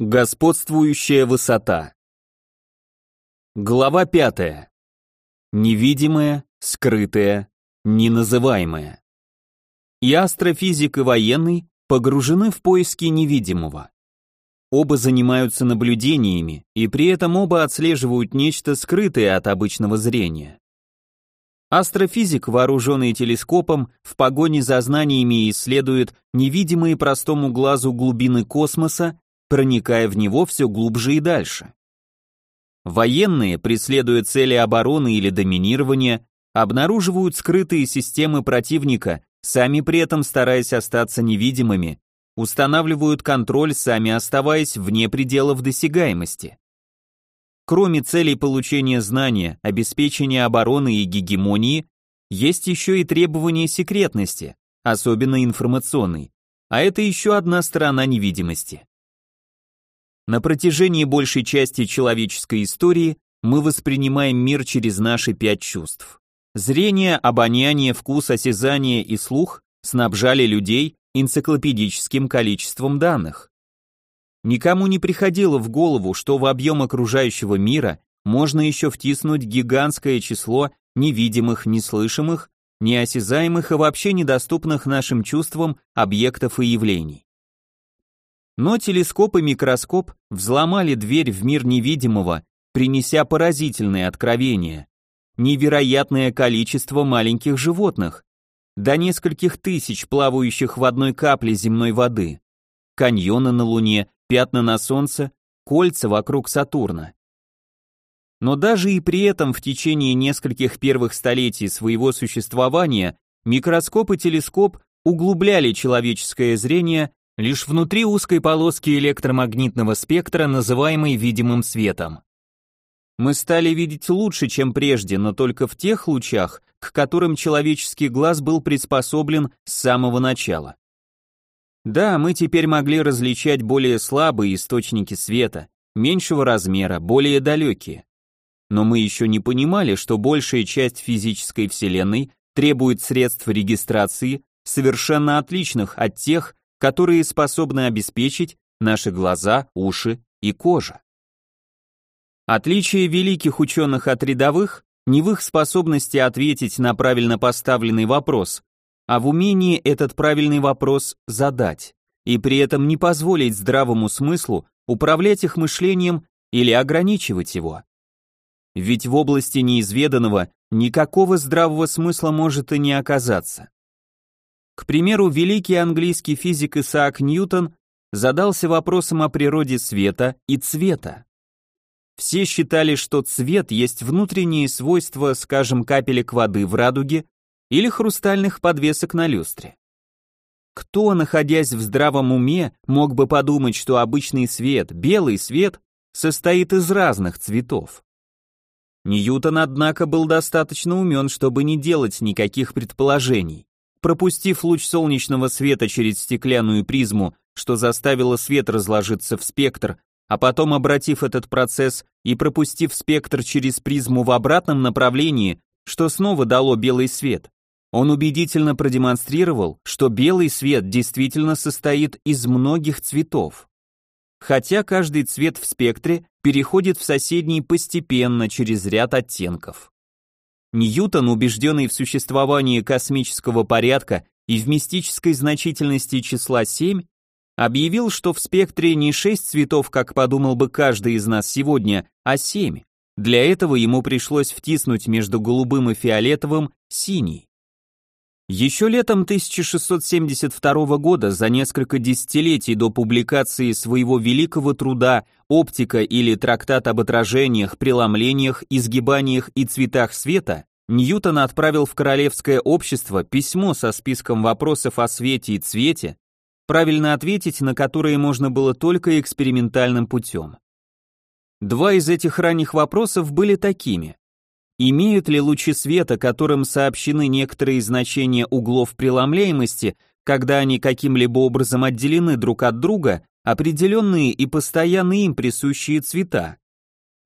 Господствующая высота. Глава пятая. Невидимое, скрытое, неназываемое. И астрофизик, и военный погружены в поиски невидимого. Оба занимаются наблюдениями, и при этом оба отслеживают нечто скрытое от обычного зрения. Астрофизик, вооруженный телескопом, в погоне за знаниями исследует невидимые простому глазу глубины космоса проникая в него все глубже и дальше. Военные, преследуя цели обороны или доминирования, обнаруживают скрытые системы противника, сами при этом стараясь остаться невидимыми, устанавливают контроль, сами оставаясь вне пределов досягаемости. Кроме целей получения знания, обеспечения обороны и гегемонии, есть еще и требования секретности, особенно информационной, а это еще одна сторона невидимости. На протяжении большей части человеческой истории мы воспринимаем мир через наши пять чувств. Зрение, обоняние, вкус, осязание и слух снабжали людей энциклопедическим количеством данных. Никому не приходило в голову, что в объем окружающего мира можно еще втиснуть гигантское число невидимых, неслышимых, неосязаемых и вообще недоступных нашим чувствам объектов и явлений. Но телескоп и микроскоп взломали дверь в мир невидимого, принеся поразительные откровения. Невероятное количество маленьких животных, до нескольких тысяч плавающих в одной капле земной воды, каньоны на Луне, пятна на Солнце, кольца вокруг Сатурна. Но даже и при этом в течение нескольких первых столетий своего существования микроскоп и телескоп углубляли человеческое зрение лишь внутри узкой полоски электромагнитного спектра, называемой видимым светом. Мы стали видеть лучше, чем прежде, но только в тех лучах, к которым человеческий глаз был приспособлен с самого начала. Да, мы теперь могли различать более слабые источники света, меньшего размера, более далекие. Но мы еще не понимали, что большая часть физической Вселенной требует средств регистрации, совершенно отличных от тех, которые способны обеспечить наши глаза, уши и кожа. Отличие великих ученых от рядовых не в их способности ответить на правильно поставленный вопрос, а в умении этот правильный вопрос задать, и при этом не позволить здравому смыслу управлять их мышлением или ограничивать его. Ведь в области неизведанного никакого здравого смысла может и не оказаться. К примеру, великий английский физик Исаак Ньютон задался вопросом о природе света и цвета. Все считали, что цвет есть внутренние свойства, скажем, капелек воды в радуге или хрустальных подвесок на люстре. Кто, находясь в здравом уме, мог бы подумать, что обычный свет, белый свет, состоит из разных цветов? Ньютон, однако, был достаточно умен, чтобы не делать никаких предположений. Пропустив луч солнечного света через стеклянную призму, что заставило свет разложиться в спектр, а потом обратив этот процесс и пропустив спектр через призму в обратном направлении, что снова дало белый свет, он убедительно продемонстрировал, что белый свет действительно состоит из многих цветов. Хотя каждый цвет в спектре переходит в соседний постепенно через ряд оттенков. Ньютон, убежденный в существовании космического порядка и в мистической значительности числа 7, объявил, что в спектре не 6 цветов, как подумал бы каждый из нас сегодня, а 7. Для этого ему пришлось втиснуть между голубым и фиолетовым синий. Еще летом 1672 года, за несколько десятилетий до публикации своего великого труда «Оптика» или «Трактат об отражениях, преломлениях, изгибаниях и цветах света», Ньютон отправил в Королевское общество письмо со списком вопросов о свете и цвете, правильно ответить на которые можно было только экспериментальным путем. Два из этих ранних вопросов были такими. Имеют ли лучи света, которым сообщены некоторые значения углов преломляемости, когда они каким-либо образом отделены друг от друга, определенные и постоянные им присущие цвета?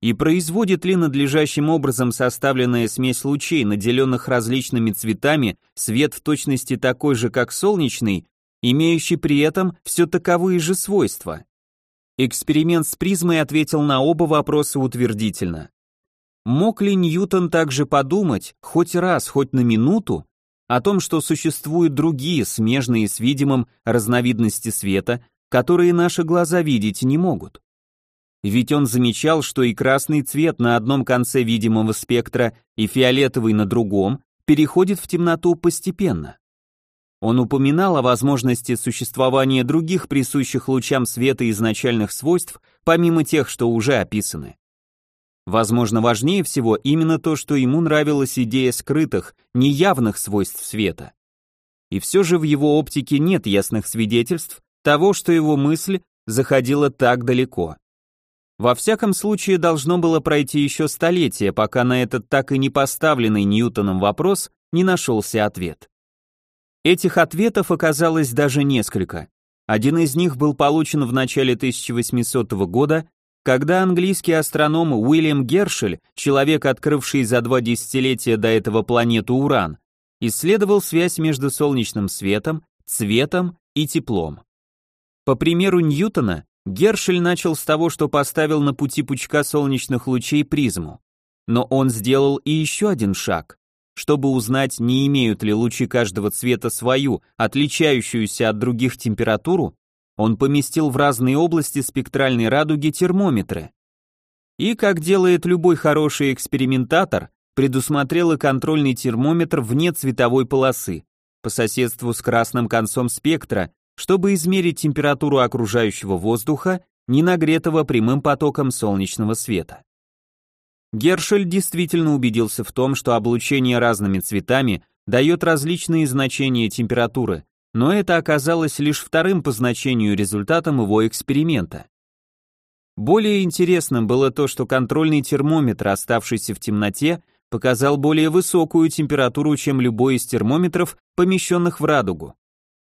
И производит ли надлежащим образом составленная смесь лучей, наделенных различными цветами, свет в точности такой же, как солнечный, имеющий при этом все таковые же свойства? Эксперимент с призмой ответил на оба вопроса утвердительно. Мог ли Ньютон также подумать, хоть раз, хоть на минуту, о том, что существуют другие, смежные с видимым разновидности света, которые наши глаза видеть не могут? Ведь он замечал, что и красный цвет на одном конце видимого спектра, и фиолетовый на другом переходит в темноту постепенно. Он упоминал о возможности существования других присущих лучам света изначальных свойств, помимо тех, что уже описаны. Возможно, важнее всего именно то, что ему нравилась идея скрытых, неявных свойств света. И все же в его оптике нет ясных свидетельств того, что его мысль заходила так далеко. Во всяком случае, должно было пройти еще столетие, пока на этот так и не поставленный Ньютоном вопрос не нашелся ответ. Этих ответов оказалось даже несколько. Один из них был получен в начале 1800 года когда английский астроном Уильям Гершель, человек, открывший за два десятилетия до этого планету Уран, исследовал связь между солнечным светом, цветом и теплом. По примеру Ньютона, Гершель начал с того, что поставил на пути пучка солнечных лучей призму. Но он сделал и еще один шаг. Чтобы узнать, не имеют ли лучи каждого цвета свою, отличающуюся от других температуру, он поместил в разные области спектральной радуги термометры. И, как делает любой хороший экспериментатор, предусмотрел и контрольный термометр вне цветовой полосы, по соседству с красным концом спектра, чтобы измерить температуру окружающего воздуха, не нагретого прямым потоком солнечного света. Гершель действительно убедился в том, что облучение разными цветами дает различные значения температуры, но это оказалось лишь вторым по значению результатом его эксперимента. Более интересным было то, что контрольный термометр, оставшийся в темноте, показал более высокую температуру, чем любой из термометров, помещенных в радугу.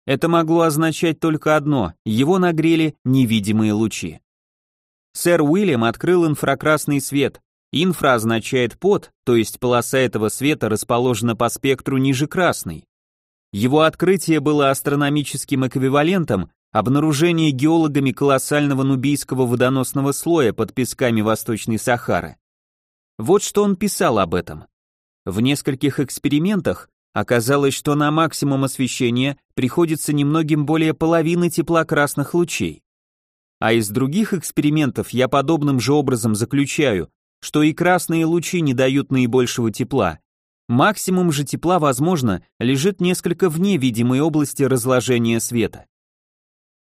Это могло означать только одно – его нагрели невидимые лучи. Сэр Уильям открыл инфракрасный свет. Инфра означает под, то есть полоса этого света расположена по спектру ниже красной. Его открытие было астрономическим эквивалентом обнаружения геологами колоссального нубийского водоносного слоя под песками Восточной Сахары. Вот что он писал об этом. В нескольких экспериментах оказалось, что на максимум освещения приходится немногим более половины тепла красных лучей. А из других экспериментов я подобным же образом заключаю, что и красные лучи не дают наибольшего тепла, Максимум же тепла, возможно, лежит несколько вне видимой области разложения света.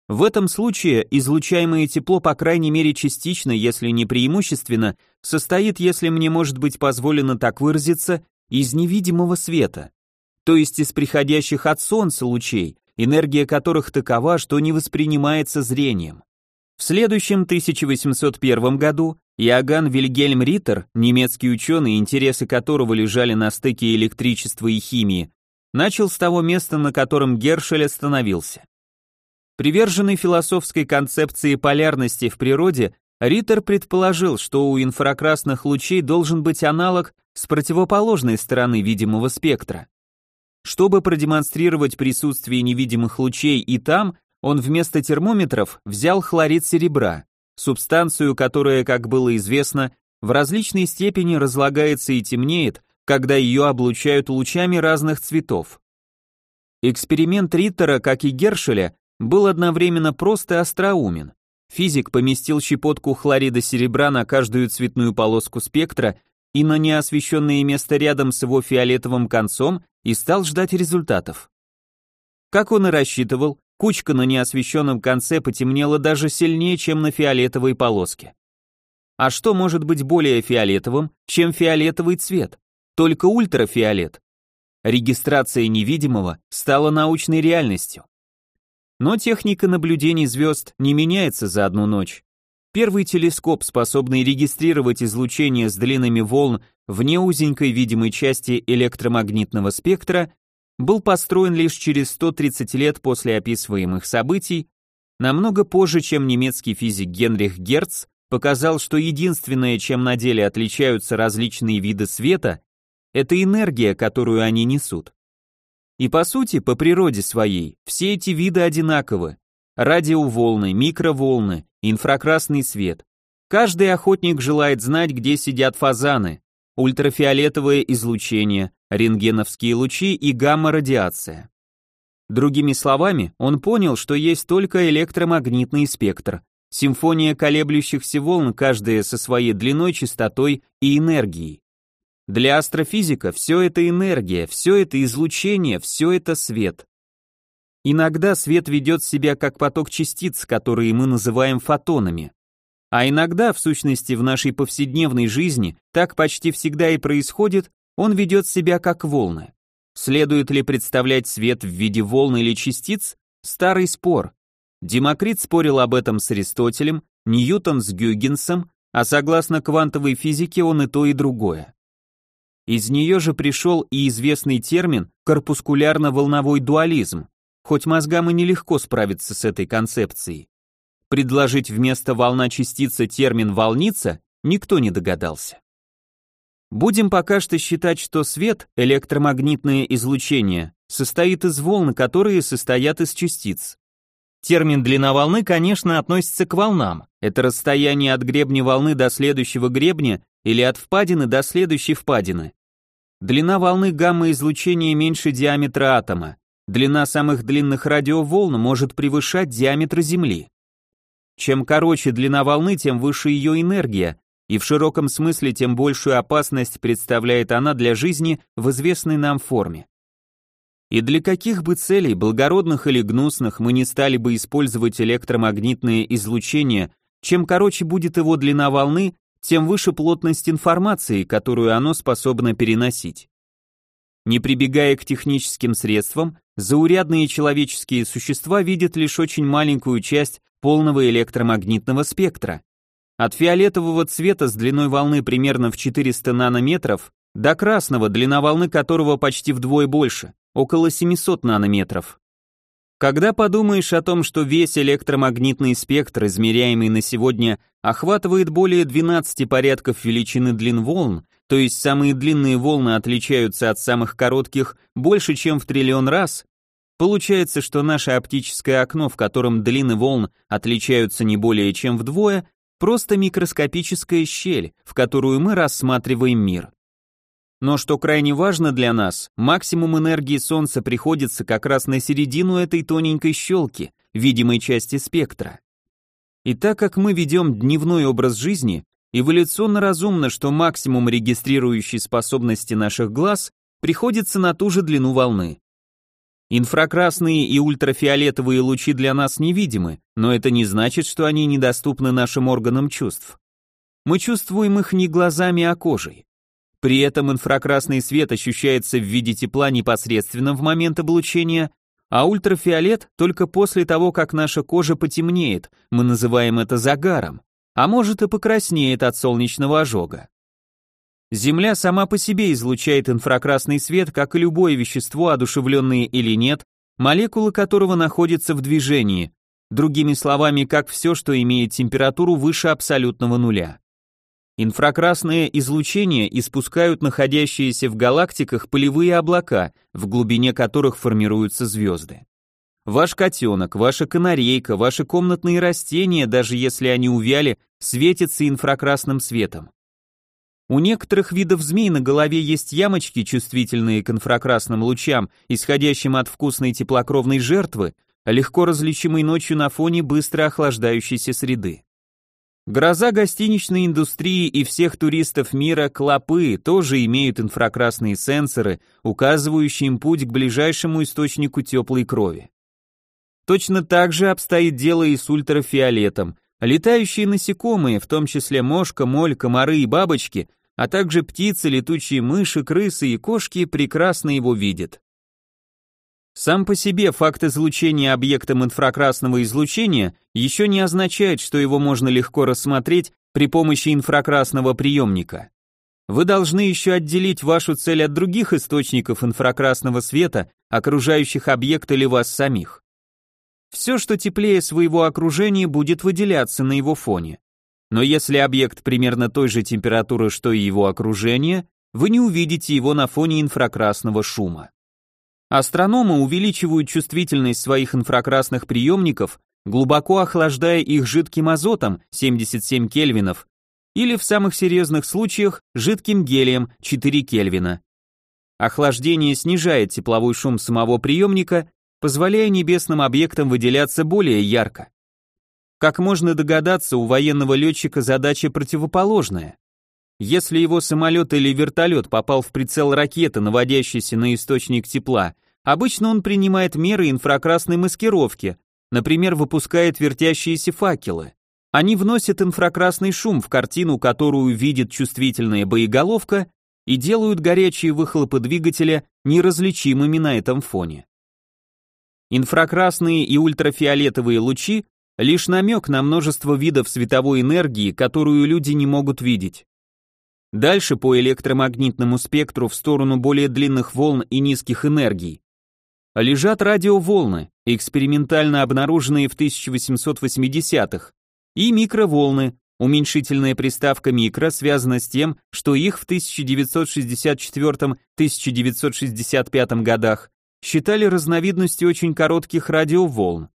В этом случае излучаемое тепло, по крайней мере частично, если не преимущественно, состоит, если мне может быть позволено так выразиться, из невидимого света, то есть из приходящих от Солнца лучей, энергия которых такова, что не воспринимается зрением. В следующем 1801 году Иоганн Вильгельм Риттер, немецкий ученый, интересы которого лежали на стыке электричества и химии, начал с того места, на котором Гершель остановился. Приверженный философской концепции полярности в природе, Риттер предположил, что у инфракрасных лучей должен быть аналог с противоположной стороны видимого спектра. Чтобы продемонстрировать присутствие невидимых лучей и там, он вместо термометров взял хлорид серебра, субстанцию, которая, как было известно, в различной степени разлагается и темнеет, когда ее облучают лучами разных цветов. Эксперимент Риттера, как и Гершеля, был одновременно прост и остроумен. Физик поместил щепотку хлорида серебра на каждую цветную полоску спектра и на неосвещенное место рядом с его фиолетовым концом и стал ждать результатов. Как он и рассчитывал, Кучка на неосвещенном конце потемнела даже сильнее, чем на фиолетовой полоске. А что может быть более фиолетовым, чем фиолетовый цвет? Только ультрафиолет. Регистрация невидимого стала научной реальностью. Но техника наблюдений звезд не меняется за одну ночь. Первый телескоп, способный регистрировать излучение с длинами волн вне узенькой видимой части электромагнитного спектра, был построен лишь через 130 лет после описываемых событий, намного позже, чем немецкий физик Генрих Герц показал, что единственное, чем на деле отличаются различные виды света, это энергия, которую они несут. И по сути, по природе своей, все эти виды одинаковы. Радиоволны, микроволны, инфракрасный свет. Каждый охотник желает знать, где сидят фазаны, ультрафиолетовое излучение, рентгеновские лучи и гамма-радиация. Другими словами, он понял, что есть только электромагнитный спектр, симфония колеблющихся волн, каждая со своей длиной, частотой и энергией. Для астрофизика все это энергия, все это излучение, все это свет. Иногда свет ведет себя как поток частиц, которые мы называем фотонами. А иногда, в сущности, в нашей повседневной жизни, так почти всегда и происходит, он ведет себя как волны. Следует ли представлять свет в виде волн или частиц? Старый спор. Демокрит спорил об этом с Аристотелем, Ньютон с Гюйгенсом, а согласно квантовой физике он и то, и другое. Из нее же пришел и известный термин корпускулярно-волновой дуализм, хоть мозгам и нелегко справиться с этой концепцией. Предложить вместо волна частица термин волница никто не догадался. Будем пока что считать, что свет, электромагнитное излучение, состоит из волн, которые состоят из частиц. Термин длина волны, конечно, относится к волнам. Это расстояние от гребня волны до следующего гребня или от впадины до следующей впадины. Длина волны гамма-излучения меньше диаметра атома. Длина самых длинных радиоволн может превышать диаметр Земли. Чем короче длина волны, тем выше ее энергия, и в широком смысле тем большую опасность представляет она для жизни в известной нам форме. И для каких бы целей, благородных или гнусных, мы не стали бы использовать электромагнитное излучение, чем короче будет его длина волны, тем выше плотность информации, которую оно способно переносить. Не прибегая к техническим средствам, заурядные человеческие существа видят лишь очень маленькую часть полного электромагнитного спектра. От фиолетового цвета с длиной волны примерно в 400 нанометров до красного, длина волны которого почти вдвое больше, около 700 нанометров. Когда подумаешь о том, что весь электромагнитный спектр, измеряемый на сегодня, охватывает более 12 порядков величины длин волн, то есть самые длинные волны отличаются от самых коротких больше, чем в триллион раз, получается, что наше оптическое окно, в котором длины волн отличаются не более чем вдвое, просто микроскопическая щель, в которую мы рассматриваем мир. Но что крайне важно для нас, максимум энергии Солнца приходится как раз на середину этой тоненькой щелки, видимой части спектра. И так как мы ведем дневной образ жизни, эволюционно разумно, что максимум регистрирующей способности наших глаз приходится на ту же длину волны. Инфракрасные и ультрафиолетовые лучи для нас невидимы, но это не значит, что они недоступны нашим органам чувств. Мы чувствуем их не глазами, а кожей. При этом инфракрасный свет ощущается в виде тепла непосредственно в момент облучения, а ультрафиолет только после того, как наша кожа потемнеет, мы называем это загаром, а может и покраснеет от солнечного ожога. Земля сама по себе излучает инфракрасный свет, как и любое вещество, одушевленное или нет, молекулы которого находятся в движении, другими словами, как все, что имеет температуру выше абсолютного нуля. Инфракрасное излучение испускают находящиеся в галактиках полевые облака, в глубине которых формируются звезды. Ваш котенок, ваша канарейка, ваши комнатные растения, даже если они увяли, светятся инфракрасным светом. У некоторых видов змей на голове есть ямочки, чувствительные к инфракрасным лучам, исходящим от вкусной теплокровной жертвы, легко различимой ночью на фоне быстро охлаждающейся среды. Гроза гостиничной индустрии и всех туристов мира клопы тоже имеют инфракрасные сенсоры, указывающие им путь к ближайшему источнику теплой крови. Точно так же обстоит дело и с ультрафиолетом. Летающие насекомые, в том числе мошка, моль, комары и бабочки, а также птицы, летучие мыши, крысы и кошки прекрасно его видят. Сам по себе факт излучения объектом инфракрасного излучения еще не означает, что его можно легко рассмотреть при помощи инфракрасного приемника. Вы должны еще отделить вашу цель от других источников инфракрасного света, окружающих объект или вас самих. Все, что теплее своего окружения, будет выделяться на его фоне. Но если объект примерно той же температуры, что и его окружение, вы не увидите его на фоне инфракрасного шума. Астрономы увеличивают чувствительность своих инфракрасных приемников глубоко охлаждая их жидким азотом 77 кельвинов или в самых серьезных случаях жидким гелием 4 кельвина. Охлаждение снижает тепловой шум самого приемника, позволяя небесным объектам выделяться более ярко. Как можно догадаться, у военного летчика задача противоположная. Если его самолет или вертолет попал в прицел ракеты, наводящейся на источник тепла, обычно он принимает меры инфракрасной маскировки, например, выпускает вертящиеся факелы. Они вносят инфракрасный шум в картину, которую видит чувствительная боеголовка, и делают горячие выхлопы двигателя неразличимыми на этом фоне. Инфракрасные и ультрафиолетовые лучи – лишь намек на множество видов световой энергии, которую люди не могут видеть. Дальше по электромагнитному спектру в сторону более длинных волн и низких энергий лежат радиоволны, экспериментально обнаруженные в 1880-х, и микроволны, уменьшительная приставка микро связана с тем, что их в 1964-1965 годах считали разновидностью очень коротких радиоволн.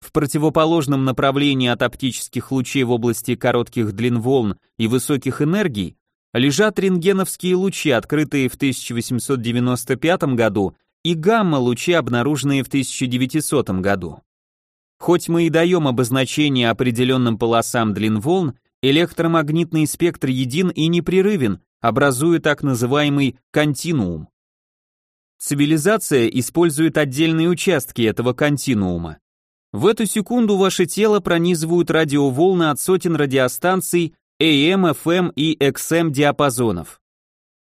В противоположном направлении от оптических лучей в области коротких длин волн и высоких энергий лежат рентгеновские лучи, открытые в 1895 году, и гамма-лучи, обнаруженные в 1900 году. Хоть мы и даем обозначение определенным полосам длин волн, электромагнитный спектр един и непрерывен, образуя так называемый континуум. Цивилизация использует отдельные участки этого континуума. В эту секунду ваше тело пронизывают радиоволны от сотен радиостанций AM, FM и XM диапазонов.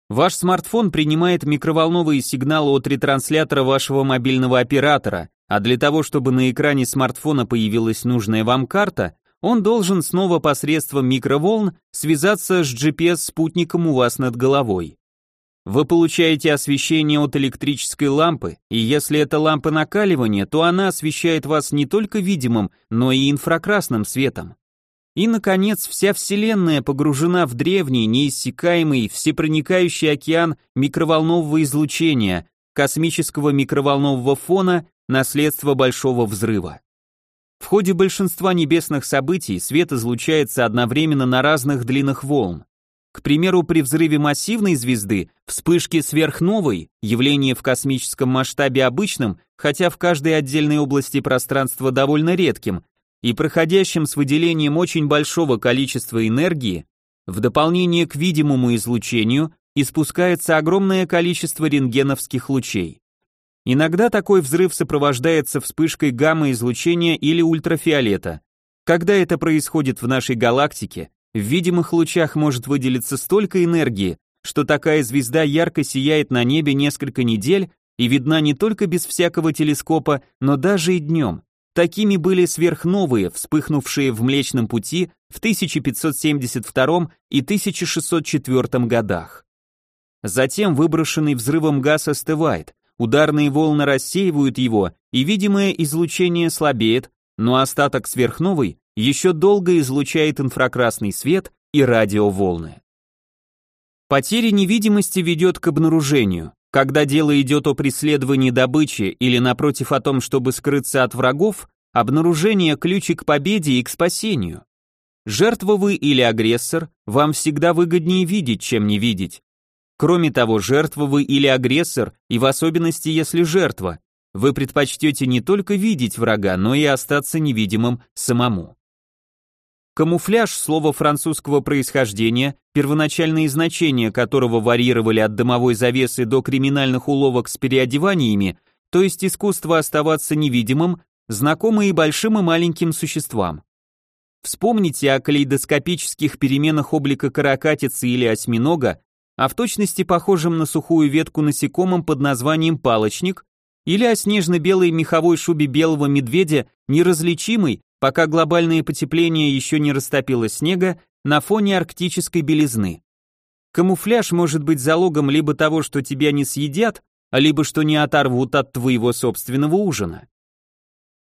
Ваш смартфон принимает микроволновые сигналы от ретранслятора вашего мобильного оператора, а для того, чтобы на экране смартфона появилась нужная вам карта, он должен снова посредством микроволн связаться с GPS-спутником у вас над головой. Вы получаете освещение от электрической лампы, и если это лампа накаливания, то она освещает вас не только видимым, но и инфракрасным светом. И, наконец, вся Вселенная погружена в древний, неиссякаемый, всепроникающий океан микроволнового излучения, космического микроволнового фона, наследства Большого Взрыва. В ходе большинства небесных событий свет излучается одновременно на разных длинах волн. К примеру, при взрыве массивной звезды, вспышке сверхновой, явление в космическом масштабе обычным, хотя в каждой отдельной области пространства довольно редким, и проходящим с выделением очень большого количества энергии, в дополнение к видимому излучению испускается огромное количество рентгеновских лучей. Иногда такой взрыв сопровождается вспышкой гамма-излучения или ультрафиолета. Когда это происходит в нашей галактике, в видимых лучах может выделиться столько энергии, что такая звезда ярко сияет на небе несколько недель и видна не только без всякого телескопа, но даже и днем. Такими были сверхновые, вспыхнувшие в Млечном пути в 1572 и 1604 годах. Затем выброшенный взрывом газ остывает, ударные волны рассеивают его, и видимое излучение слабеет, но остаток сверхновой еще долго излучает инфракрасный свет и радиоволны. Потеря невидимости ведет к обнаружению. Когда дело идет о преследовании добычи или напротив о том, чтобы скрыться от врагов, обнаружение ключи к победе и к спасению. Жертва вы или агрессор, вам всегда выгоднее видеть, чем не видеть. Кроме того, жертва вы или агрессор, и в особенности если жертва, вы предпочтете не только видеть врага, но и остаться невидимым самому. Камуфляж – слово французского происхождения, первоначальные значения которого варьировали от дымовой завесы до криминальных уловок с переодеваниями, то есть искусство оставаться невидимым, знакомы и большим и маленьким существам. Вспомните о калейдоскопических переменах облика каракатицы или осьминога, а в точности похожем на сухую ветку насекомым под названием палочник, или о снежно-белой меховой шубе белого медведя, неразличимой, пока глобальное потепление еще не растопило снега на фоне арктической белизны. Камуфляж может быть залогом либо того, что тебя не съедят, либо что не оторвут от твоего собственного ужина.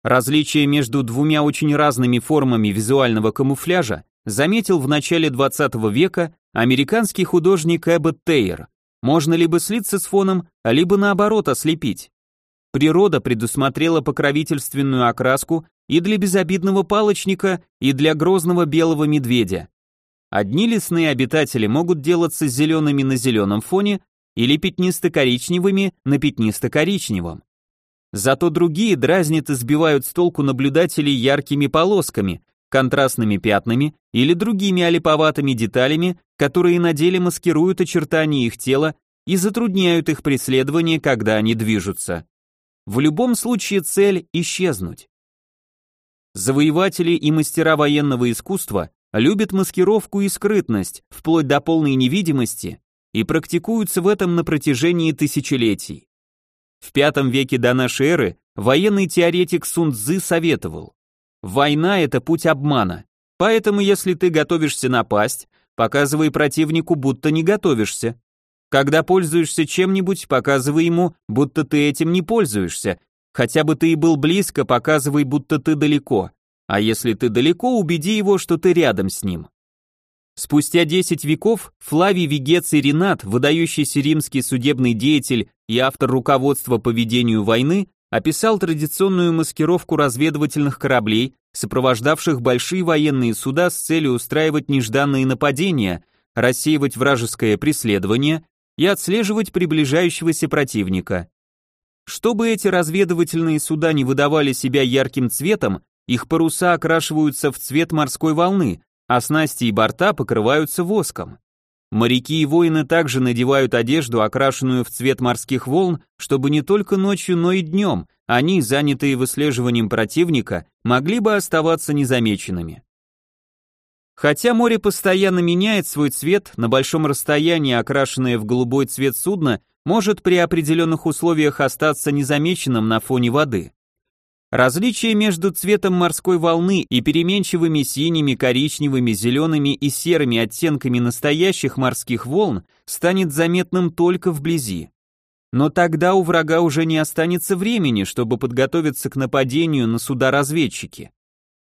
Различие между двумя очень разными формами визуального камуфляжа заметил в начале 20 века американский художник Эббот Тейер. Можно либо слиться с фоном, либо наоборот ослепить. Природа предусмотрела покровительственную окраску и для безобидного палочника, и для грозного белого медведя. Одни лесные обитатели могут делаться зелеными на зеленом фоне или пятнисто-коричневыми на пятнисто-коричневом. Зато другие дразнят и сбивают с толку наблюдателей яркими полосками, контрастными пятнами или другими олиповатыми деталями, которые на деле маскируют очертания их тела и затрудняют их преследование, когда они движутся. В любом случае цель – исчезнуть. Завоеватели и мастера военного искусства любят маскировку и скрытность, вплоть до полной невидимости, и практикуются в этом на протяжении тысячелетий. В V веке до нашей эры военный теоретик Сун Цзы советовал, война – это путь обмана, поэтому если ты готовишься напасть, показывай противнику, будто не готовишься. Когда пользуешься чем-нибудь, показывай ему, будто ты этим не пользуешься, хотя бы ты и был близко, показывай, будто ты далеко, а если ты далеко, убеди его, что ты рядом с ним. Спустя 10 веков Флавий Вегеций Ренат, выдающийся римский судебный деятель и автор руководства по ведению войны, описал традиционную маскировку разведывательных кораблей, сопровождавших большие военные суда с целью устраивать нежданные нападения, рассеивать вражеское преследование и отслеживать приближающегося противника. Чтобы эти разведывательные суда не выдавали себя ярким цветом, их паруса окрашиваются в цвет морской волны, а снасти и борта покрываются воском. Моряки и воины также надевают одежду, окрашенную в цвет морских волн, чтобы не только ночью, но и днем они, занятые выслеживанием противника, могли бы оставаться незамеченными. Хотя море постоянно меняет свой цвет, на большом расстоянии окрашенное в голубой цвет судно может при определенных условиях остаться незамеченным на фоне воды. Различие между цветом морской волны и переменчивыми синими, коричневыми, зелеными и серыми оттенками настоящих морских волн станет заметным только вблизи. Но тогда у врага уже не останется времени, чтобы подготовиться к нападению на суда-разведчики.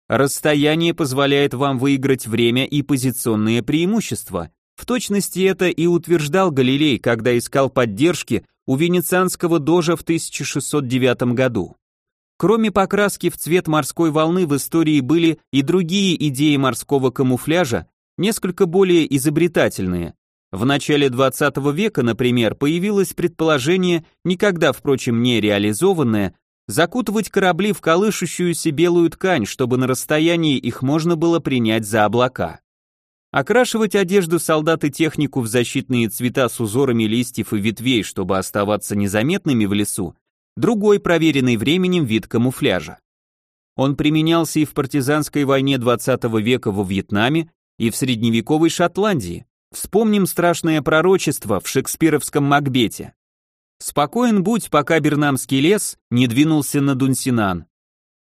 Расстояние позволяет вам выиграть время и позиционные преимущества. В точности это и утверждал Галилей, когда искал поддержки у венецианского дожа в 1609 году. Кроме покраски в цвет морской волны в истории были и другие идеи морского камуфляжа, несколько более изобретательные. В начале 20 века, например, появилось предположение, никогда, впрочем, не реализованное, закутывать корабли в колышущуюся белую ткань, чтобы на расстоянии их можно было принять за облака. Окрашивать одежду солдат и технику в защитные цвета с узорами листьев и ветвей, чтобы оставаться незаметными в лесу, другой проверенный временем вид камуфляжа. Он применялся и в партизанской войне 20 века во Вьетнаме, и в средневековой Шотландии. Вспомним страшное пророчество в шекспировском Макбете. «Спокоен будь, пока Бернамский лес не двинулся на Дунсинан».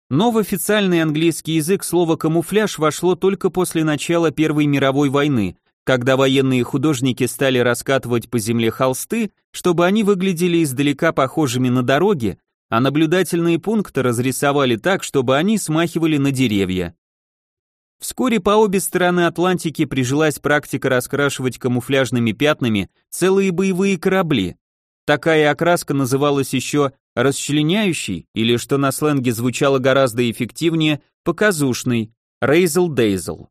Но в официальный английский язык слово «камуфляж» вошло только после начала Первой мировой войны, когда военные художники стали раскатывать по земле холсты, чтобы они выглядели издалека похожими на дороги, а наблюдательные пункты разрисовали так, чтобы они смахивали на деревья. Вскоре по обе стороны Атлантики прижилась практика раскрашивать камуфляжными пятнами целые боевые корабли. Такая окраска называлась еще расчленяющей, или, что на сленге звучало гораздо эффективнее, показушной, рейзл-дейзл.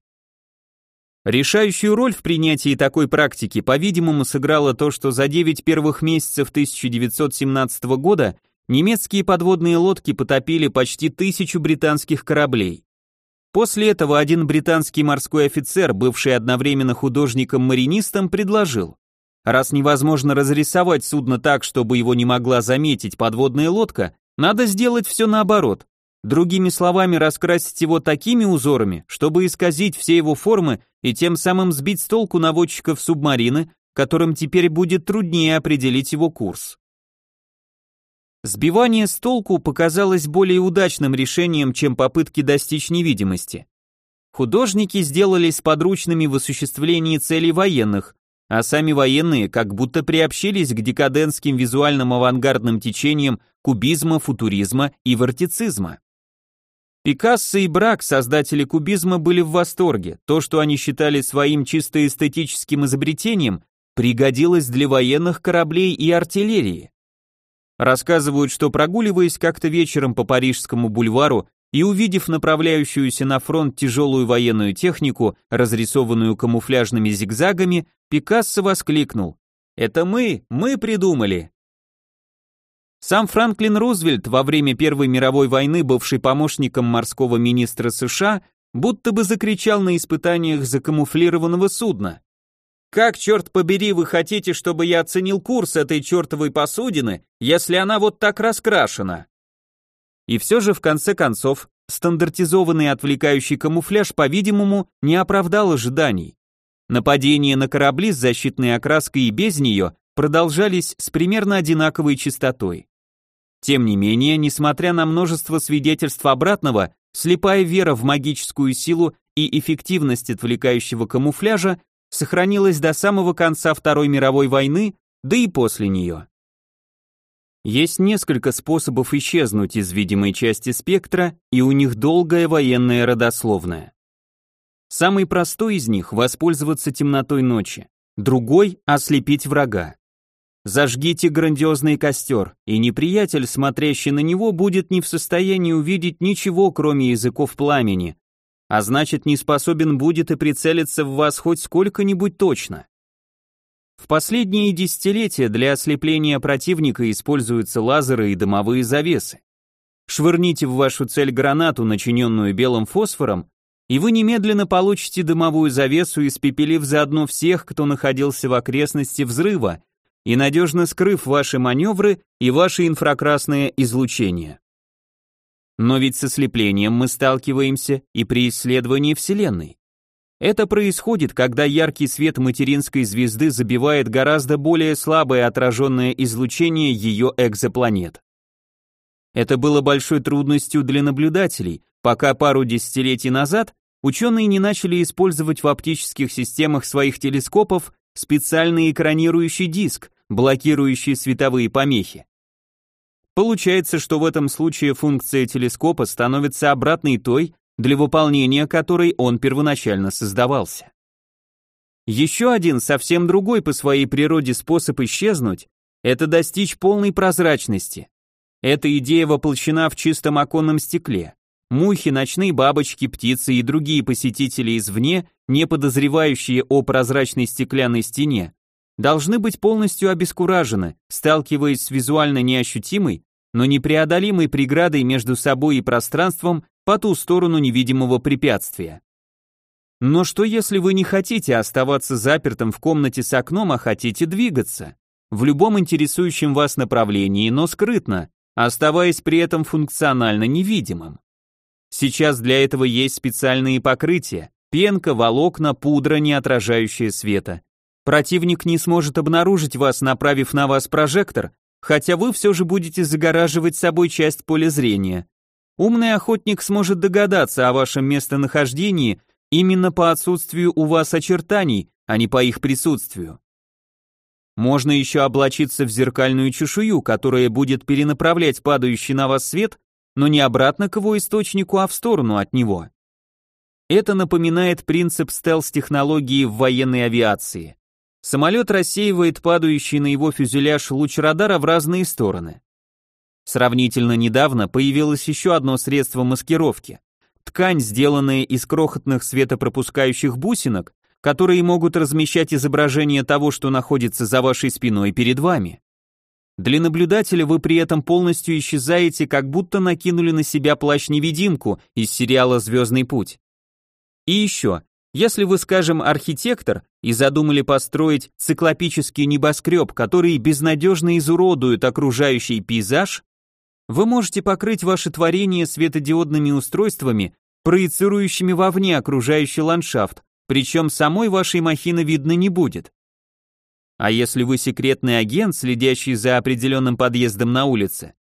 Решающую роль в принятии такой практики, по-видимому, сыграло то, что за 9 первых месяцев 1917 года немецкие подводные лодки потопили почти тысячу британских кораблей. После этого один британский морской офицер, бывший одновременно художником-маринистом, предложил, раз невозможно разрисовать судно так, чтобы его не могла заметить подводная лодка, надо сделать все наоборот. Другими словами, раскрасить его такими узорами, чтобы исказить все его формы и тем самым сбить с толку наводчиков субмарины, которым теперь будет труднее определить его курс. Сбивание с толку показалось более удачным решением, чем попытки достичь невидимости. Художники сделались подручными в осуществлении целей военных, а сами военные как будто приобщились к декадентским визуальным авангардным течениям кубизма, футуризма и вортицизма. Пикассо и Брак, создатели кубизма, были в восторге. То, что они считали своим чисто эстетическим изобретением, пригодилось для военных кораблей и артиллерии. Рассказывают, что прогуливаясь как-то вечером по Парижскому бульвару, и увидев направляющуюся на фронт тяжелую военную технику, разрисованную камуфляжными зигзагами, Пикассо воскликнул «Это мы, мы придумали!» Сам Франклин Рузвельт, во время Первой мировой войны бывший помощником морского министра США, будто бы закричал на испытаниях закамуфлированного судна. «Как, черт побери, вы хотите, чтобы я оценил курс этой чертовой посудины, если она вот так раскрашена?» И все же, в конце концов, стандартизованный отвлекающий камуфляж, по-видимому, не оправдал ожиданий. Нападения на корабли с защитной окраской и без нее продолжались с примерно одинаковой частотой. Тем не менее, несмотря на множество свидетельств обратного, слепая вера в магическую силу и эффективность отвлекающего камуфляжа сохранилась до самого конца Второй мировой войны, да и после нее. Есть несколько способов исчезнуть из видимой части спектра, и у них долгая военная родословная. Самый простой из них – воспользоваться темнотой ночи, другой – ослепить врага. Зажгите грандиозный костер, и неприятель, смотрящий на него, будет не в состоянии увидеть ничего, кроме языков пламени, а значит не способен будет и прицелиться в вас хоть сколько-нибудь точно. В последние десятилетия для ослепления противника используются лазеры и дымовые завесы. Швырните в вашу цель гранату, начиненную белым фосфором, и вы немедленно получите дымовую завесу, испепелив заодно всех, кто находился в окрестности взрыва, и надежно скрыв ваши маневры и ваше инфракрасное излучение. Но ведь с ослеплением мы сталкиваемся и при исследовании Вселенной. Это происходит, когда яркий свет материнской звезды забивает гораздо более слабое отраженное излучение ее экзопланет. Это было большой трудностью для наблюдателей, пока пару десятилетий назад ученые не начали использовать в оптических системах своих телескопов специальный экранирующий диск, блокирующий световые помехи. Получается, что в этом случае функция телескопа становится обратной той, для выполнения которой он первоначально создавался. Еще один совсем другой по своей природе способ исчезнуть – это достичь полной прозрачности. Эта идея воплощена в чистом оконном стекле. Мухи, ночные бабочки, птицы и другие посетители извне, не подозревающие о прозрачной стеклянной стене, должны быть полностью обескуражены, сталкиваясь с визуально неощутимой, но непреодолимой преградой между собой и пространством по ту сторону невидимого препятствия. Но что если вы не хотите оставаться запертым в комнате с окном, а хотите двигаться? В любом интересующем вас направлении, но скрытно, оставаясь при этом функционально невидимым. Сейчас для этого есть специальные покрытия, пенка, волокна, пудра, не отражающая света. Противник не сможет обнаружить вас, направив на вас прожектор, хотя вы все же будете загораживать собой часть поля зрения. Умный охотник сможет догадаться о вашем местонахождении именно по отсутствию у вас очертаний, а не по их присутствию. Можно еще облачиться в зеркальную чешую, которая будет перенаправлять падающий на вас свет, но не обратно к его источнику, а в сторону от него. Это напоминает принцип стелс-технологии в военной авиации. Самолет рассеивает падающий на его фюзеляж луч радара в разные стороны. Сравнительно недавно появилось еще одно средство маскировки. Ткань, сделанная из крохотных светопропускающих бусинок, которые могут размещать изображение того, что находится за вашей спиной перед вами. Для наблюдателя вы при этом полностью исчезаете, как будто накинули на себя плащ-невидимку из сериала «Звездный путь». И еще, если вы, скажем, архитектор и задумали построить циклопический небоскреб, который безнадежно изуродует окружающий пейзаж, вы можете покрыть ваше творение светодиодными устройствами, проецирующими вовне окружающий ландшафт, причем самой вашей махины видно не будет. А если вы секретный агент, следящий за определенным подъездом на улице,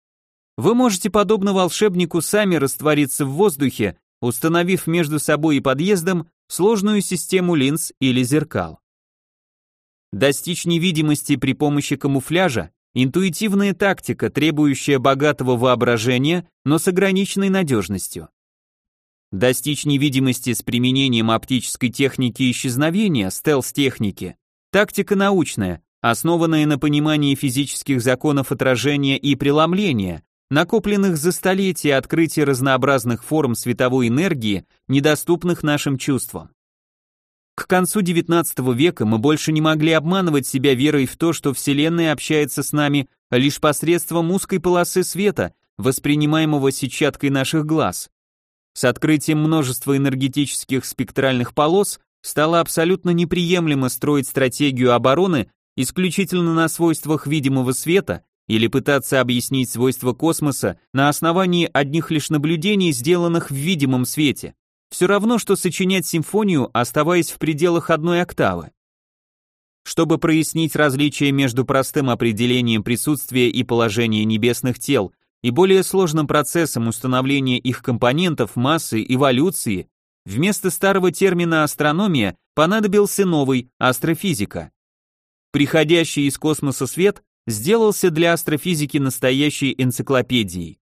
вы можете, подобно волшебнику, сами раствориться в воздухе, установив между собой и подъездом сложную систему линз или зеркал. Достичь невидимости при помощи камуфляжа Интуитивная тактика, требующая богатого воображения, но с ограниченной надежностью. Достичь невидимости с применением оптической техники исчезновения, стелс-техники, тактика научная, основанная на понимании физических законов отражения и преломления, накопленных за столетия открытия разнообразных форм световой энергии, недоступных нашим чувствам. К концу XIX века мы больше не могли обманывать себя верой в то, что Вселенная общается с нами лишь посредством узкой полосы света, воспринимаемого сетчаткой наших глаз. С открытием множества энергетических спектральных полос стало абсолютно неприемлемо строить стратегию обороны исключительно на свойствах видимого света или пытаться объяснить свойства космоса на основании одних лишь наблюдений, сделанных в видимом свете. Все равно, что сочинять симфонию, оставаясь в пределах одной октавы. Чтобы прояснить различие между простым определением присутствия и положения небесных тел и более сложным процессом установления их компонентов, массы, эволюции, вместо старого термина астрономия понадобился новый астрофизика. Приходящий из космоса свет сделался для астрофизики настоящей энциклопедией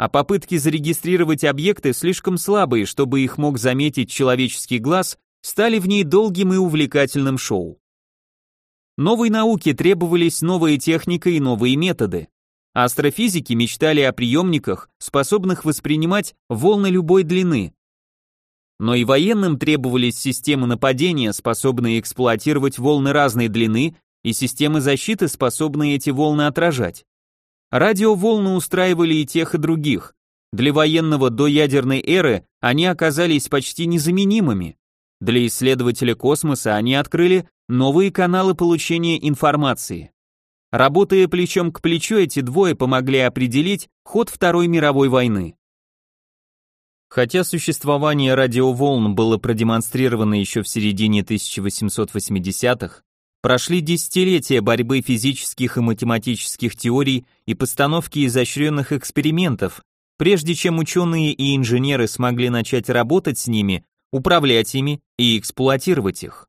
а попытки зарегистрировать объекты слишком слабые, чтобы их мог заметить человеческий глаз, стали в ней долгим и увлекательным шоу. Новой науке требовались новая техника и новые методы. Астрофизики мечтали о приемниках, способных воспринимать волны любой длины. Но и военным требовались системы нападения, способные эксплуатировать волны разной длины, и системы защиты, способные эти волны отражать. Радиоволны устраивали и тех, и других. Для военного до ядерной эры они оказались почти незаменимыми. Для исследователя космоса они открыли новые каналы получения информации. Работая плечом к плечу, эти двое помогли определить ход Второй мировой войны. Хотя существование радиоволн было продемонстрировано еще в середине 1880-х, Прошли десятилетия борьбы физических и математических теорий и постановки изощренных экспериментов, прежде чем ученые и инженеры смогли начать работать с ними, управлять ими и эксплуатировать их.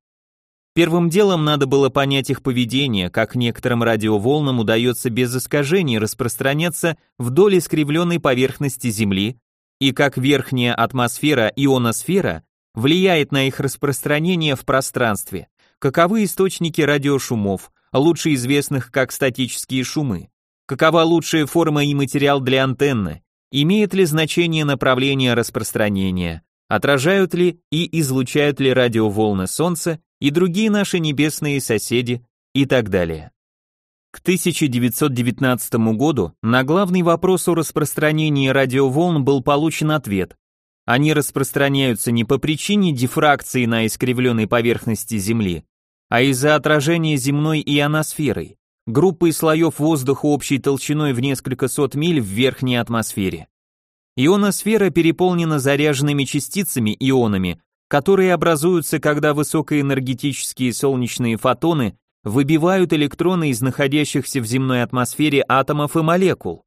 Первым делом надо было понять их поведение, как некоторым радиоволнам удается без искажений распространяться вдоль искривленной поверхности Земли, и как верхняя атмосфера ионосфера влияет на их распространение в пространстве, Каковы источники радиошумов, лучше известных как статические шумы? Какова лучшая форма и материал для антенны? Имеет ли значение направление распространения? Отражают ли и излучают ли радиоволны Солнца и другие наши небесные соседи и так далее? К 1919 году на главный вопрос о распространении радиоволн был получен ответ. Они распространяются не по причине дифракции на искривленной поверхности Земли, а из-за отражения земной ионосферой, группой слоев воздуха общей толщиной в несколько сот миль в верхней атмосфере. Ионосфера переполнена заряженными частицами, ионами, которые образуются, когда высокоэнергетические солнечные фотоны выбивают электроны из находящихся в земной атмосфере атомов и молекул.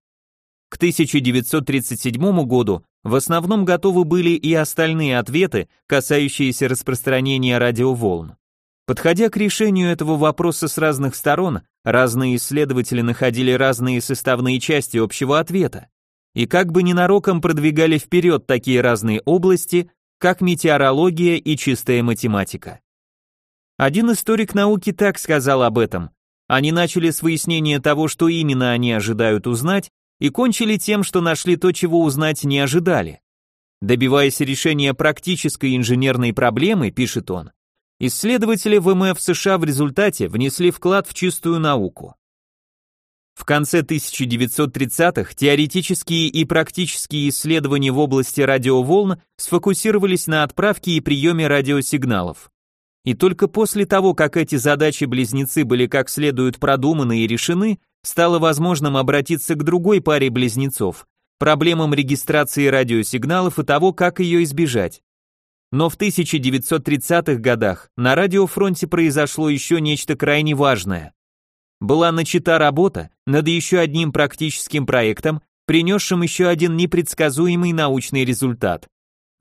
К 1937 году в основном готовы были и остальные ответы, касающиеся распространения радиоволн. Подходя к решению этого вопроса с разных сторон, разные исследователи находили разные составные части общего ответа и как бы ненароком продвигали вперед такие разные области, как метеорология и чистая математика. Один историк науки так сказал об этом. Они начали с выяснения того, что именно они ожидают узнать, и кончили тем, что нашли то, чего узнать не ожидали. Добиваясь решения практической инженерной проблемы, пишет он, Исследователи ВМФ США в результате внесли вклад в чистую науку. В конце 1930-х теоретические и практические исследования в области радиоволн сфокусировались на отправке и приеме радиосигналов. И только после того, как эти задачи-близнецы были как следует продуманы и решены, стало возможным обратиться к другой паре близнецов, проблемам регистрации радиосигналов и того, как ее избежать. Но в 1930-х годах на радиофронте произошло еще нечто крайне важное. Была начата работа над еще одним практическим проектом, принесшим еще один непредсказуемый научный результат.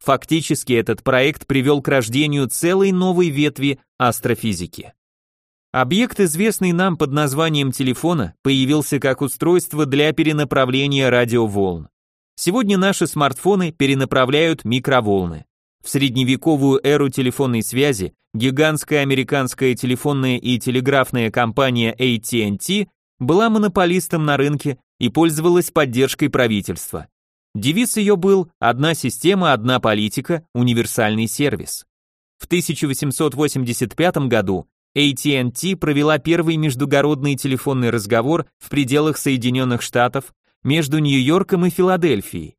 Фактически этот проект привел к рождению целой новой ветви астрофизики. Объект, известный нам под названием телефона, появился как устройство для перенаправления радиоволн. Сегодня наши смартфоны перенаправляют микроволны. В средневековую эру телефонной связи гигантская американская телефонная и телеграфная компания AT&T была монополистом на рынке и пользовалась поддержкой правительства. Девиз ее был «Одна система, одна политика, универсальный сервис». В 1885 году AT&T провела первый междугородный телефонный разговор в пределах Соединенных Штатов между Нью-Йорком и Филадельфией.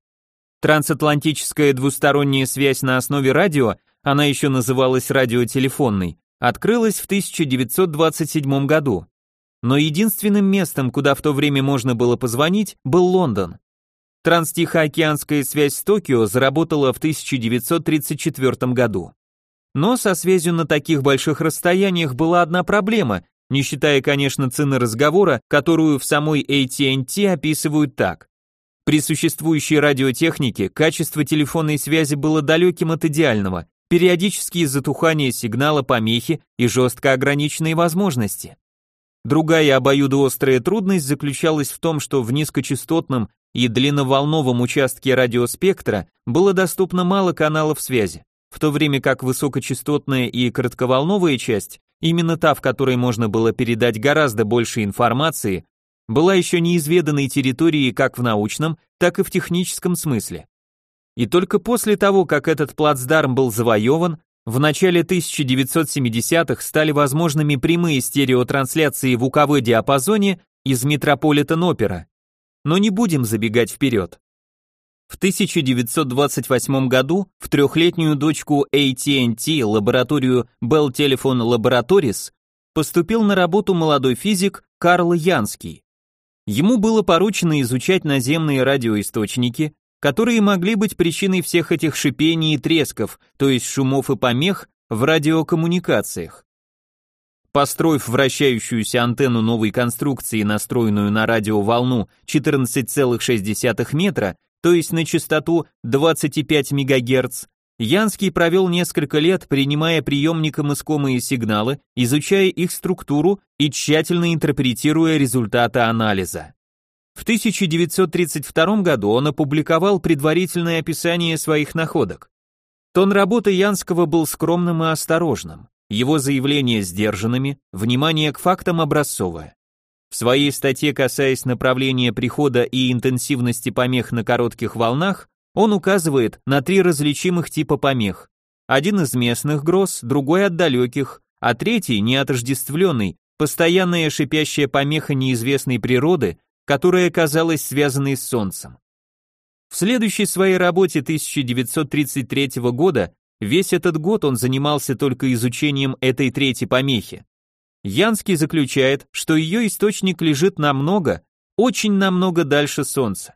Трансатлантическая двусторонняя связь на основе радио, она еще называлась радиотелефонной, открылась в 1927 году. Но единственным местом, куда в то время можно было позвонить, был Лондон. Транстихоокеанская связь с Токио заработала в 1934 году. Но со связью на таких больших расстояниях была одна проблема, не считая, конечно, цены разговора, которую в самой AT&T описывают так. При существующей радиотехнике качество телефонной связи было далеким от идеального, периодические затухания сигнала, помехи и жестко ограниченные возможности. Другая обоюдоострая трудность заключалась в том, что в низкочастотном и длинноволновом участке радиоспектра было доступно мало каналов связи в то время как высокочастотная и коротковолновая часть, именно та, в которой можно было передать гораздо больше информации, была еще неизведанной территорией как в научном, так и в техническом смысле. И только после того, как этот плацдарм был завоеван, в начале 1970-х стали возможными прямые стереотрансляции в УКВ-диапазоне из Метрополитен-опера. Но не будем забегать вперед. В 1928 году в трехлетнюю дочку AT&T, лабораторию Bell Telephone Laboratories, поступил на работу молодой физик Карл Янский. Ему было поручено изучать наземные радиоисточники, которые могли быть причиной всех этих шипений и тресков, то есть шумов и помех в радиокоммуникациях. Построив вращающуюся антенну новой конструкции, настроенную на радиоволну 14,6 метра, то есть на частоту 25 МГц, Янский провел несколько лет, принимая приемником искомые сигналы, изучая их структуру и тщательно интерпретируя результаты анализа. В 1932 году он опубликовал предварительное описание своих находок. Тон работы Янского был скромным и осторожным, его заявления сдержанными, внимание к фактам образцовое. В своей статье, касаясь направления прихода и интенсивности помех на коротких волнах, он указывает на три различимых типа помех. Один из местных гроз, другой от далеких, а третий, неотождествленный, постоянная шипящая помеха неизвестной природы, которая казалась связанной с Солнцем. В следующей своей работе 1933 года весь этот год он занимался только изучением этой третьей помехи. Янский заключает, что ее источник лежит намного, очень намного дальше Солнца.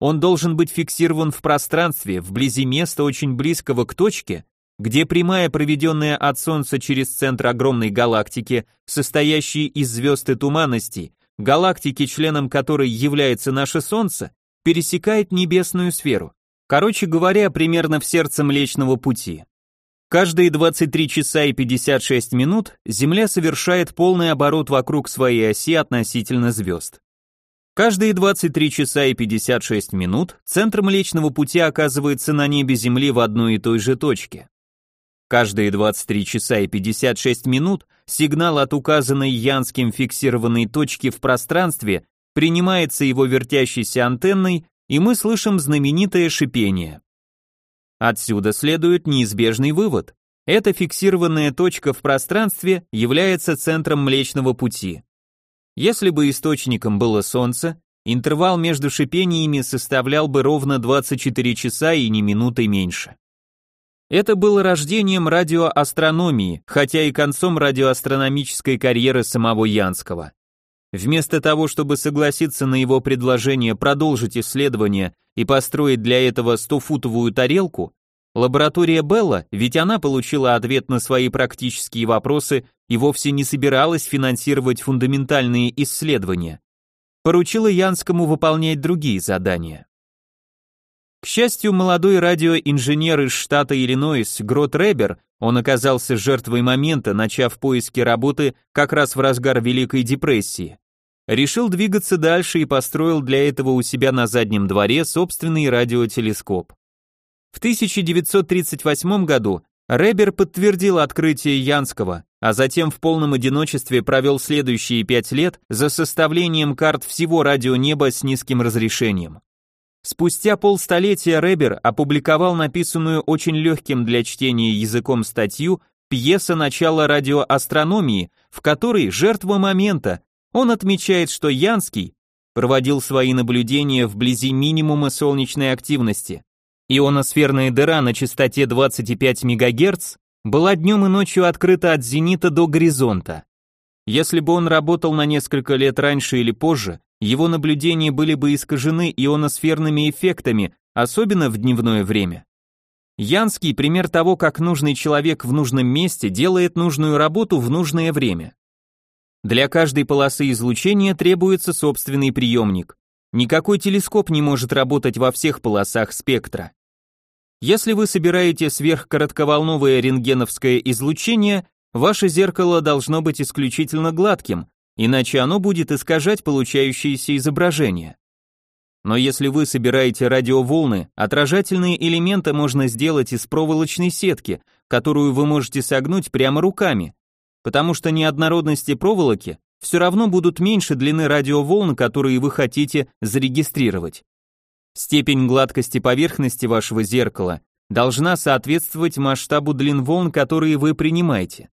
Он должен быть фиксирован в пространстве, вблизи места очень близкого к точке, где прямая, проведенная от Солнца через центр огромной галактики, состоящей из звезд и туманностей, галактики, членом которой является наше Солнце, пересекает небесную сферу. Короче говоря, примерно в сердце Млечного Пути. Каждые 23 часа и 56 минут Земля совершает полный оборот вокруг своей оси относительно звезд. Каждые 23 часа и 56 минут центр Млечного Пути оказывается на небе Земли в одной и той же точке. Каждые 23 часа и 56 минут сигнал от указанной Янским фиксированной точки в пространстве принимается его вертящейся антенной, и мы слышим знаменитое шипение. Отсюда следует неизбежный вывод. Эта фиксированная точка в пространстве является центром Млечного Пути. Если бы источником было Солнце, интервал между шипениями составлял бы ровно 24 часа и ни минуты меньше. Это было рождением радиоастрономии, хотя и концом радиоастрономической карьеры самого Янского. Вместо того, чтобы согласиться на его предложение продолжить исследования и построить для этого 100-футовую тарелку, лаборатория Белла, ведь она получила ответ на свои практические вопросы и вовсе не собиралась финансировать фундаментальные исследования, поручила Янскому выполнять другие задания. К счастью, молодой радиоинженер из штата Иллинойс Грот Ребер, он оказался жертвой момента, начав поиски работы как раз в разгар Великой депрессии решил двигаться дальше и построил для этого у себя на заднем дворе собственный радиотелескоп. В 1938 году Ребер подтвердил открытие Янского, а затем в полном одиночестве провел следующие пять лет за составлением карт всего радионеба с низким разрешением. Спустя полстолетия Ребер опубликовал написанную очень легким для чтения языком статью «Пьеса начала радиоастрономии», в которой жертва момента он отмечает, что Янский проводил свои наблюдения вблизи минимума солнечной активности. Ионосферная дыра на частоте 25 МГц была днем и ночью открыта от зенита до горизонта. Если бы он работал на несколько лет раньше или позже, его наблюдения были бы искажены ионосферными эффектами, особенно в дневное время. Янский пример того, как нужный человек в нужном месте делает нужную работу в нужное время. Для каждой полосы излучения требуется собственный приемник. Никакой телескоп не может работать во всех полосах спектра. Если вы собираете сверхкоротковолновое рентгеновское излучение, ваше зеркало должно быть исключительно гладким, иначе оно будет искажать получающееся изображение. Но если вы собираете радиоволны, отражательные элементы можно сделать из проволочной сетки, которую вы можете согнуть прямо руками, потому что неоднородности проволоки все равно будут меньше длины радиоволн, которые вы хотите зарегистрировать. Степень гладкости поверхности вашего зеркала должна соответствовать масштабу длин волн, которые вы принимаете.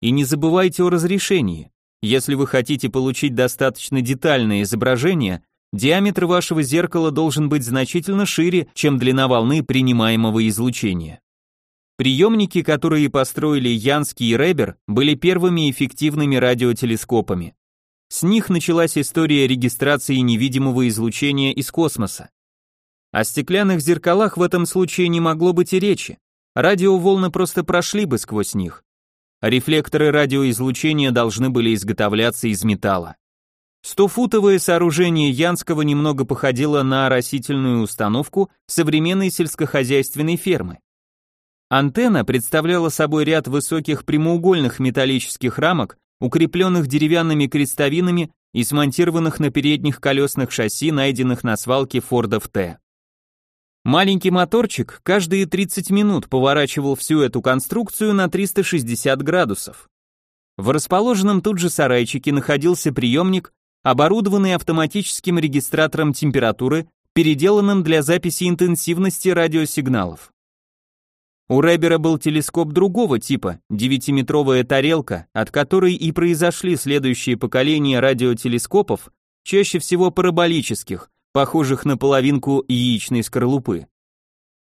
И не забывайте о разрешении. Если вы хотите получить достаточно детальное изображение, диаметр вашего зеркала должен быть значительно шире, чем длина волны принимаемого излучения. Приемники, которые построили Янский и Ребер, были первыми эффективными радиотелескопами. С них началась история регистрации невидимого излучения из космоса. О стеклянных зеркалах в этом случае не могло быть и речи. Радиоволны просто прошли бы сквозь них. Рефлекторы радиоизлучения должны были изготовляться из металла. Стофутовое сооружение Янского немного походило на оросительную установку современной сельскохозяйственной фермы. Антенна представляла собой ряд высоких прямоугольных металлических рамок, укрепленных деревянными крестовинами и смонтированных на передних колесных шасси, найденных на свалке Фордов Т. Маленький моторчик каждые 30 минут поворачивал всю эту конструкцию на 360 градусов. В расположенном тут же сарайчике находился приемник, оборудованный автоматическим регистратором температуры, переделанным для записи интенсивности радиосигналов. У Ребера был телескоп другого типа, 9-метровая тарелка, от которой и произошли следующие поколения радиотелескопов, чаще всего параболических, похожих на половинку яичной скорлупы.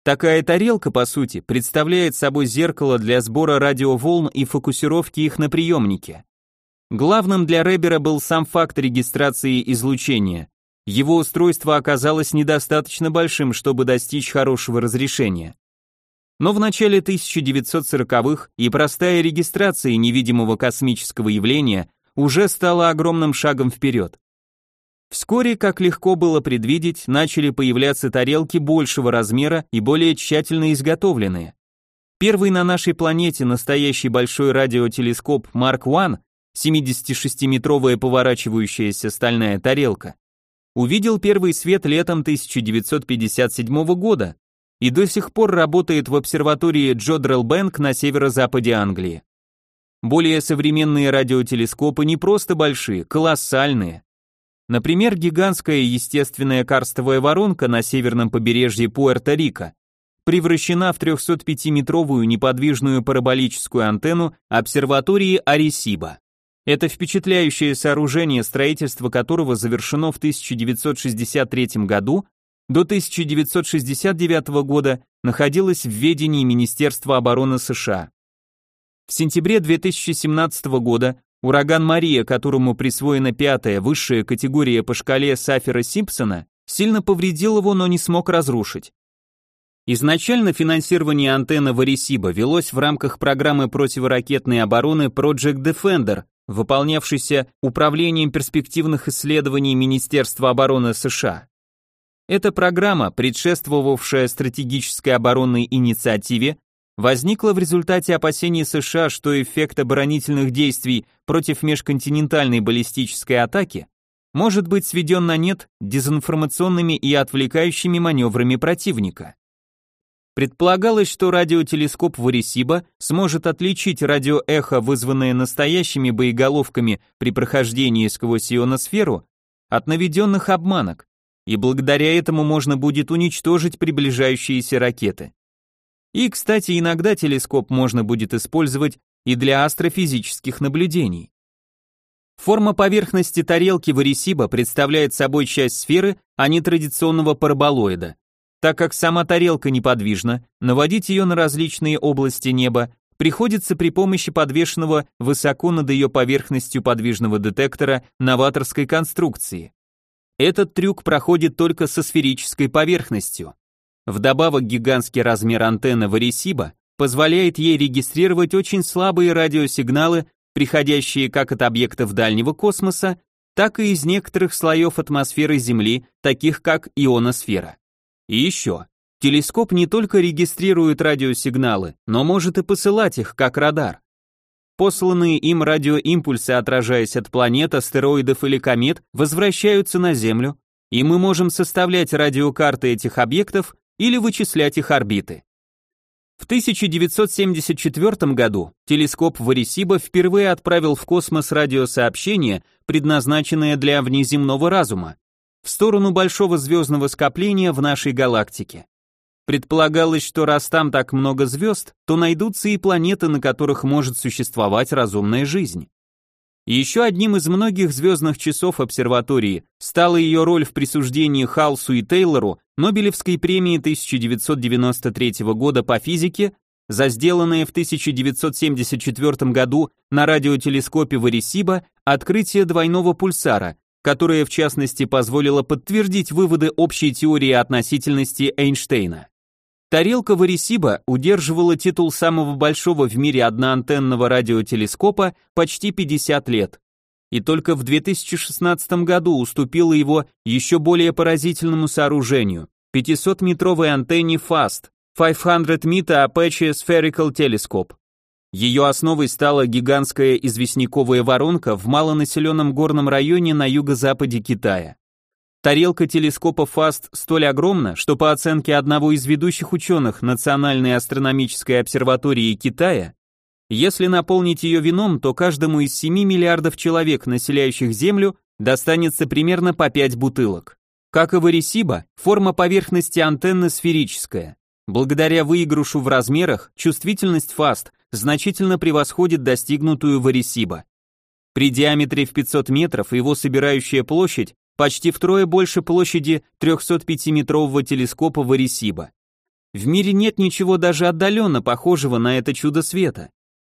Такая тарелка, по сути, представляет собой зеркало для сбора радиоволн и фокусировки их на приемнике. Главным для Ребера был сам факт регистрации излучения. Его устройство оказалось недостаточно большим, чтобы достичь хорошего разрешения. Но в начале 1940-х и простая регистрация невидимого космического явления уже стала огромным шагом вперед. Вскоре, как легко было предвидеть, начали появляться тарелки большего размера и более тщательно изготовленные. Первый на нашей планете настоящий большой радиотелескоп Mark I, 76-метровая поворачивающаяся стальная тарелка, увидел первый свет летом 1957 года и до сих пор работает в обсерватории Джодрелл Бэнк на северо-западе Англии. Более современные радиотелескопы не просто большие, колоссальные, Например, гигантская естественная карстовая воронка на северном побережье Пуэрто-Рико превращена в 305-метровую неподвижную параболическую антенну обсерватории Аресиба. Это впечатляющее сооружение, строительство которого завершено в 1963 году, до 1969 года находилось в ведении Министерства обороны США. В сентябре 2017 года Ураган Мария, которому присвоена пятая, высшая категория по шкале Сафера-Симпсона, сильно повредил его, но не смог разрушить. Изначально финансирование антенны в Аресибо велось в рамках программы противоракетной обороны Project Defender, выполнявшейся Управлением перспективных исследований Министерства обороны США. Эта программа, предшествовавшая стратегической оборонной инициативе, возникла в результате опасений США, что эффект оборонительных действий против межконтинентальной баллистической атаки может быть сведен на нет дезинформационными и отвлекающими маневрами противника. Предполагалось, что радиотелескоп Варисиба сможет отличить радиоэхо, вызванное настоящими боеголовками при прохождении сквозь ионосферу, от наведенных обманок, и благодаря этому можно будет уничтожить приближающиеся ракеты. И, кстати, иногда телескоп можно будет использовать и для астрофизических наблюдений. Форма поверхности тарелки Варисиба представляет собой часть сферы, а не традиционного параболоида. Так как сама тарелка неподвижна, наводить ее на различные области неба приходится при помощи подвешенного высоко над ее поверхностью подвижного детектора новаторской конструкции. Этот трюк проходит только со сферической поверхностью. Вдобавок гигантский размер антенны Варисиба позволяет ей регистрировать очень слабые радиосигналы, приходящие как от объектов дальнего космоса, так и из некоторых слоев атмосферы Земли, таких как ионосфера. И еще, телескоп не только регистрирует радиосигналы, но может и посылать их как радар. Посланные им радиоимпульсы, отражаясь от планет, астероидов или комет, возвращаются на Землю, и мы можем составлять радиокарты этих объектов или вычислять их орбиты. В 1974 году телескоп Варисиба впервые отправил в космос радиосообщение, предназначенное для внеземного разума в сторону большого звездного скопления в нашей галактике. Предполагалось, что раз там так много звезд, то найдутся и планеты, на которых может существовать разумная жизнь. Еще одним из многих звездных часов обсерватории стала ее роль в присуждении Халсу и Тейлору Нобелевской премии 1993 года по физике за сделанное в 1974 году на радиотелескопе Варисиба открытие двойного пульсара, которая в частности позволила подтвердить выводы общей теории относительности Эйнштейна. Тарелка Варисиба удерживала титул самого большого в мире одноантенного радиотелескопа почти 50 лет, и только в 2016 году уступила его еще более поразительному сооружению 500-метровой антенне FAST 500 Meter Aperture Spherical Telescope. Ее основой стала гигантская известняковая воронка в малонаселенном горном районе на юго-западе Китая. Тарелка телескопа FAST столь огромна, что по оценке одного из ведущих ученых Национальной астрономической обсерватории Китая, если наполнить ее вином, то каждому из 7 миллиардов человек, населяющих Землю, достанется примерно по 5 бутылок. Как и в Аресиба, форма поверхности антенны сферическая. Благодаря выигрышу в размерах, чувствительность FAST значительно превосходит достигнутую в Аресиба. При диаметре в 500 метров его собирающая площадь почти втрое больше площади 305-метрового телескопа в Аресиба. В мире нет ничего даже отдаленно похожего на это чудо света.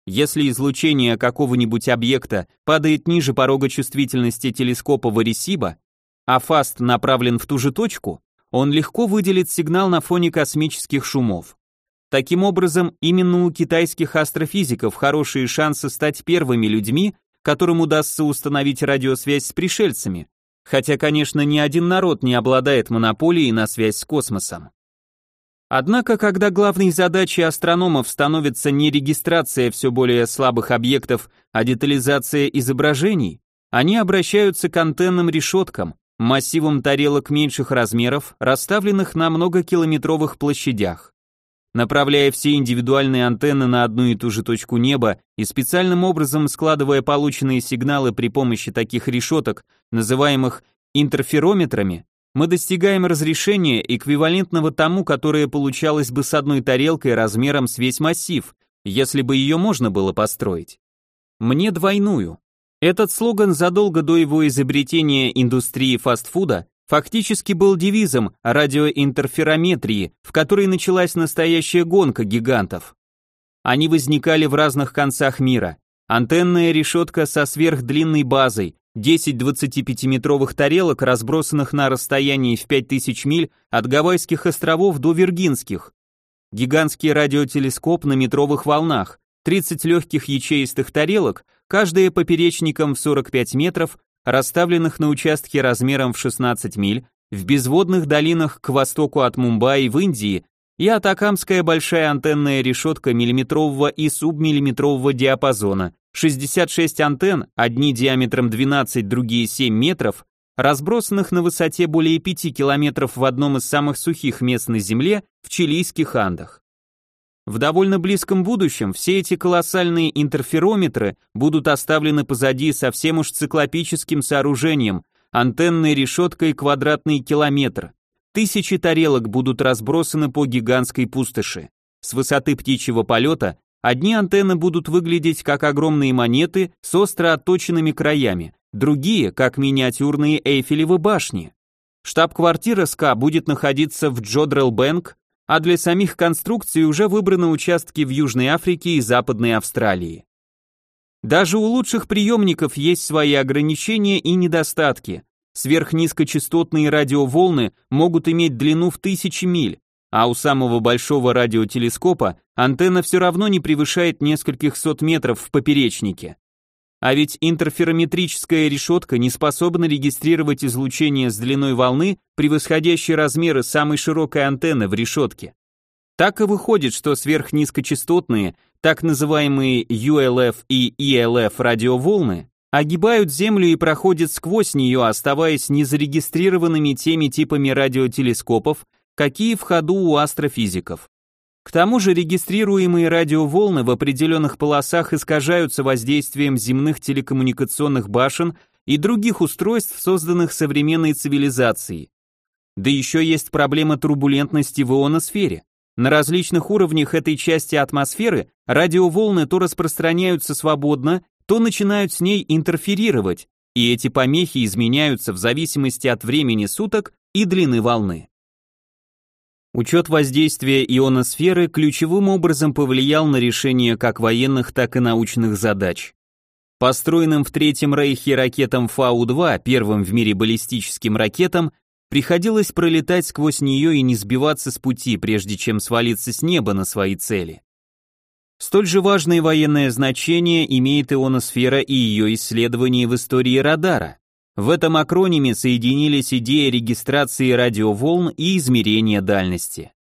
Если излучение какого-нибудь объекта падает ниже порога чувствительности телескопа в Аресиба, а фаст направлен в ту же точку, он легко выделит сигнал на фоне космических шумов. Таким образом, именно у китайских астрофизиков хорошие шансы стать первыми людьми, которым удастся установить радиосвязь с пришельцами, хотя, конечно, ни один народ не обладает монополией на связь с космосом. Однако, когда главной задачей астрономов становится не регистрация все более слабых объектов, а детализация изображений, они обращаются к антенным решеткам, массивам тарелок меньших размеров, расставленных на многокилометровых площадях направляя все индивидуальные антенны на одну и ту же точку неба и специальным образом складывая полученные сигналы при помощи таких решеток, называемых интерферометрами, мы достигаем разрешения, эквивалентного тому, которое получалось бы с одной тарелкой размером с весь массив, если бы ее можно было построить. Мне двойную. Этот слоган задолго до его изобретения индустрии фастфуда фактически был девизом радиоинтерферометрии, в которой началась настоящая гонка гигантов. Они возникали в разных концах мира. Антенная решетка со сверхдлинной базой, 10 25-метровых тарелок, разбросанных на расстоянии в 5000 миль от Гавайских островов до Виргинских. Гигантский радиотелескоп на метровых волнах, 30 легких ячеистых тарелок, каждая поперечником в 45 метров, расставленных на участке размером в 16 миль, в безводных долинах к востоку от Мумбаи в Индии и атакамская большая антенная решетка миллиметрового и субмиллиметрового диапазона, 66 антенн, одни диаметром 12, другие 7 метров, разбросанных на высоте более 5 километров в одном из самых сухих мест на Земле, в чилийских Андах. В довольно близком будущем все эти колоссальные интерферометры будут оставлены позади совсем уж циклопическим сооружением, антенной решеткой квадратный километр. Тысячи тарелок будут разбросаны по гигантской пустоши. С высоты птичьего полета одни антенны будут выглядеть как огромные монеты с остро отточенными краями, другие как миниатюрные Эйфелевы башни. Штаб-квартира СКА будет находиться в Джодрелл-Бэнк, а для самих конструкций уже выбраны участки в Южной Африке и Западной Австралии. Даже у лучших приемников есть свои ограничения и недостатки. Сверхнизкочастотные радиоволны могут иметь длину в тысячи миль, а у самого большого радиотелескопа антенна все равно не превышает нескольких сот метров в поперечнике. А ведь интерферометрическая решетка не способна регистрировать излучение с длиной волны, превосходящей размеры самой широкой антенны в решетке. Так и выходит, что сверхнизкочастотные, так называемые ULF и ELF радиоволны, огибают Землю и проходят сквозь нее, оставаясь незарегистрированными теми типами радиотелескопов, какие в ходу у астрофизиков. К тому же регистрируемые радиоволны в определенных полосах искажаются воздействием земных телекоммуникационных башен и других устройств, созданных современной цивилизацией. Да еще есть проблема турбулентности в ионосфере. На различных уровнях этой части атмосферы радиоволны то распространяются свободно, то начинают с ней интерферировать, и эти помехи изменяются в зависимости от времени суток и длины волны. Учет воздействия ионосферы ключевым образом повлиял на решение как военных, так и научных задач. Построенным в Третьем Рейхе ракетам Фау-2, первым в мире баллистическим ракетам, приходилось пролетать сквозь нее и не сбиваться с пути, прежде чем свалиться с неба на свои цели. Столь же важное военное значение имеет ионосфера и ее исследование в истории радара. В этом акрониме соединились идеи регистрации радиоволн и измерения дальности.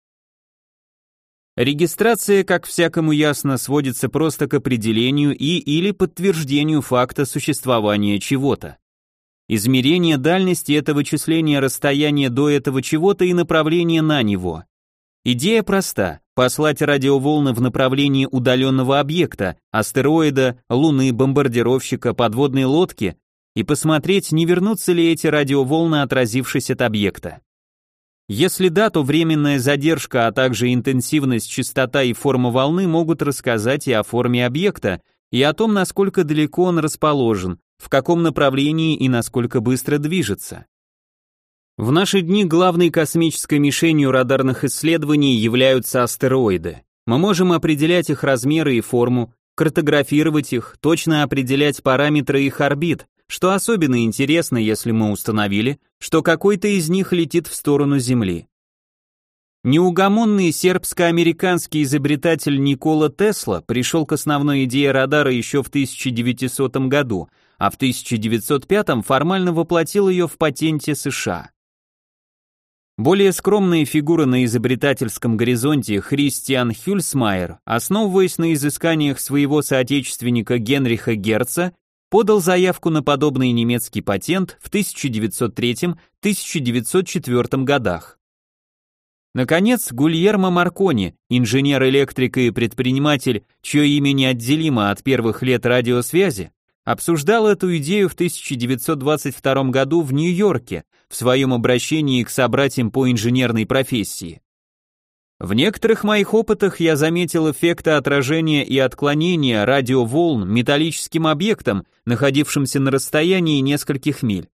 Регистрация, как всякому ясно, сводится просто к определению и или подтверждению факта существования чего-то. Измерение дальности – это вычисление расстояния до этого чего-то и направления на него. Идея проста – послать радиоволны в направлении удаленного объекта, астероида, луны, бомбардировщика, подводной лодки и посмотреть, не вернутся ли эти радиоволны, отразившись от объекта. Если да, то временная задержка, а также интенсивность, частота и форма волны могут рассказать и о форме объекта, и о том, насколько далеко он расположен, в каком направлении и насколько быстро движется. В наши дни главной космической мишенью радарных исследований являются астероиды. Мы можем определять их размеры и форму, картографировать их, точно определять параметры их орбит, что особенно интересно, если мы установили, что какой-то из них летит в сторону Земли. Неугомонный сербско-американский изобретатель Никола Тесла пришел к основной идее радара еще в 1900 году, а в 1905 формально воплотил ее в патенте США. Более скромная фигура на изобретательском горизонте Христиан Хюльсмайер, основываясь на изысканиях своего соотечественника Генриха Герца, подал заявку на подобный немецкий патент в 1903-1904 годах. Наконец, Гульермо Маркони, инженер-электрик и предприниматель, чье имя неотделимо от первых лет радиосвязи, обсуждал эту идею в 1922 году в Нью-Йорке в своем обращении к собратьям по инженерной профессии. В некоторых моих опытах я заметил эффекты отражения и отклонения радиоволн металлическим объектом, находившимся на расстоянии нескольких миль.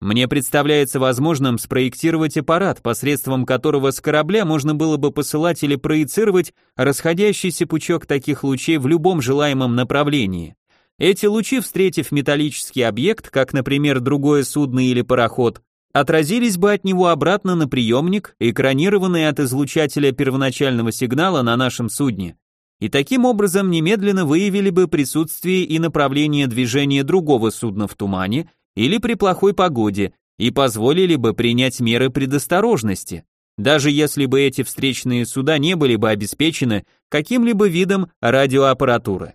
Мне представляется возможным спроектировать аппарат, посредством которого с корабля можно было бы посылать или проецировать расходящийся пучок таких лучей в любом желаемом направлении. Эти лучи, встретив металлический объект, как, например, другое судно или пароход, отразились бы от него обратно на приемник, экранированный от излучателя первоначального сигнала на нашем судне, и таким образом немедленно выявили бы присутствие и направление движения другого судна в тумане или при плохой погоде и позволили бы принять меры предосторожности, даже если бы эти встречные суда не были бы обеспечены каким-либо видом радиоаппаратуры.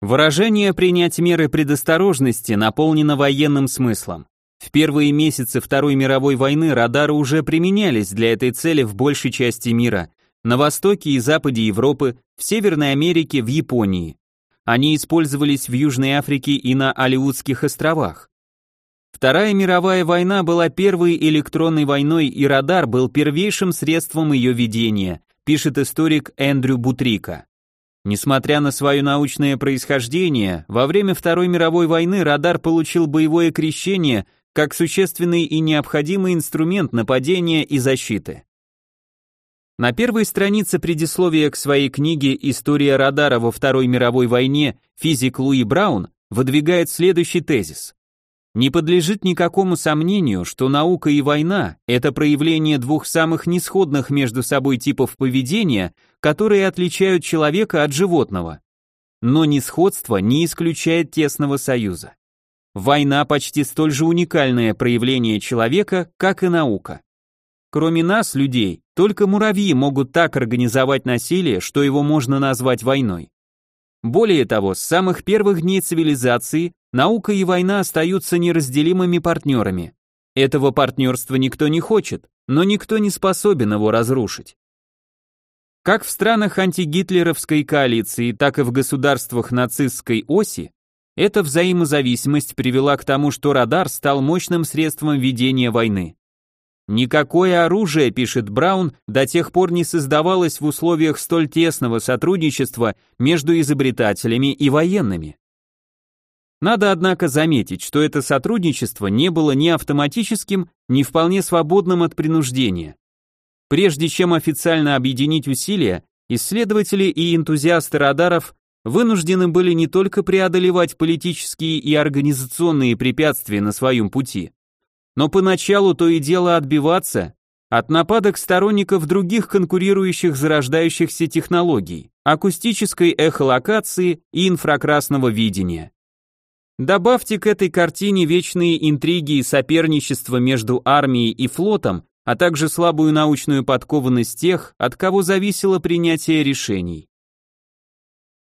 Выражение «принять меры предосторожности» наполнено военным смыслом. В первые месяцы Второй мировой войны радары уже применялись для этой цели в большей части мира, на востоке и западе Европы, в Северной Америке, в Японии. Они использовались в Южной Африке и на Алиутских островах. Вторая мировая война была первой электронной войной, и радар был первейшим средством ее ведения, пишет историк Эндрю Бутрика. Несмотря на свое научное происхождение, во время Второй мировой войны радар получил боевое крещение как существенный и необходимый инструмент нападения и защиты. На первой странице предисловия к своей книге «История радара во Второй мировой войне» физик Луи Браун выдвигает следующий тезис. Не подлежит никакому сомнению, что наука и война – это проявление двух самых несходных между собой типов поведения, которые отличают человека от животного. Но несходство не исключает тесного союза. Война почти столь же уникальное проявление человека, как и наука. Кроме нас, людей, только муравьи могут так организовать насилие, что его можно назвать войной. Более того, с самых первых дней цивилизации наука и война остаются неразделимыми партнерами. Этого партнерства никто не хочет, но никто не способен его разрушить. Как в странах антигитлеровской коалиции, так и в государствах нацистской оси, эта взаимозависимость привела к тому, что радар стал мощным средством ведения войны. Никакое оружие, пишет Браун, до тех пор не создавалось в условиях столь тесного сотрудничества между изобретателями и военными. Надо, однако, заметить, что это сотрудничество не было ни автоматическим, ни вполне свободным от принуждения. Прежде чем официально объединить усилия, исследователи и энтузиасты радаров вынуждены были не только преодолевать политические и организационные препятствия на своем пути, но поначалу то и дело отбиваться от нападок сторонников других конкурирующих зарождающихся технологий, акустической эхолокации и инфракрасного видения. Добавьте к этой картине вечные интриги и соперничество между армией и флотом, а также слабую научную подкованность тех, от кого зависело принятие решений.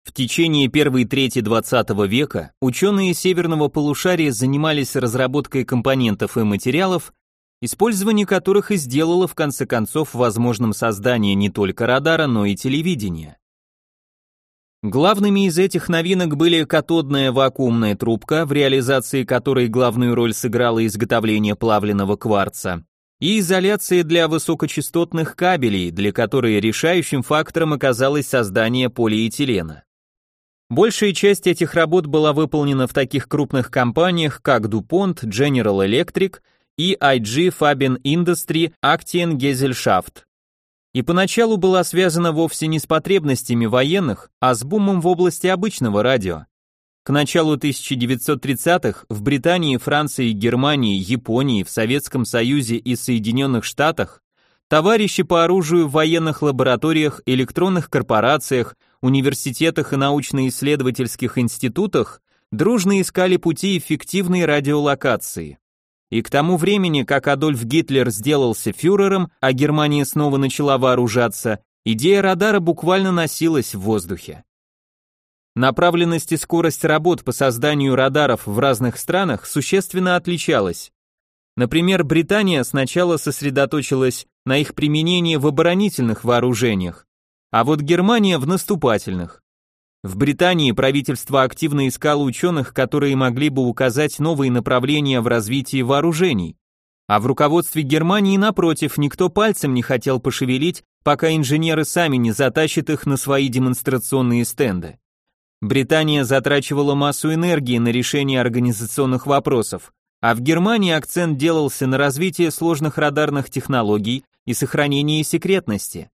В течение первой трети 20 века ученые северного полушария занимались разработкой компонентов и материалов, использование которых и сделало в конце концов возможным создание не только радара, но и телевидения. Главными из этих новинок были катодная вакуумная трубка, в реализации которой главную роль сыграло изготовление плавленного кварца, и изоляция для высокочастотных кабелей, для которой решающим фактором оказалось создание полиэтилена. Большая часть этих работ была выполнена в таких крупных компаниях, как DuPont, General Electric и IG Fabian Industry Actien Gesellschaft. И поначалу была связана вовсе не с потребностями военных, а с бумом в области обычного радио. К началу 1930-х в Британии, Франции, Германии, Японии, в Советском Союзе и Соединенных Штатах товарищи по оружию в военных лабораториях, электронных корпорациях, университетах и научно-исследовательских институтах дружно искали пути эффективной радиолокации. И к тому времени, как Адольф Гитлер сделался фюрером, а Германия снова начала вооружаться, идея радара буквально носилась в воздухе. Направленность и скорость работ по созданию радаров в разных странах существенно отличалась. Например, Британия сначала сосредоточилась на их применении в оборонительных вооружениях, а вот Германия в наступательных. В Британии правительство активно искало ученых, которые могли бы указать новые направления в развитии вооружений. А в руководстве Германии, напротив, никто пальцем не хотел пошевелить, пока инженеры сами не затащат их на свои демонстрационные стенды. Британия затрачивала массу энергии на решение организационных вопросов, а в Германии акцент делался на развитии сложных радарных технологий и сохранении секретности.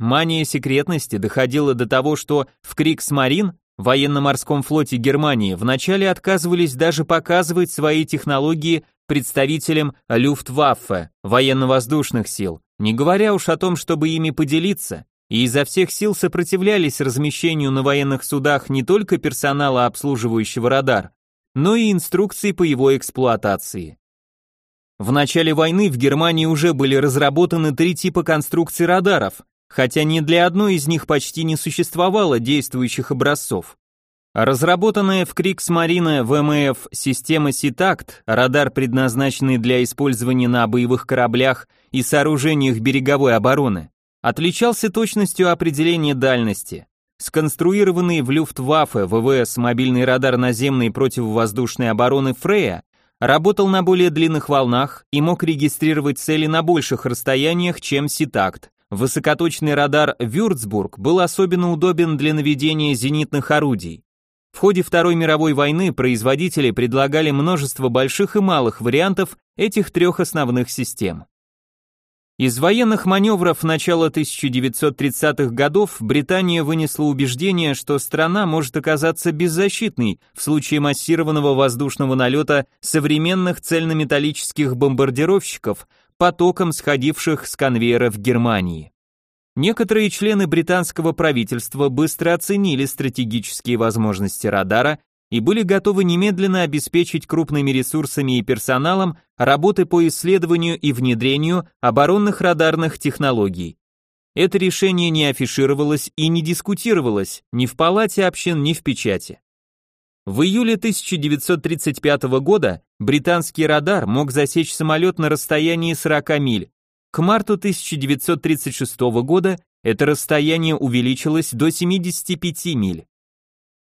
Мания секретности доходила до того, что в Криксмарин, военно-морском флоте Германии, вначале отказывались даже показывать свои технологии представителям Люфтваффе, военно-воздушных сил, не говоря уж о том, чтобы ими поделиться, и изо всех сил сопротивлялись размещению на военных судах не только персонала, обслуживающего радар, но и инструкций по его эксплуатации. В начале войны в Германии уже были разработаны три типа конструкций радаров, хотя ни для одной из них почти не существовало действующих образцов. Разработанная в Крикс-Марине ВМФ система Ситакт, радар, предназначенный для использования на боевых кораблях и сооружениях береговой обороны, отличался точностью определения дальности. Сконструированный в Люфтваффе ВВС мобильный радар наземной противовоздушной обороны Фрея работал на более длинных волнах и мог регистрировать цели на больших расстояниях, чем Ситакт. Высокоточный радар Вюрцбург был особенно удобен для наведения зенитных орудий. В ходе Второй мировой войны производители предлагали множество больших и малых вариантов этих трех основных систем. Из военных маневров начала 1930-х годов Британия вынесла убеждение, что страна может оказаться беззащитной в случае массированного воздушного налета современных цельнометаллических бомбардировщиков, потоком сходивших с конвейера в Германии. Некоторые члены британского правительства быстро оценили стратегические возможности радара и были готовы немедленно обеспечить крупными ресурсами и персоналом работы по исследованию и внедрению оборонных радарных технологий. Это решение не афишировалось и не дискутировалось ни в палате общин, ни в печати. В июле 1935 года британский радар мог засечь самолет на расстоянии 40 миль, к марту 1936 года это расстояние увеличилось до 75 миль.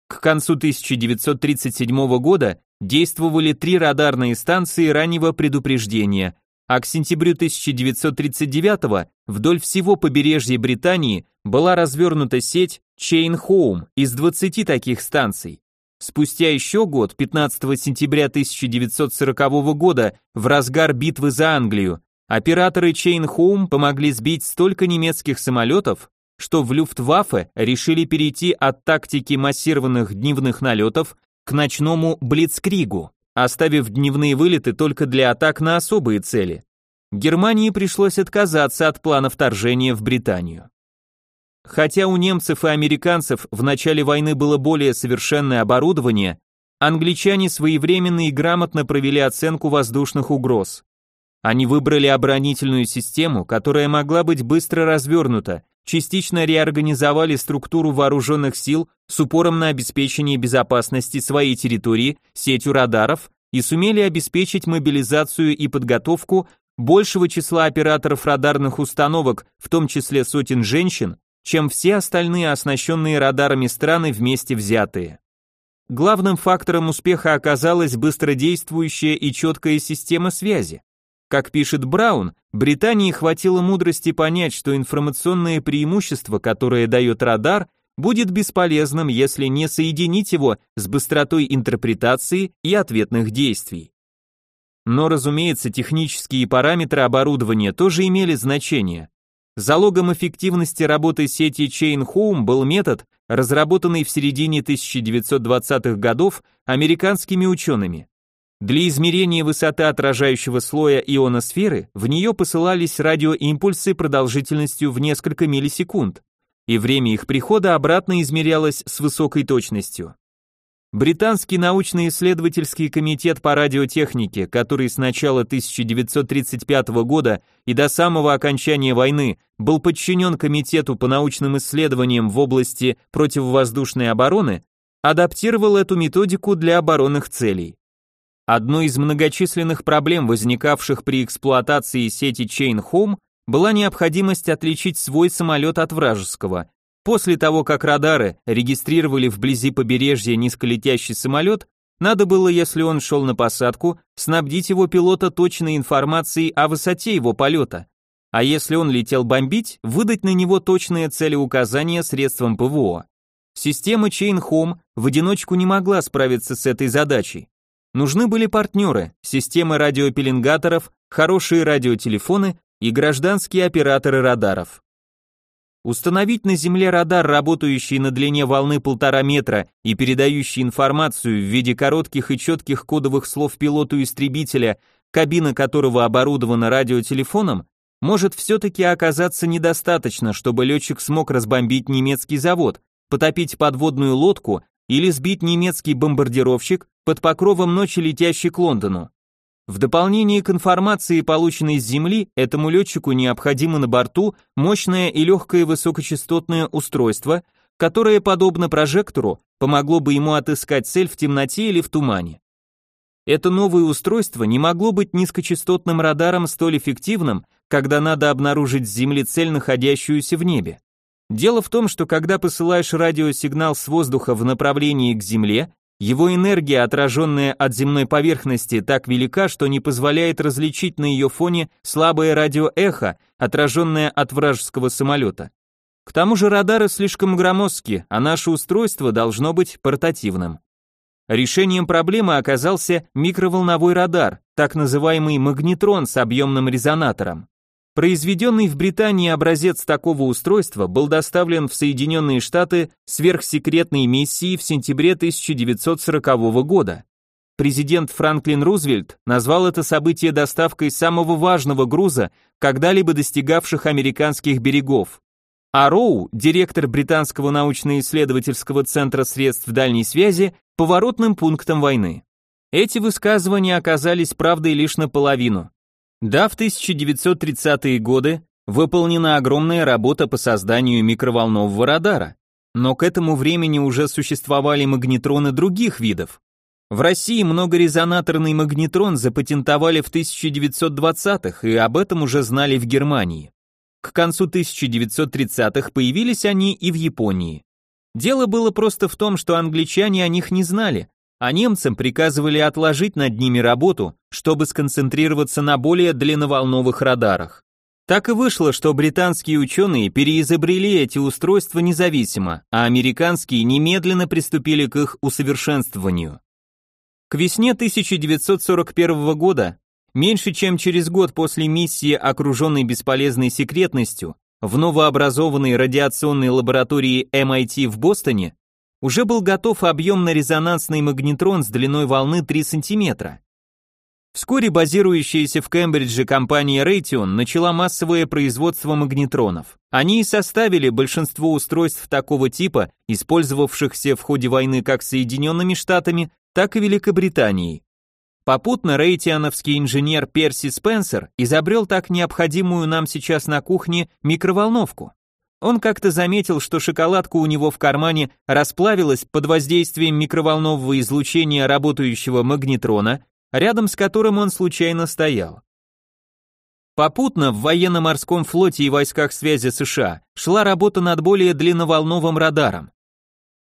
К концу 1937 года действовали три радарные станции раннего предупреждения, а к сентябрю 1939 вдоль всего побережья Британии была развернута сеть Chain Home из 20 таких станций. Спустя еще год, 15 сентября 1940 года, в разгар битвы за Англию, Операторы Chain Home помогли сбить столько немецких самолетов, что в Люфтваффе решили перейти от тактики массированных дневных налетов к ночному блицкригу, оставив дневные вылеты только для атак на особые цели. Германии пришлось отказаться от плана вторжения в Британию. Хотя у немцев и американцев в начале войны было более совершенное оборудование, англичане своевременно и грамотно провели оценку воздушных угроз. Они выбрали оборонительную систему, которая могла быть быстро развернута, частично реорганизовали структуру вооруженных сил с упором на обеспечение безопасности своей территории сетью радаров и сумели обеспечить мобилизацию и подготовку большего числа операторов радарных установок, в том числе сотен женщин, чем все остальные оснащенные радарами страны вместе взятые. Главным фактором успеха оказалась быстродействующая и четкая система связи. Как пишет Браун, Британии хватило мудрости понять, что информационное преимущество, которое дает радар, будет бесполезным, если не соединить его с быстротой интерпретации и ответных действий. Но, разумеется, технические параметры оборудования тоже имели значение. Залогом эффективности работы сети Chain Home был метод, разработанный в середине 1920-х годов американскими учеными. Для измерения высоты отражающего слоя ионосферы в нее посылались радиоимпульсы продолжительностью в несколько миллисекунд, и время их прихода обратно измерялось с высокой точностью. Британский научно-исследовательский комитет по радиотехнике, который с начала 1935 года и до самого окончания войны был подчинен Комитету по научным исследованиям в области противовоздушной обороны, адаптировал эту методику для оборонных целей. Одной из многочисленных проблем, возникавших при эксплуатации сети Chain Home, была необходимость отличить свой самолет от вражеского. После того, как радары регистрировали вблизи побережья низколетящий самолет, надо было, если он шел на посадку, снабдить его пилота точной информацией о высоте его полета. А если он летел бомбить, выдать на него точные целеуказания средством ПВО. Система Chain Home в одиночку не могла справиться с этой задачей. Нужны были партнеры, системы радиопеленгаторов, хорошие радиотелефоны и гражданские операторы радаров. Установить на Земле радар, работающий на длине волны полтора метра и передающий информацию в виде коротких и четких кодовых слов пилоту истребителя, кабина которого оборудована радиотелефоном, может все-таки оказаться недостаточно, чтобы летчик смог разбомбить немецкий завод, потопить подводную лодку или сбить немецкий бомбардировщик под покровом ночи, летящий к Лондону. В дополнение к информации, полученной с Земли, этому летчику необходимо на борту мощное и легкое высокочастотное устройство, которое, подобно прожектору, помогло бы ему отыскать цель в темноте или в тумане. Это новое устройство не могло быть низкочастотным радаром столь эффективным, когда надо обнаружить с Земли цель, находящуюся в небе. Дело в том, что когда посылаешь радиосигнал с воздуха в направлении к Земле, его энергия, отраженная от земной поверхности, так велика, что не позволяет различить на ее фоне слабое радиоэхо, отраженное от вражеского самолета. К тому же радары слишком громоздки, а наше устройство должно быть портативным. Решением проблемы оказался микроволновой радар, так называемый магнетрон с объемным резонатором. Произведенный в Британии образец такого устройства был доставлен в Соединенные Штаты сверхсекретной миссией в сентябре 1940 года. Президент Франклин Рузвельт назвал это событие доставкой самого важного груза, когда-либо достигавших американских берегов. А Роу, директор британского научно-исследовательского центра средств дальней связи, поворотным пунктом войны. Эти высказывания оказались правдой лишь наполовину. Да, в 1930-е годы выполнена огромная работа по созданию микроволнового радара, но к этому времени уже существовали магнетроны других видов. В России многорезонаторный магнетрон запатентовали в 1920-х, и об этом уже знали в Германии. К концу 1930-х появились они и в Японии. Дело было просто в том, что англичане о них не знали, а немцам приказывали отложить над ними работу, чтобы сконцентрироваться на более длинноволновых радарах. Так и вышло, что британские ученые переизобрели эти устройства независимо, а американские немедленно приступили к их усовершенствованию. К весне 1941 года, меньше чем через год после миссии, окруженной бесполезной секретностью, в новообразованной радиационной лаборатории MIT в Бостоне, уже был готов объемно-резонансный магнетрон с длиной волны 3 см. Вскоре базирующаяся в Кембридже компания Raytheon начала массовое производство магнетронов. Они и составили большинство устройств такого типа, использовавшихся в ходе войны как Соединенными Штатами, так и Великобританией. Попутно рейтиановский инженер Перси Спенсер изобрел так необходимую нам сейчас на кухне микроволновку. Он как-то заметил, что шоколадка у него в кармане расплавилась под воздействием микроволнового излучения работающего магнетрона, рядом с которым он случайно стоял. Попутно в военно-морском флоте и войсках связи США шла работа над более длинноволновым радаром.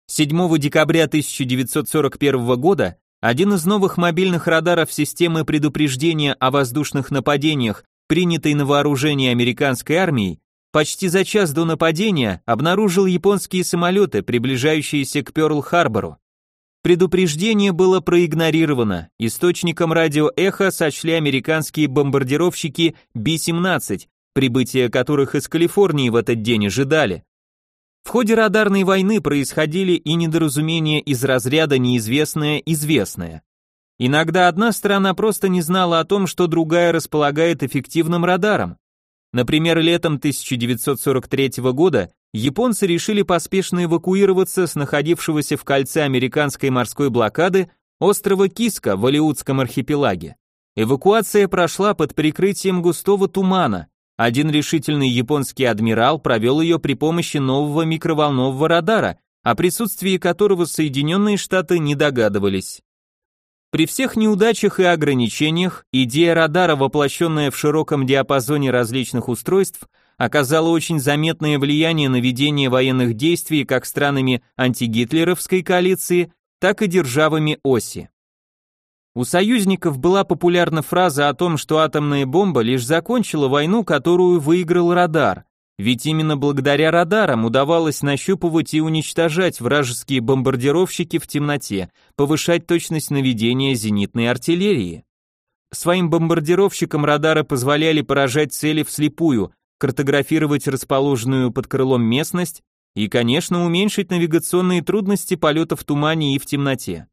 7 декабря 1941 года один из новых мобильных радаров системы предупреждения о воздушных нападениях, принятой на вооружение американской армией, почти за час до нападения обнаружил японские самолеты, приближающиеся к Пёрл-Харбору. Предупреждение было проигнорировано. Источником радиоэха сочли американские бомбардировщики Би-17, прибытие которых из Калифорнии в этот день ожидали. В ходе радарной войны происходили и недоразумения из разряда неизвестное-известное. Иногда одна сторона просто не знала о том, что другая располагает эффективным радаром. Например, летом 1943 года японцы решили поспешно эвакуироваться с находившегося в кольце американской морской блокады острова Киска в Алиутском архипелаге. Эвакуация прошла под прикрытием густого тумана. Один решительный японский адмирал провел ее при помощи нового микроволнового радара, о присутствии которого Соединенные Штаты не догадывались. При всех неудачах и ограничениях, идея радара, воплощенная в широком диапазоне различных устройств, оказала очень заметное влияние на ведение военных действий как странами антигитлеровской коалиции, так и державами оси. У союзников была популярна фраза о том, что атомная бомба лишь закончила войну, которую выиграл радар, ведь именно благодаря радарам удавалось нащупывать и уничтожать вражеские бомбардировщики в темноте, повышать точность наведения зенитной артиллерии. Своим бомбардировщикам радары позволяли поражать цели вслепую, картографировать расположенную под крылом местность и, конечно, уменьшить навигационные трудности полета в тумане и в темноте.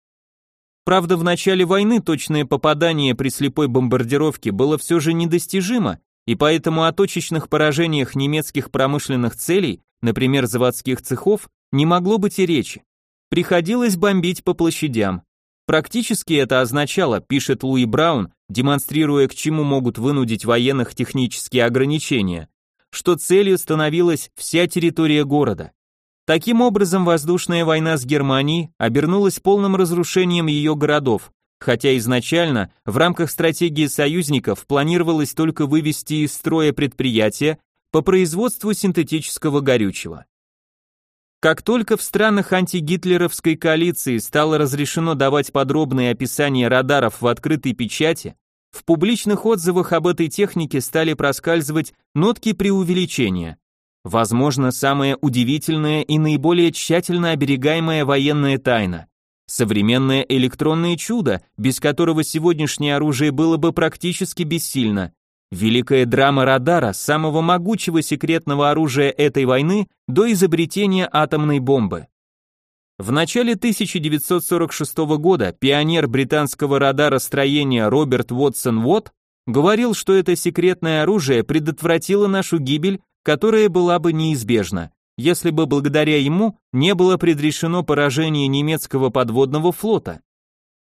Правда, в начале войны точное попадание при слепой бомбардировке было все же недостижимо, и поэтому о точечных поражениях немецких промышленных целей, например, заводских цехов, не могло быть и речи. Приходилось бомбить по площадям. Практически это означало, пишет Луи Браун, демонстрируя, к чему могут вынудить военных технические ограничения, что целью становилась вся территория города. Таким образом, воздушная война с Германией обернулась полным разрушением ее городов, хотя изначально в рамках стратегии союзников планировалось только вывести из строя предприятия по производству синтетического горючего. Как только в странах антигитлеровской коалиции стало разрешено давать подробные описания радаров в открытой печати, в публичных отзывах об этой технике стали проскальзывать нотки преувеличения. Возможно, самая удивительная и наиболее тщательно оберегаемая военная тайна. Современное электронное чудо, без которого сегодняшнее оружие было бы практически бессильно. Великая драма радара, самого могучего секретного оружия этой войны до изобретения атомной бомбы. В начале 1946 года пионер британского радаростроения Роберт Уотсон Уотт говорил, что это секретное оружие предотвратило нашу гибель которая была бы неизбежна, если бы благодаря ему не было предрешено поражение немецкого подводного флота.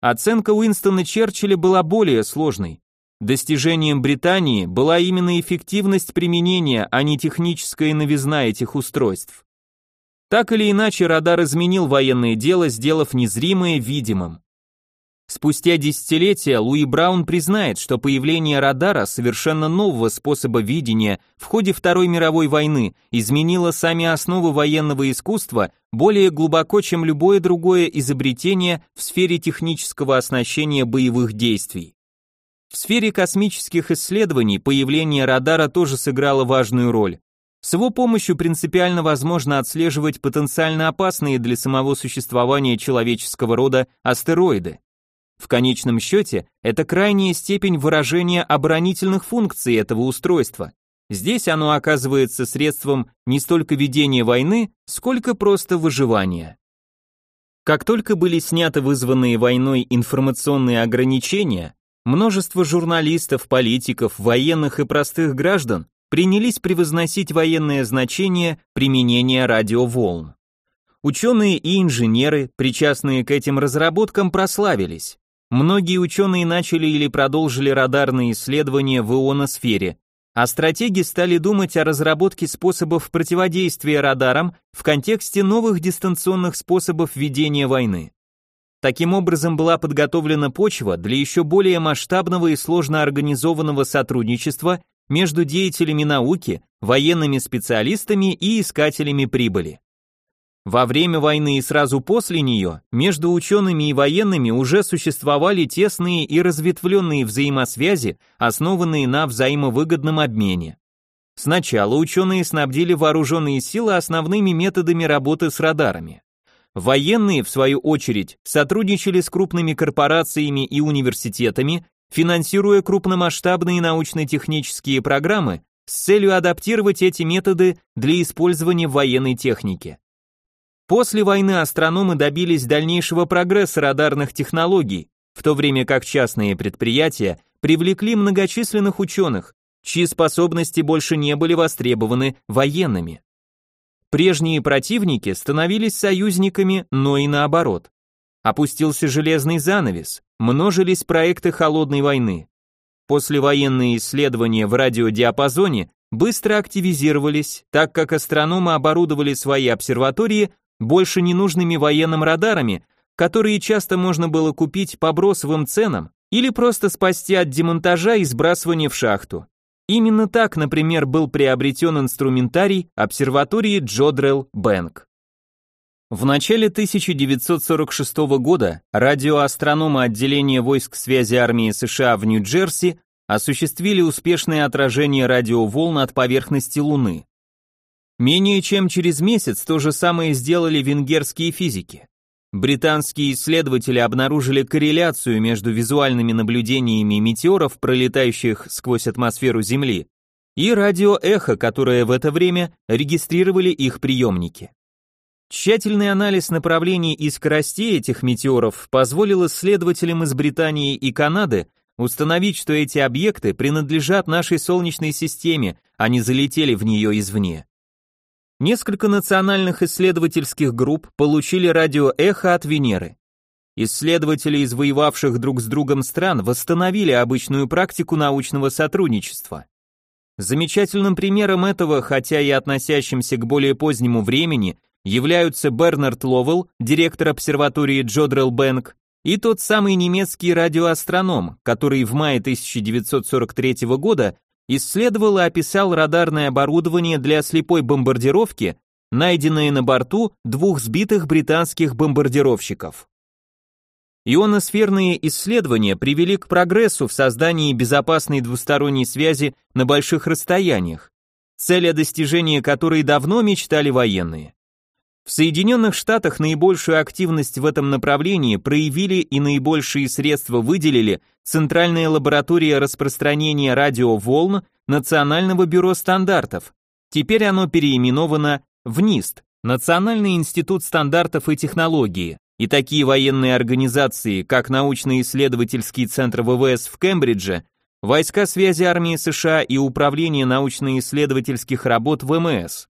Оценка Уинстона Черчилля была более сложной. Достижением Британии была именно эффективность применения, а не техническая новизна этих устройств. Так или иначе, радар изменил военное дело, сделав незримое видимым. Спустя десятилетия Луи Браун признает, что появление радара, совершенно нового способа видения в ходе Второй мировой войны, изменило сами основы военного искусства более глубоко, чем любое другое изобретение в сфере технического оснащения боевых действий. В сфере космических исследований появление радара тоже сыграло важную роль. С его помощью принципиально возможно отслеживать потенциально опасные для самого существования человеческого рода астероиды. В конечном счете, это крайняя степень выражения оборонительных функций этого устройства. Здесь оно оказывается средством не столько ведения войны, сколько просто выживания. Как только были сняты вызванные войной информационные ограничения, множество журналистов, политиков, военных и простых граждан принялись превозносить военное значение применения радиоволн. Ученые и инженеры, причастные к этим разработкам, прославились. Многие ученые начали или продолжили радарные исследования в ионосфере, а стратеги стали думать о разработке способов противодействия радарам в контексте новых дистанционных способов ведения войны. Таким образом была подготовлена почва для еще более масштабного и сложно организованного сотрудничества между деятелями науки, военными специалистами и искателями прибыли. Во время войны и сразу после нее между учеными и военными уже существовали тесные и разветвленные взаимосвязи, основанные на взаимовыгодном обмене. Сначала ученые снабдили вооруженные силы основными методами работы с радарами. Военные, в свою очередь, сотрудничали с крупными корпорациями и университетами, финансируя крупномасштабные научно-технические программы с целью адаптировать эти методы для использования в военной технике. После войны астрономы добились дальнейшего прогресса радарных технологий, в то время как частные предприятия привлекли многочисленных ученых, чьи способности больше не были востребованы военными. Прежние противники становились союзниками, но и наоборот. Опустился железный занавес, множились проекты холодной войны. Послевоенные исследования в радиодиапазоне быстро активизировались, так как астрономы оборудовали свои обсерватории больше ненужными военным радарами, которые часто можно было купить по бросовым ценам или просто спасти от демонтажа и сбрасывания в шахту. Именно так, например, был приобретен инструментарий обсерватории Джодрелл Бэнк. В начале 1946 года радиоастрономы отделения войск связи армии США в Нью-Джерси осуществили успешное отражение радиоволн от поверхности Луны. Менее чем через месяц то же самое сделали венгерские физики. Британские исследователи обнаружили корреляцию между визуальными наблюдениями метеоров, пролетающих сквозь атмосферу Земли, и радиоэхо, которое в это время регистрировали их приемники. Тщательный анализ направлений и скоростей этих метеоров позволил исследователям из Британии и Канады установить, что эти объекты принадлежат нашей Солнечной системе, а не залетели в нее извне. Несколько национальных исследовательских групп получили радиоэхо от Венеры. Исследователи из воевавших друг с другом стран восстановили обычную практику научного сотрудничества. Замечательным примером этого, хотя и относящимся к более позднему времени, являются Бернард Ловелл, директор обсерватории Джодрелл Бэнк, и тот самый немецкий радиоастроном, который в мае 1943 года исследовал и описал радарное оборудование для слепой бомбардировки, найденное на борту двух сбитых британских бомбардировщиков. Ионосферные исследования привели к прогрессу в создании безопасной двусторонней связи на больших расстояниях, цель о достижении которой давно мечтали военные. В Соединенных Штатах наибольшую активность в этом направлении проявили и наибольшие средства выделили Центральная лаборатория распространения радиоволн Национального бюро стандартов. Теперь оно переименовано в НИСТ, Национальный институт стандартов и технологии. И такие военные организации, как научно-исследовательский центр ВВС в Кембридже, войска связи армии США и Управление научно-исследовательских работ ВМС.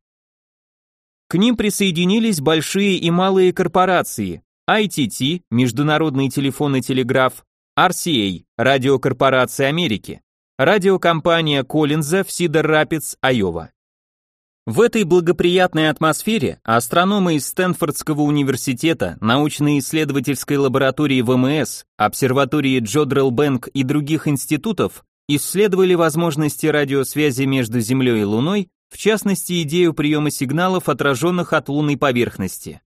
К ним присоединились большие и малые корпорации, ITT, Международный телефон и телеграф, RCA, Радиокорпорация Америки, радиокомпания Коллинза в Сидер-Рапидс, Айова. В этой благоприятной атмосфере астрономы из Стэнфордского университета, научно-исследовательской лаборатории ВМС, обсерватории Джодрелл Бэнк и других институтов исследовали возможности радиосвязи между Землей и Луной в частности идею приема сигналов, отраженных от лунной поверхности.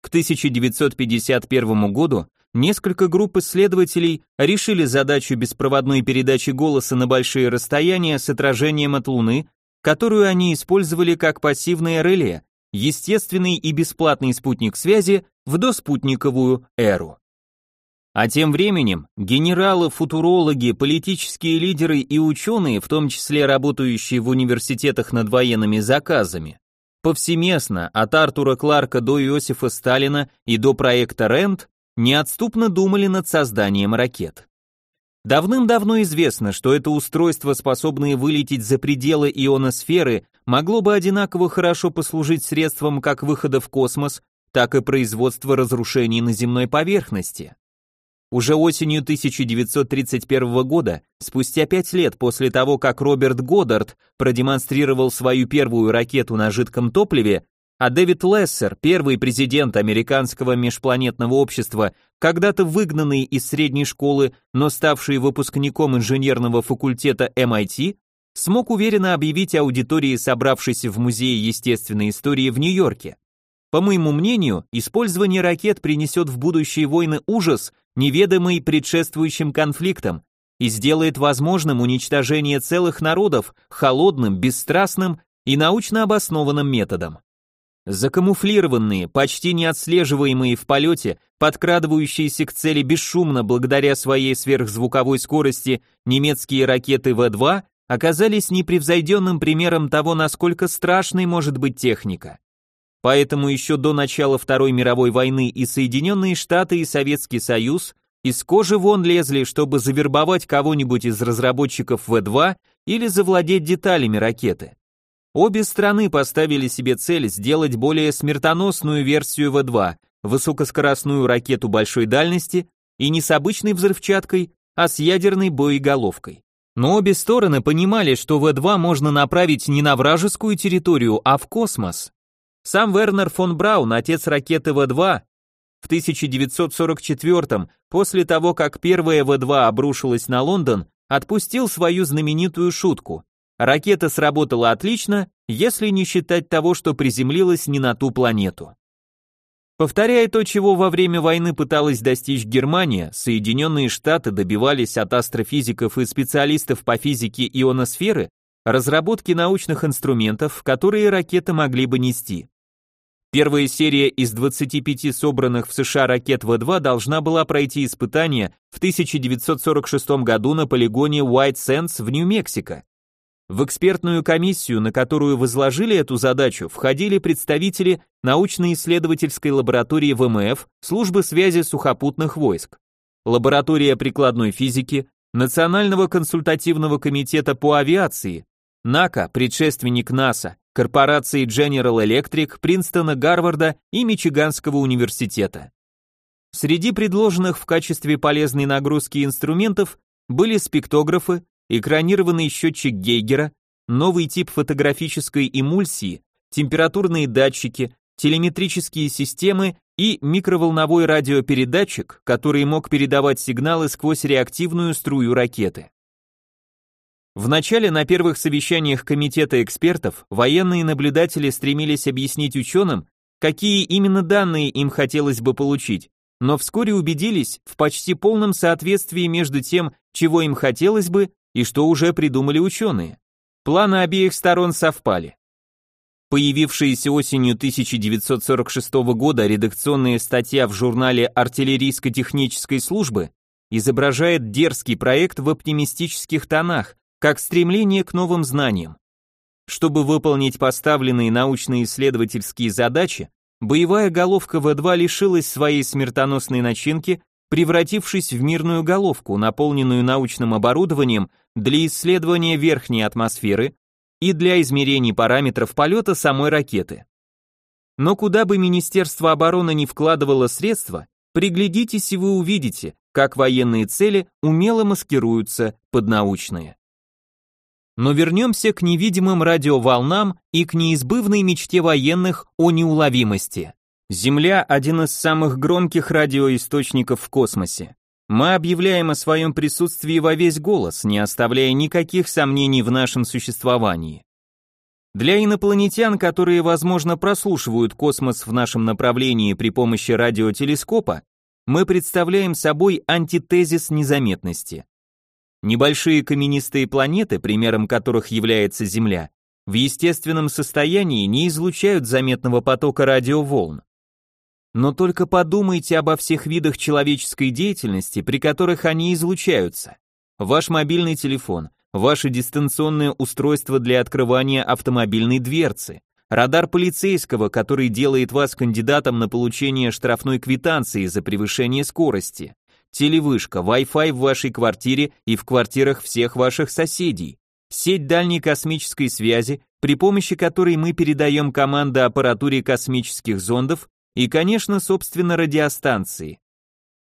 К 1951 году несколько групп исследователей решили задачу беспроводной передачи голоса на большие расстояния с отражением от Луны, которую они использовали как пассивное реле, естественный и бесплатный спутник связи в доспутниковую эру. А тем временем генералы, футурологи, политические лидеры и ученые, в том числе работающие в университетах над военными заказами, повсеместно от Артура Кларка до Иосифа Сталина и до проекта РЭНД неотступно думали над созданием ракет. Давным-давно известно, что это устройство, способное вылететь за пределы ионосферы, могло бы одинаково хорошо послужить средством как выхода в космос, так и производства разрушений на земной поверхности. Уже осенью 1931 года, спустя пять лет после того, как Роберт Годдард продемонстрировал свою первую ракету на жидком топливе, а Дэвид Лессер, первый президент американского межпланетного общества, когда-то выгнанный из средней школы, но ставший выпускником инженерного факультета MIT, смог уверенно объявить аудитории, собравшейся в Музее естественной истории в Нью-Йорке. По моему мнению, использование ракет принесет в будущие войны ужас, неведомый предшествующим конфликтам, и сделает возможным уничтожение целых народов холодным, бесстрастным и научно обоснованным методом. Закамуфлированные, почти неотслеживаемые в полете, подкрадывающиеся к цели бесшумно благодаря своей сверхзвуковой скорости немецкие ракеты В-2 оказались непревзойденным примером того, насколько страшной может быть техника. Поэтому еще до начала Второй мировой войны и Соединенные Штаты, и Советский Союз из кожи вон лезли, чтобы завербовать кого-нибудь из разработчиков В-2 или завладеть деталями ракеты. Обе страны поставили себе цель сделать более смертоносную версию В-2, высокоскоростную ракету большой дальности и не с обычной взрывчаткой, а с ядерной боеголовкой. Но обе стороны понимали, что В-2 можно направить не на вражескую территорию, а в космос. Сам Вернер фон Браун, отец ракеты В-2, в 1944 после того, как первая В-2 обрушилась на Лондон, отпустил свою знаменитую шутку. Ракета сработала отлично, если не считать того, что приземлилась не на ту планету. Повторяя то, чего во время войны пыталась достичь Германия, Соединенные Штаты добивались от астрофизиков и специалистов по физике ионосферы разработки научных инструментов, которые ракеты могли бы нести. Первая серия из 25 собранных в США ракет В-2 должна была пройти испытания в 1946 году на полигоне White Sands в Нью-Мексико. В экспертную комиссию, на которую возложили эту задачу, входили представители научно-исследовательской лаборатории ВМФ, службы связи сухопутных войск, лаборатория прикладной физики, Национального консультативного комитета по авиации, НАКА, предшественник НАСА, корпорации General Electric, Принстона, Гарварда и Мичиганского университета. Среди предложенных в качестве полезной нагрузки инструментов были спектографы, экранированный счетчик Гейгера, новый тип фотографической эмульсии, температурные датчики, телеметрические системы и микроволновой радиопередатчик, который мог передавать сигналы сквозь реактивную струю ракеты. Вначале на первых совещаниях комитета экспертов военные наблюдатели стремились объяснить ученым, какие именно данные им хотелось бы получить, но вскоре убедились в почти полном соответствии между тем, чего им хотелось бы, и что уже придумали ученые. Планы обеих сторон совпали. Появившаяся осенью 1946 года редакционная статья в журнале артиллерийско-технической службы изображает дерзкий проект в оптимистических тонах, как стремление к новым знаниям. Чтобы выполнить поставленные научно-исследовательские задачи, боевая головка В-2 лишилась своей смертоносной начинки, превратившись в мирную головку, наполненную научным оборудованием для исследования верхней атмосферы и для измерений параметров полета самой ракеты. Но куда бы Министерство обороны не вкладывало средства, приглядитесь и вы увидите, как военные цели умело маскируются под научные. Но вернемся к невидимым радиоволнам и к неизбывной мечте военных о неуловимости. Земля – один из самых громких радиоисточников в космосе. Мы объявляем о своем присутствии во весь голос, не оставляя никаких сомнений в нашем существовании. Для инопланетян, которые, возможно, прослушивают космос в нашем направлении при помощи радиотелескопа, мы представляем собой антитезис незаметности. Небольшие каменистые планеты, примером которых является Земля, в естественном состоянии не излучают заметного потока радиоволн. Но только подумайте обо всех видах человеческой деятельности, при которых они излучаются. Ваш мобильный телефон, ваше дистанционное устройство для открывания автомобильной дверцы, радар полицейского, который делает вас кандидатом на получение штрафной квитанции за превышение скорости, телевышка, Wi-Fi в вашей квартире и в квартирах всех ваших соседей, сеть дальней космической связи, при помощи которой мы передаем команды аппаратуре космических зондов и, конечно, собственно, радиостанции.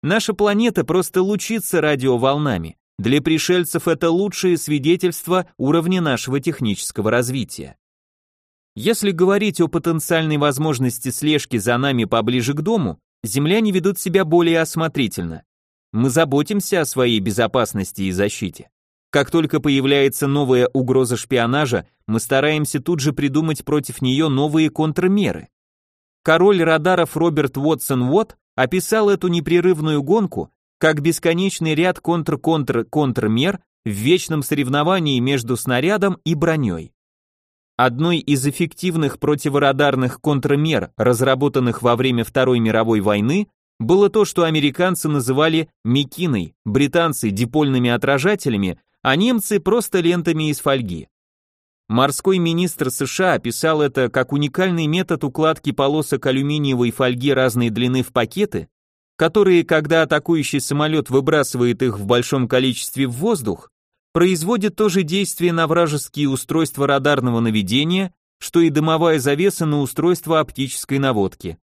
Наша планета просто лучится радиоволнами. Для пришельцев это лучшее свидетельство уровня нашего технического развития. Если говорить о потенциальной возможности слежки за нами поближе к дому, земляне ведут себя более осмотрительно. Мы заботимся о своей безопасности и защите. Как только появляется новая угроза шпионажа, мы стараемся тут же придумать против нее новые контрмеры. Король радаров Роберт Уотсон Уотт описал эту непрерывную гонку как бесконечный ряд контр-контр-контрмер в вечном соревновании между снарядом и броней. Одной из эффективных противорадарных контрмер, разработанных во время Второй мировой войны, было то, что американцы называли мекиной, британцы дипольными отражателями, а немцы просто лентами из фольги. Морской министр США описал это как уникальный метод укладки полосок алюминиевой фольги разной длины в пакеты, которые, когда атакующий самолет выбрасывает их в большом количестве в воздух, производят то же действие на вражеские устройства радарного наведения, что и дымовая завеса на устройство оптической наводки.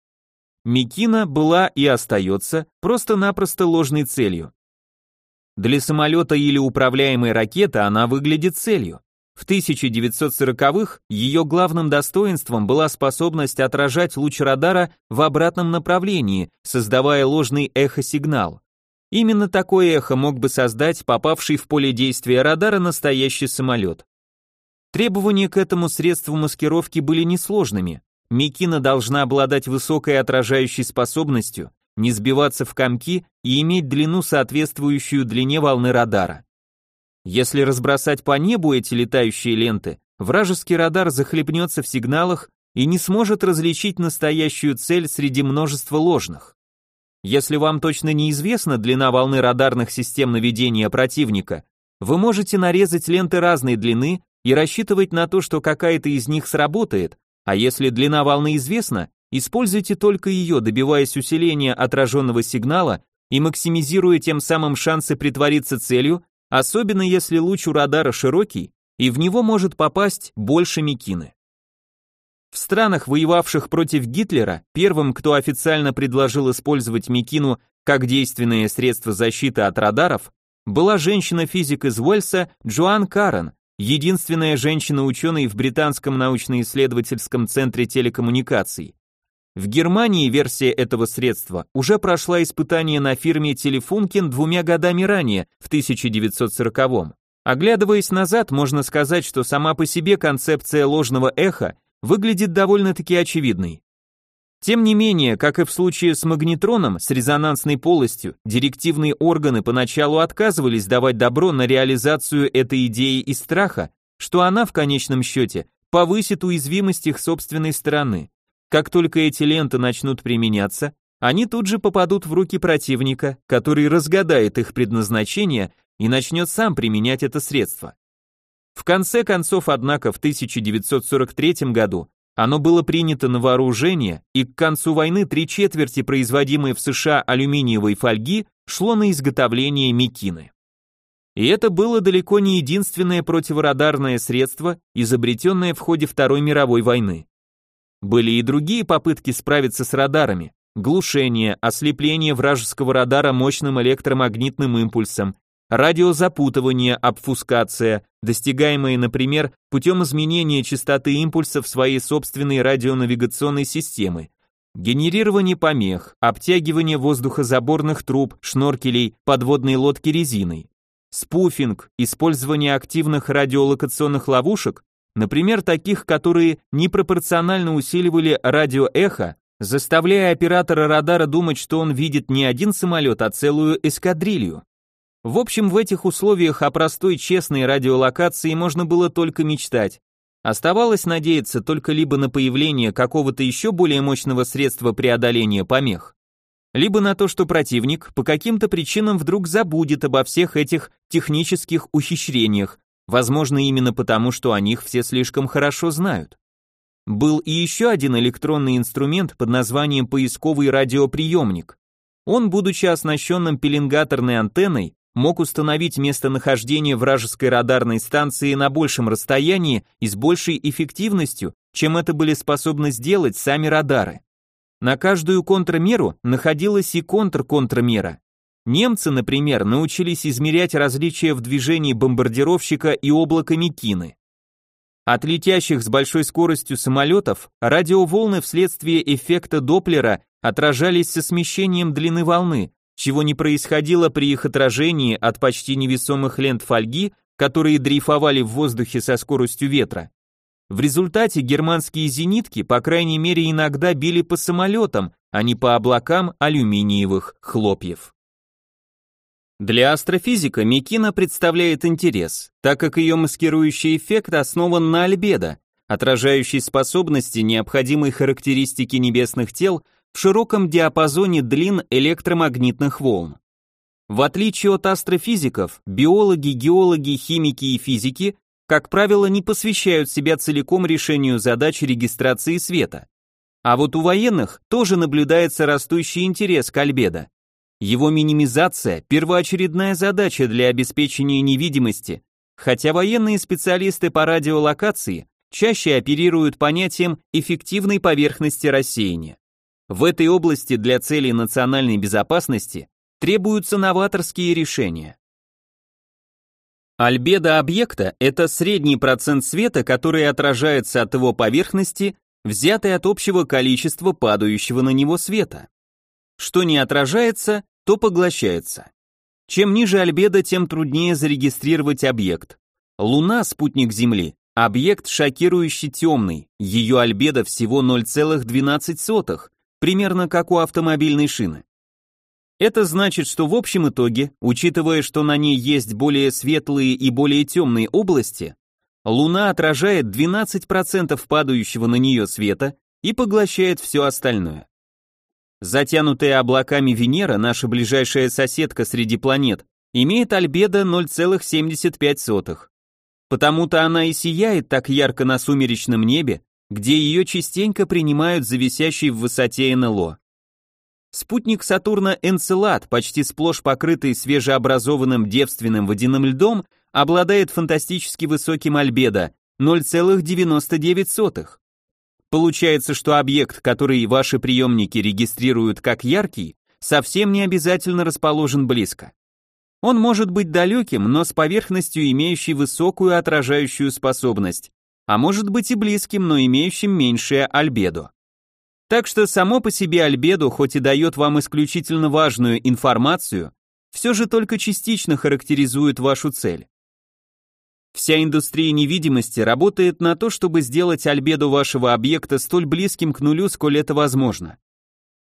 Микина была и остается просто-напросто ложной целью. Для самолета или управляемой ракеты она выглядит целью. В 1940-х ее главным достоинством была способность отражать луч радара в обратном направлении, создавая ложный эхосигнал. Именно такое эхо мог бы создать попавший в поле действия радара настоящий самолет. Требования к этому средству маскировки были несложными. Микина должна обладать высокой отражающей способностью, не сбиваться в комки и иметь длину, соответствующую длине волны радара. Если разбросать по небу эти летающие ленты, вражеский радар захлебнется в сигналах и не сможет различить настоящую цель среди множества ложных. Если вам точно неизвестна длина волны радарных систем наведения противника, вы можете нарезать ленты разной длины и рассчитывать на то, что какая-то из них сработает, а если длина волны известна, используйте только ее, добиваясь усиления отраженного сигнала и максимизируя тем самым шансы притвориться целью, особенно если луч у радара широкий, и в него может попасть больше мекины. В странах, воевавших против Гитлера, первым, кто официально предложил использовать мекину как действенное средство защиты от радаров, была женщина-физик из Уэльса Джоан Карен, единственная женщина-ученый в Британском научно-исследовательском центре телекоммуникаций. В Германии версия этого средства уже прошла испытание на фирме Телефункин двумя годами ранее, в 1940-м. Оглядываясь назад, можно сказать, что сама по себе концепция ложного эха выглядит довольно-таки очевидной. Тем не менее, как и в случае с магнетроном с резонансной полостью, директивные органы поначалу отказывались давать добро на реализацию этой идеи из страха, что она в конечном счете повысит уязвимость их собственной стороны. Как только эти ленты начнут применяться, они тут же попадут в руки противника, который разгадает их предназначение и начнет сам применять это средство. В конце концов, однако, в 1943 году оно было принято на вооружение, и к концу войны три четверти производимой в США алюминиевой фольги шло на изготовление мекины. И это было далеко не единственное противорадарное средство, изобретенное в ходе Второй мировой войны. Были и другие попытки справиться с радарами, глушение, ослепление вражеского радара мощным электромагнитным импульсом, радиозапутывание, обфускация, достигаемые, например, путем изменения частоты импульсов своей собственной радионавигационной системы, генерирование помех, обтягивание воздухозаборных труб, шноркелей, подводной лодки резиной, спуфинг, использование активных радиолокационных ловушек, например, таких, которые непропорционально усиливали радиоэхо, заставляя оператора радара думать, что он видит не один самолет, а целую эскадрилью. В общем, в этих условиях о простой честной радиолокации можно было только мечтать. Оставалось надеяться только либо на появление какого-то еще более мощного средства преодоления помех, либо на то, что противник по каким-то причинам вдруг забудет обо всех этих технических ухищрениях, возможно именно потому, что о них все слишком хорошо знают. Был и еще один электронный инструмент под названием поисковый радиоприемник. Он, будучи оснащенным пеленгаторной антенной, мог установить местонахождение вражеской радарной станции на большем расстоянии и с большей эффективностью, чем это были способны сделать сами радары. На каждую контрмеру находилась и контрконтрмера. Немцы, например, научились измерять различия в движении бомбардировщика и облака Микины. От летящих с большой скоростью самолетов радиоволны вследствие эффекта Доплера отражались со смещением длины волны, чего не происходило при их отражении от почти невесомых лент фольги, которые дрейфовали в воздухе со скоростью ветра. В результате германские зенитки, по крайней мере, иногда били по самолетам, а не по облакам алюминиевых хлопьев. Для астрофизика Микина представляет интерес, так как ее маскирующий эффект основан на альбедо, отражающей способности необходимой характеристики небесных тел в широком диапазоне длин электромагнитных волн. В отличие от астрофизиков, биологи, геологи, химики и физики, как правило, не посвящают себя целиком решению задач регистрации света. А вот у военных тоже наблюдается растущий интерес к альбедо. Его минимизация – первоочередная задача для обеспечения невидимости, хотя военные специалисты по радиолокации чаще оперируют понятием эффективной поверхности рассеяния. В этой области для целей национальной безопасности требуются новаторские решения. Альбедо объекта – это средний процент света, который отражается от его поверхности, взятый от общего количества падающего на него света. Что не отражается, то поглощается. Чем ниже альбедо, тем труднее зарегистрировать объект. Луна – спутник Земли, объект шокирующий темный, ее альбедо всего 0,12, примерно как у автомобильной шины. Это значит, что в общем итоге, учитывая, что на ней есть более светлые и более темные области, Луна отражает 12% падающего на нее света и поглощает все остальное. Затянутая облаками Венера, наша ближайшая соседка среди планет, имеет альбедо 0,75. Потому-то она и сияет так ярко на сумеречном небе, где ее частенько принимают за висящий в высоте НЛО. Спутник Сатурна Энцелад, почти сплошь покрытый свежеобразованным девственным водяным льдом, обладает фантастически высоким альбедо 0,99. Получается, что объект, который ваши приемники регистрируют как яркий, совсем не обязательно расположен близко. Он может быть далеким, но с поверхностью, имеющей высокую отражающую способность, а может быть и близким, но имеющим меньшее альбедо. Так что само по себе альбедо, хоть и дает вам исключительно важную информацию, все же только частично характеризует вашу цель. Вся индустрия невидимости работает на то, чтобы сделать альбедо вашего объекта столь близким к нулю, сколь это возможно.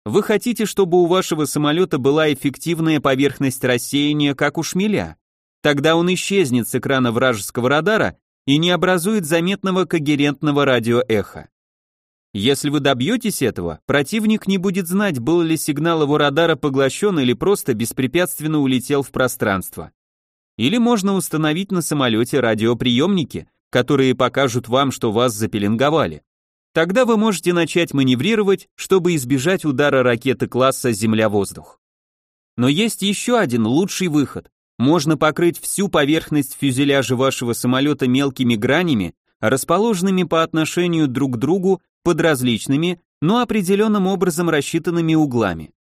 Вы хотите, чтобы у вашего самолета была эффективная поверхность рассеяния, как у шмеля. Тогда он исчезнет с экрана вражеского радара и не образует заметного когерентного радиоэха. Если вы добьетесь этого, противник не будет знать, был ли сигнал его радара поглощен или просто беспрепятственно улетел в пространство. Или можно установить на самолете радиоприемники, которые покажут вам, что вас запеленговали. Тогда вы можете начать маневрировать, чтобы избежать удара ракеты класса Земля-воздух. Но есть еще один лучший выход. Можно покрыть всю поверхность фюзеляжа вашего самолета мелкими гранями, расположенными по отношению друг к другу под различными, но определенным образом рассчитанными углами.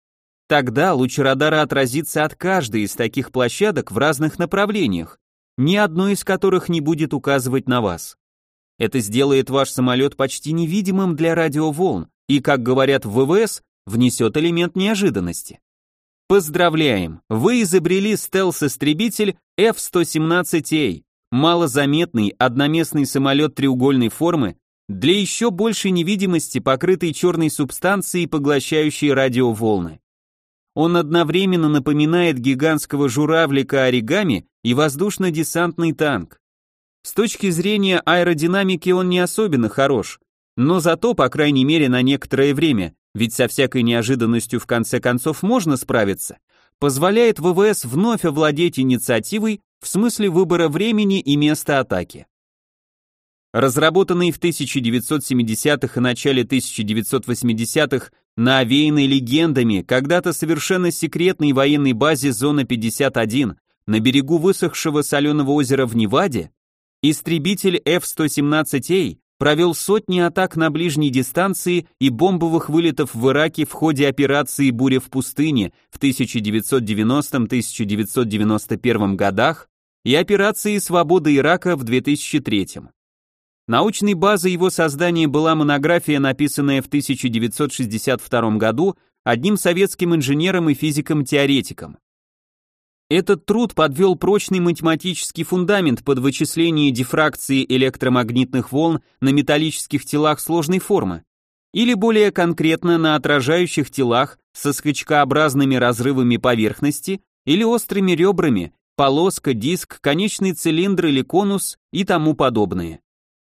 Тогда луч радара отразится от каждой из таких площадок в разных направлениях, ни одной из которых не будет указывать на вас. Это сделает ваш самолет почти невидимым для радиоволн и, как говорят в ВВС, внесет элемент неожиданности. Поздравляем! Вы изобрели стелс-истребитель F-117A, малозаметный одноместный самолет треугольной формы для еще большей невидимости, покрытый черной субстанцией, поглощающей радиоволны. Он одновременно напоминает гигантского журавлика оригами и воздушно-десантный танк. С точки зрения аэродинамики он не особенно хорош, но зато, по крайней мере, на некоторое время, ведь со всякой неожиданностью в конце концов можно справиться, позволяет ВВС вновь овладеть инициативой в смысле выбора времени и места атаки. Разработанный в 1970-х и начале 1980-х на овеянной легендами когда-то совершенно секретной военной базе Зона 51 на берегу высохшего соленого озера в Неваде, истребитель F-117A провел сотни атак на ближней дистанции и бомбовых вылетов в Ираке в ходе операции «Буря в пустыне» в 1990-1991 годах и операции «Свобода Ирака» в 2003. Научной базой его создания была монография, написанная в 1962 году одним советским инженером и физиком-теоретиком. Этот труд подвел прочный математический фундамент под вычисление дифракции электромагнитных волн на металлических телах сложной формы, или более конкретно на отражающих телах со скачкообразными разрывами поверхности или острыми ребрами, полоска, диск, конечный цилиндр или конус и тому подобное.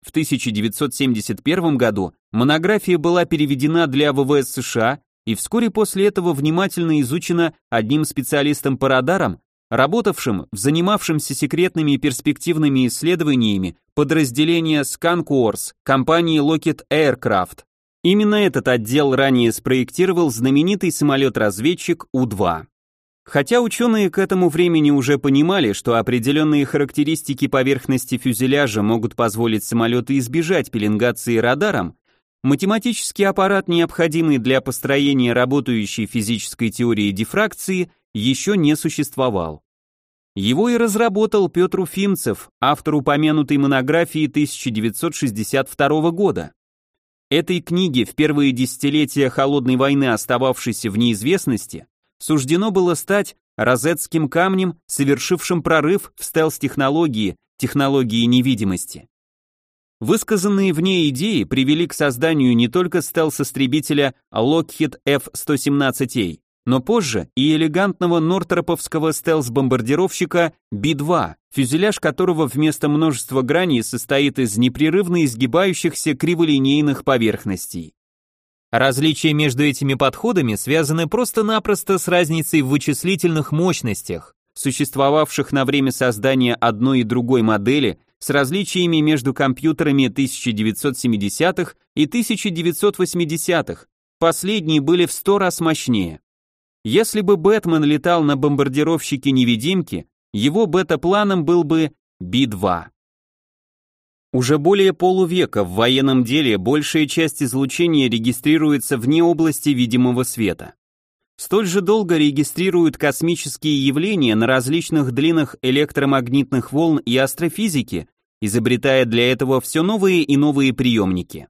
В 1971 году монография была переведена для ВВС США и вскоре после этого внимательно изучена одним специалистом по радарам, работавшим в занимавшемся секретными и перспективными исследованиями подразделения ScanCourse компании Lockheed Aircraft. Именно этот отдел ранее спроектировал знаменитый самолет-разведчик У-2. Хотя ученые к этому времени уже понимали, что определенные характеристики поверхности фюзеляжа могут позволить самолету избежать пеленгации радаром, математический аппарат, необходимый для построения работающей физической теории дифракции, еще не существовал. Его и разработал Петр Уфимцев, автор упомянутой монографии 1962 года. Этой книге, в первые десятилетия Холодной войны остававшейся в неизвестности, суждено было стать розетским камнем, совершившим прорыв в стелс-технологии, технологии невидимости. Высказанные в ней идеи привели к созданию не только стелс-истребителя Lockheed F-117A, но позже и элегантного нортроповского стелс-бомбардировщика Би-2, фюзеляж которого вместо множества граней состоит из непрерывно изгибающихся криволинейных поверхностей. Различия между этими подходами связаны просто-напросто с разницей в вычислительных мощностях, существовавших на время создания одной и другой модели, с различиями между компьютерами 1970-х и 1980-х. Последние были в сто раз мощнее. Если бы Бэтмен летал на бомбардировщике-невидимке, его бета-планом был бы Би-2. Уже более полувека в военном деле большая часть излучения регистрируется вне области видимого света. Столь же долго регистрируют космические явления на различных длинах электромагнитных волн и астрофизики, изобретая для этого все новые и новые приемники.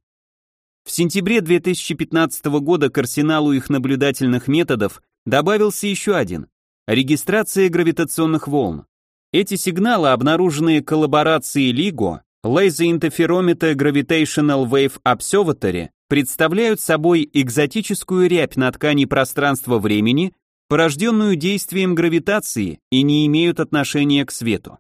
В сентябре 2015 года к арсеналу их наблюдательных методов добавился еще один – регистрация гравитационных волн. Эти сигналы, обнаруженные коллаборацией LIGO, Laser Interferometer Gravitational Wave Observatory, представляют собой экзотическую рябь на ткани пространства-времени, порожденную действием гравитации и не имеют отношения к свету.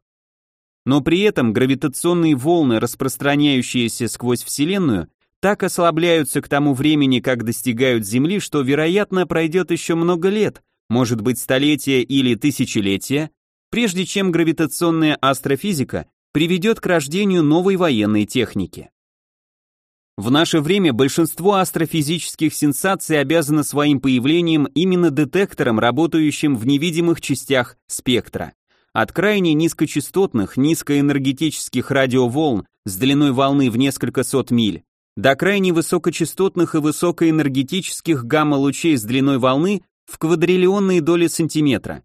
Но при этом гравитационные волны, распространяющиеся сквозь Вселенную, так ослабляются к тому времени, как достигают Земли, что, вероятно, пройдет еще много лет, может быть столетия или тысячелетия, прежде чем гравитационная астрофизика приведет к рождению новой военной техники. В наше время большинство астрофизических сенсаций обязано своим появлением именно детекторам, работающим в невидимых частях спектра. От крайне низкочастотных, низкоэнергетических радиоволн с длиной волны в несколько сот миль до крайне высокочастотных и высокоэнергетических гамма-лучей с длиной волны в квадриллионные доли сантиметра.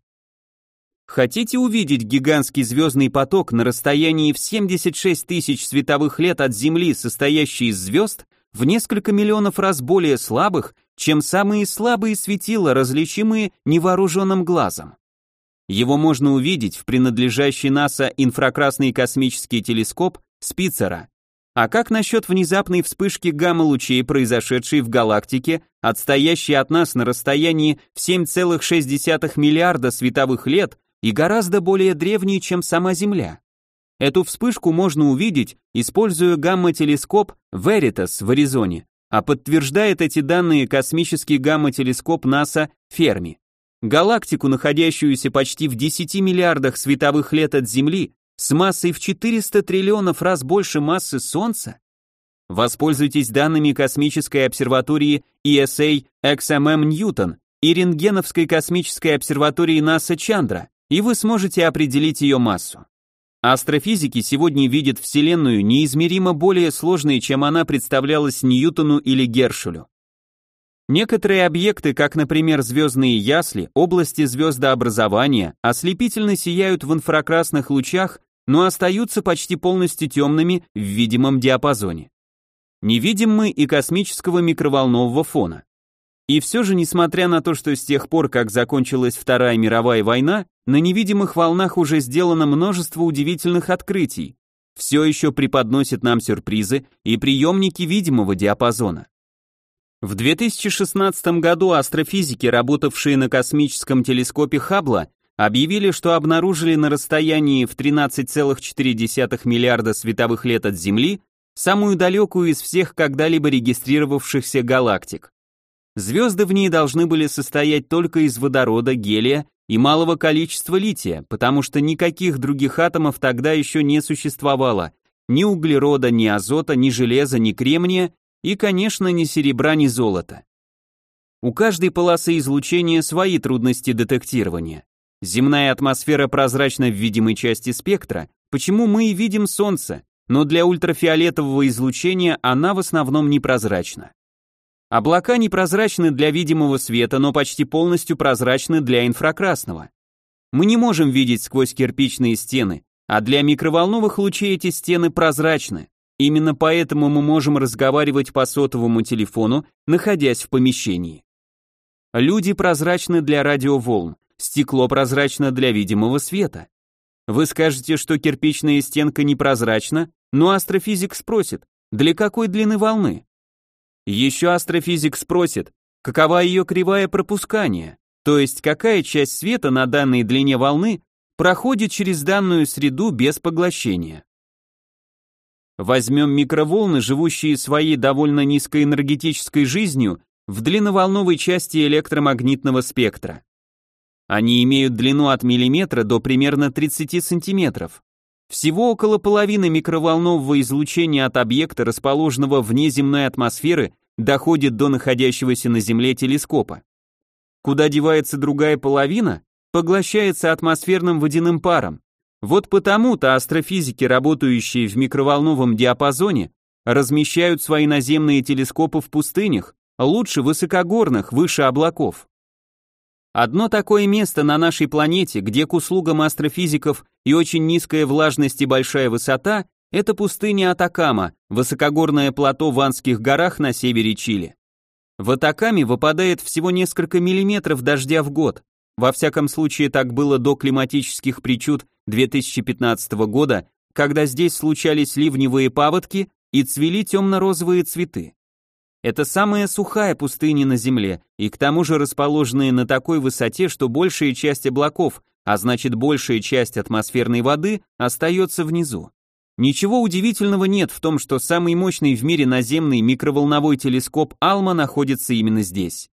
Хотите увидеть гигантский звездный поток на расстоянии в 76 тысяч световых лет от Земли, состоящий из звезд, в несколько миллионов раз более слабых, чем самые слабые светила, различимые невооруженным глазом? Его можно увидеть в принадлежащий НАСА инфракрасный космический телескоп Спицера. А как насчет внезапной вспышки гамма-лучей, произошедшей в галактике, отстоящей от нас на расстоянии в 7,6 миллиарда световых лет и гораздо более древней, чем сама Земля? Эту вспышку можно увидеть, используя гамма-телескоп Veritas в Аризоне, а подтверждает эти данные космический гамма-телескоп НАСА Ферми. Галактику, находящуюся почти в 10 миллиардах световых лет от Земли, с массой в 400 триллионов раз больше массы Солнца? Воспользуйтесь данными космической обсерватории ESA XMM Ньютон и рентгеновской космической обсерватории НАСА Чандра, и вы сможете определить ее массу. Астрофизики сегодня видят Вселенную неизмеримо более сложной, чем она представлялась Ньютону или Гершелю. Некоторые объекты, как, например, звездные ясли, области звездообразования, ослепительно сияют в инфракрасных лучах, но остаются почти полностью темными в видимом диапазоне. Не видим мы и космического микроволнового фона. И все же, несмотря на то, что с тех пор, как закончилась Вторая мировая война, на невидимых волнах уже сделано множество удивительных открытий, все еще преподносят нам сюрпризы и приемники видимого диапазона. В 2016 году астрофизики, работавшие на космическом телескопе Хаббла, объявили, что обнаружили на расстоянии в 13,4 миллиарда световых лет от Земли самую далекую из всех когда-либо регистрировавшихся галактик. Звезды в ней должны были состоять только из водорода, гелия и малого количества лития, потому что никаких других атомов тогда еще не существовало, ни углерода, ни азота, ни железа, ни кремния и, конечно, ни серебра, ни золота. У каждой полосы излучения свои трудности детектирования. Земная атмосфера прозрачна в видимой части спектра, почему мы и видим Солнце, но для ультрафиолетового излучения она в основном непрозрачна. Облака непрозрачны для видимого света, но почти полностью прозрачны для инфракрасного. Мы не можем видеть сквозь кирпичные стены, а для микроволновых лучей эти стены прозрачны. Именно поэтому мы можем разговаривать по сотовому телефону, находясь в помещении. Люди прозрачны для радиоволн, стекло прозрачно для видимого света. Вы скажете, что кирпичная стенка непрозрачна, но астрофизик спросит, для какой длины волны? Еще астрофизик спросит, какова ее кривая пропускания, то есть какая часть света на данной длине волны проходит через данную среду без поглощения. Возьмем микроволны, живущие своей довольно низкоэнергетической жизнью в длинноволновой части электромагнитного спектра. Они имеют длину от миллиметра до примерно 30 сантиметров. Всего около половины микроволнового излучения от объекта, расположенного вне земной атмосферы, доходит до находящегося на Земле телескопа. Куда девается другая половина? Поглощается атмосферным водяным паром. Вот потому-то астрофизики, работающие в микроволновом диапазоне, размещают свои наземные телескопы в пустынях, лучше высокогорных, выше облаков. Одно такое место на нашей планете, где к услугам астрофизиков и очень низкая влажность и большая высота, Это пустыня Атакама, высокогорное плато в Анских горах на севере Чили. В Атакаме выпадает всего несколько миллиметров дождя в год. Во всяком случае, так было до климатических причуд 2015 года, когда здесь случались ливневые паводки и цвели темно-розовые цветы. Это самая сухая пустыня на Земле, и к тому же расположенная на такой высоте, что большая часть облаков, а значит большая часть атмосферной воды, остается внизу. Ничего удивительного нет в том, что самый мощный в мире наземный микроволновой телескоп Алма находится именно здесь.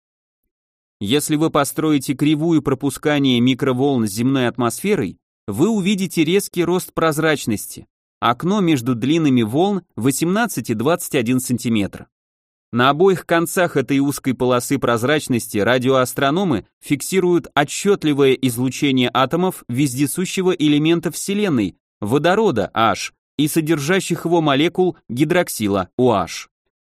Если вы построите кривую пропускания микроволн с земной атмосферой, вы увидите резкий рост прозрачности. Окно между длинами волн 18 и 21 см. На обоих концах этой узкой полосы прозрачности радиоастрономы фиксируют отчетливое излучение атомов вездесущего элемента Вселенной, водорода H, и содержащих его молекул гидроксила OH.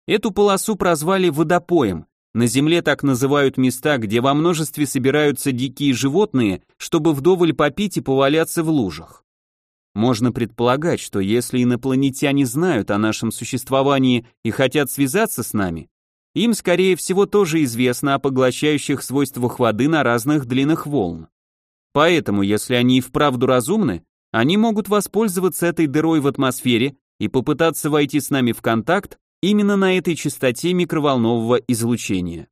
Эту полосу прозвали водопоем. На Земле так называют места, где во множестве собираются дикие животные, чтобы вдоволь попить и поваляться в лужах. Можно предполагать, что если инопланетяне знают о нашем существовании и хотят связаться с нами, им, скорее всего, тоже известно о поглощающих свойствах воды на разных длинах волн. Поэтому, если они и вправду разумны, они могут воспользоваться этой дырой в атмосфере и попытаться войти с нами в контакт именно на этой частоте микроволнового излучения.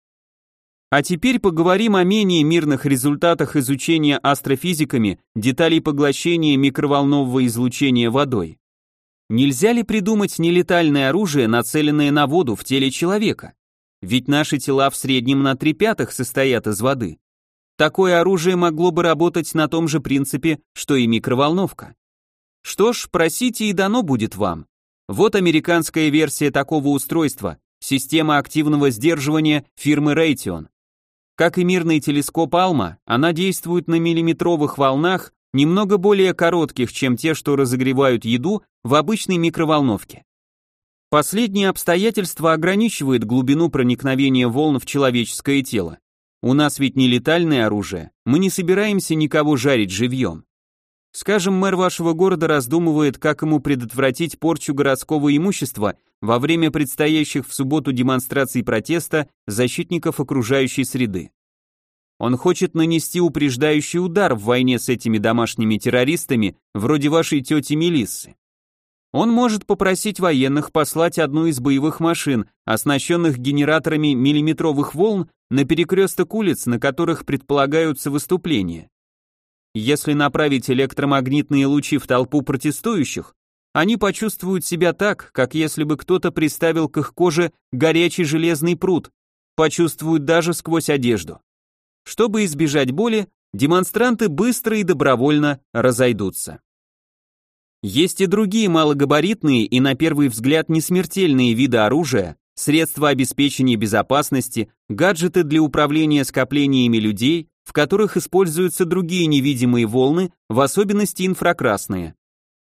А теперь поговорим о менее мирных результатах изучения астрофизиками деталей поглощения микроволнового излучения водой. Нельзя ли придумать нелетальное оружие, нацеленное на воду в теле человека? Ведь наши тела в среднем на три пятых состоят из воды. Такое оружие могло бы работать на том же принципе, что и микроволновка. Что ж, просите и дано будет вам. Вот американская версия такого устройства, система активного сдерживания фирмы Raytheon. Как и мирный телескоп Алма, она действует на миллиметровых волнах, немного более коротких, чем те, что разогревают еду в обычной микроволновке. Последнее обстоятельство ограничивает глубину проникновения волн в человеческое тело. У нас ведь не летальное оружие, мы не собираемся никого жарить живьем. Скажем, мэр вашего города раздумывает, как ему предотвратить порчу городского имущества во время предстоящих в субботу демонстраций протеста защитников окружающей среды. Он хочет нанести упреждающий удар в войне с этими домашними террористами, вроде вашей тети Мелиссы. Он может попросить военных послать одну из боевых машин, оснащенных генераторами миллиметровых волн, на перекресток улиц, на которых предполагаются выступления. Если направить электромагнитные лучи в толпу протестующих, они почувствуют себя так, как если бы кто-то приставил к их коже горячий железный пруд, почувствуют даже сквозь одежду. Чтобы избежать боли, демонстранты быстро и добровольно разойдутся. Есть и другие малогабаритные и на первый взгляд несмертельные виды оружия, средства обеспечения безопасности, гаджеты для управления скоплениями людей, в которых используются другие невидимые волны, в особенности инфракрасные.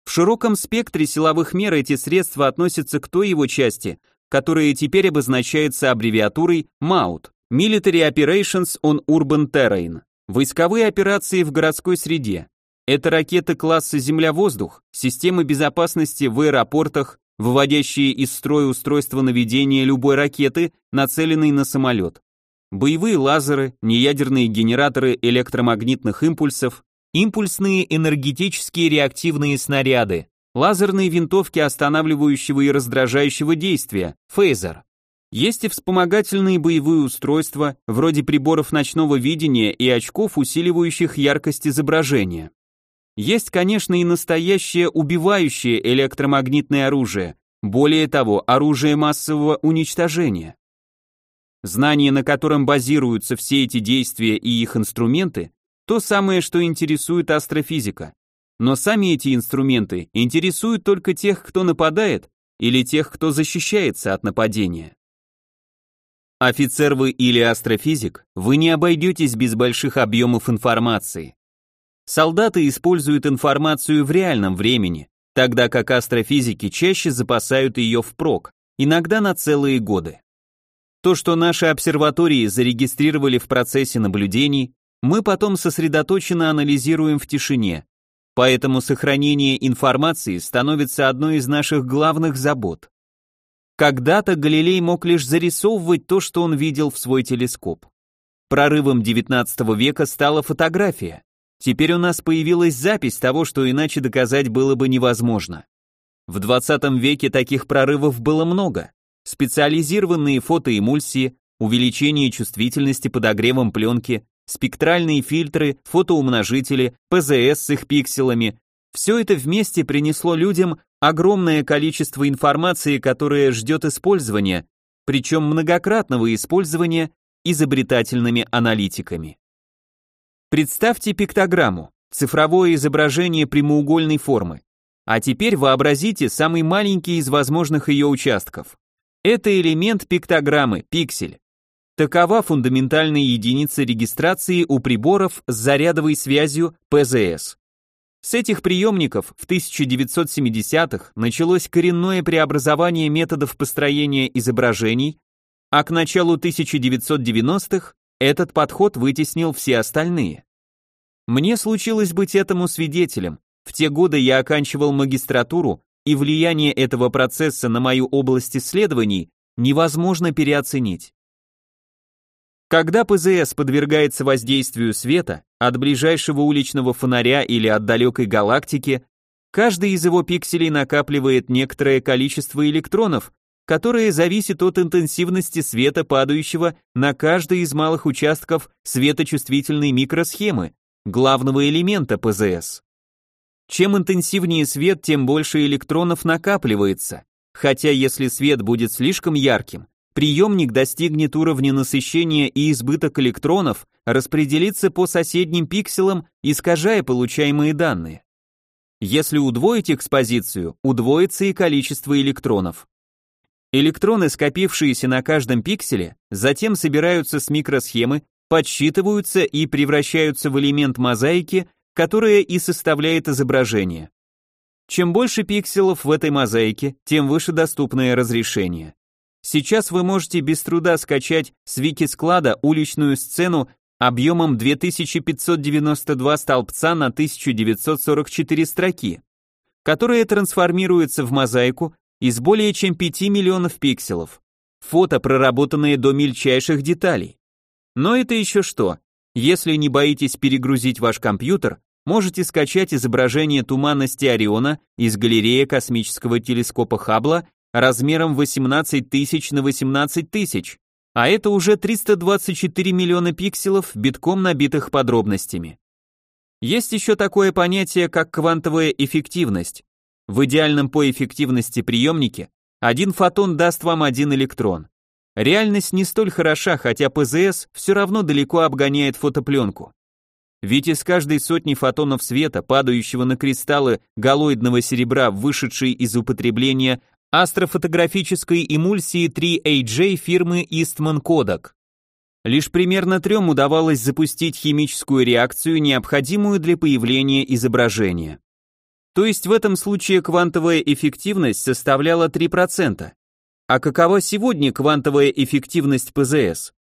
В широком спектре силовых мер эти средства относятся к той его части, которая теперь обозначается аббревиатурой MOUT – Military Operations on Urban Terrain – войсковые операции в городской среде. Это ракеты класса Земля-воздух, системы безопасности в аэропортах, выводящие из строя устройства наведения любой ракеты, нацеленной на самолет. Боевые лазеры, неядерные генераторы электромагнитных импульсов, импульсные энергетические реактивные снаряды, лазерные винтовки останавливающего и раздражающего действия, фейзер. Есть и вспомогательные боевые устройства, вроде приборов ночного видения и очков, усиливающих яркость изображения. Есть, конечно, и настоящее убивающее электромагнитное оружие, более того, оружие массового уничтожения. Знание, на котором базируются все эти действия и их инструменты, то самое, что интересует астрофизика. Но сами эти инструменты интересуют только тех, кто нападает, или тех, кто защищается от нападения. Офицер вы или астрофизик, вы не обойдетесь без больших объемов информации. Солдаты используют информацию в реальном времени, тогда как астрофизики чаще запасают ее впрок, иногда на целые годы. То, что наши обсерватории зарегистрировали в процессе наблюдений, мы потом сосредоточенно анализируем в тишине. поэтому сохранение информации становится одной из наших главных забот. Когда-то Галилей мог лишь зарисовывать то, что он видел в свой телескоп. Прорывом XIX века стала фотография. Теперь у нас появилась запись того, что иначе доказать было бы невозможно. В 20 веке таких прорывов было много. Специализированные фотоэмульсии, увеличение чувствительности подогревом пленки, спектральные фильтры, фотоумножители, ПЗС с их пикселами. Все это вместе принесло людям огромное количество информации, которая ждет использования, причем многократного использования изобретательными аналитиками. Представьте пиктограмму, цифровое изображение прямоугольной формы. А теперь вообразите самый маленький из возможных ее участков. Это элемент пиктограммы, пиксель. Такова фундаментальная единица регистрации у приборов с зарядовой связью ПЗС. С этих приемников в 1970-х началось коренное преобразование методов построения изображений, а к началу 1990-х этот подход вытеснил все остальные. Мне случилось быть этому свидетелем. В те годы я оканчивал магистратуру, и влияние этого процесса на мою область исследований невозможно переоценить. Когда ПЗС подвергается воздействию света, от ближайшего уличного фонаря или от далекой галактики, каждый из его пикселей накапливает некоторое количество электронов, которое зависит от интенсивности света, падающего на каждый из малых участков светочувствительной микросхемы, главного элемента ПЗС. Чем интенсивнее свет, тем больше электронов накапливается, хотя если свет будет слишком ярким, приемник достигнет уровня насыщения и избыток электронов распределится по соседним пикселам, искажая получаемые данные. Если удвоить экспозицию, удвоится и количество электронов. Электроны, скопившиеся на каждом пикселе, затем собираются с микросхемы, подсчитываются и превращаются в элемент мозаики, которая и составляет изображение. Чем больше пикселов в этой мозаике, тем выше доступное разрешение. Сейчас вы можете без труда скачать с вики-склада уличную сцену объемом 2592 столбца на 1944 строки, которая трансформируется в мозаику из более чем 5 миллионов пикселов. Фото, проработанные до мельчайших деталей. Но это еще что? Если не боитесь перегрузить ваш компьютер, можете скачать изображение туманности Ориона из галереи космического телескопа Хаббла размером 18 тысяч на 18 тысяч, а это уже 324 миллиона пикселов, битком набитых подробностями. Есть еще такое понятие, как квантовая эффективность. В идеальном по эффективности приемнике один фотон даст вам один электрон. Реальность не столь хороша, хотя ПЗС все равно далеко обгоняет фотопленку. Ведь из каждой сотни фотонов света, падающего на кристаллы галоидного серебра, вышедшей из употребления астрофотографической эмульсии 3AJ фирмы Eastman Kodak, лишь примерно трем удавалось запустить химическую реакцию, необходимую для появления изображения. То есть в этом случае квантовая эффективность составляла 3%. А какова сегодня квантовая эффективность ПЗС?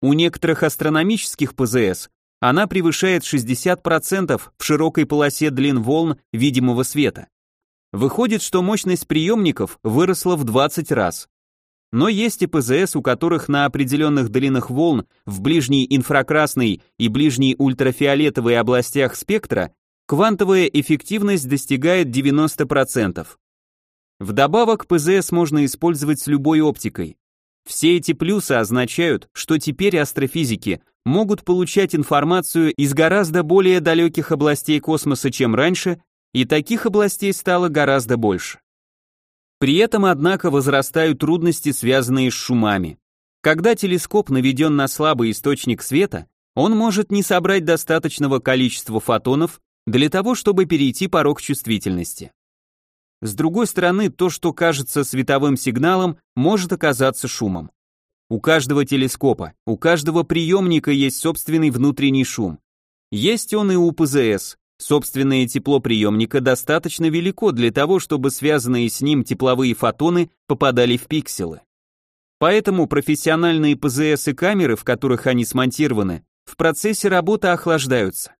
У некоторых астрономических ПЗС она превышает 60% в широкой полосе длин волн видимого света. Выходит, что мощность приемников выросла в 20 раз. Но есть и ПЗС, у которых на определенных длинах волн в ближней инфракрасной и ближней ультрафиолетовой областях спектра квантовая эффективность достигает 90%. Вдобавок ПЗС можно использовать с любой оптикой. Все эти плюсы означают, что теперь астрофизики могут получать информацию из гораздо более далеких областей космоса, чем раньше, и таких областей стало гораздо больше. При этом, однако, возрастают трудности, связанные с шумами. Когда телескоп наведен на слабый источник света, он может не собрать достаточного количества фотонов для того, чтобы перейти порог чувствительности. С другой стороны, то, что кажется световым сигналом, может оказаться шумом. У каждого телескопа, у каждого приемника есть собственный внутренний шум. Есть он и у ПЗС. Собственное тепло приемника достаточно велико для того, чтобы связанные с ним тепловые фотоны попадали в пикселы. Поэтому профессиональные ПЗС и камеры, в которых они смонтированы, в процессе работы охлаждаются.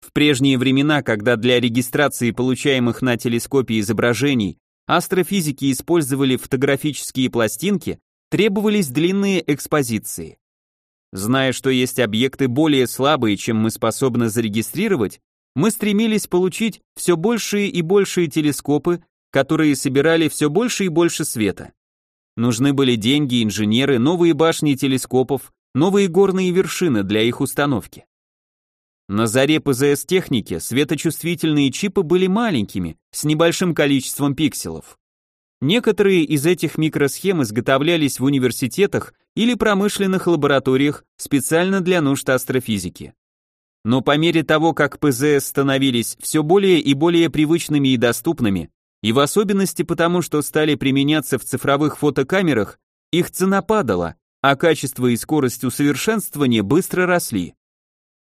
В прежние времена, когда для регистрации получаемых на телескопе изображений астрофизики использовали фотографические пластинки, требовались длинные экспозиции. Зная, что есть объекты более слабые, чем мы способны зарегистрировать, мы стремились получить все большие и большие телескопы, которые собирали все больше и больше света. Нужны были деньги, инженеры, новые башни телескопов, новые горные вершины для их установки. На заре ПЗС-техники светочувствительные чипы были маленькими, с небольшим количеством пикселов. Некоторые из этих микросхем изготовлялись в университетах или промышленных лабораториях специально для нужд астрофизики. Но по мере того, как ПЗС становились все более и более привычными и доступными, и в особенности потому, что стали применяться в цифровых фотокамерах, их цена падала, а качество и скорость усовершенствования быстро росли.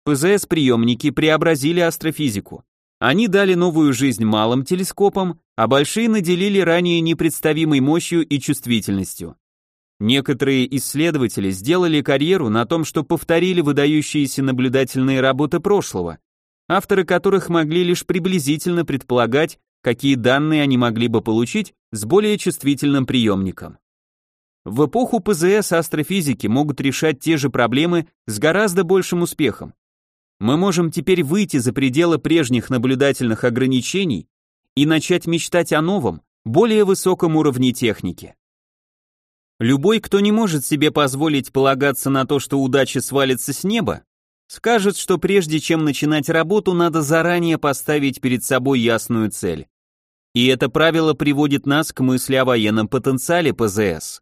ПЗС-приемники преобразили астрофизику. Они дали новую жизнь малым телескопам, а большие наделили ранее непредставимой мощью и чувствительностью. Некоторые исследователи сделали карьеру на том, что повторили выдающиеся наблюдательные работы прошлого, авторы которых могли лишь приблизительно предполагать, какие данные они могли бы получить с более чувствительным приемником. В эпоху ПЗС астрофизики могут решать те же проблемы с гораздо большим успехом, мы можем теперь выйти за пределы прежних наблюдательных ограничений и начать мечтать о новом, более высоком уровне техники. Любой, кто не может себе позволить полагаться на то, что удача свалится с неба, скажет, что прежде чем начинать работу, надо заранее поставить перед собой ясную цель. И это правило приводит нас к мысли о военном потенциале ПЗС.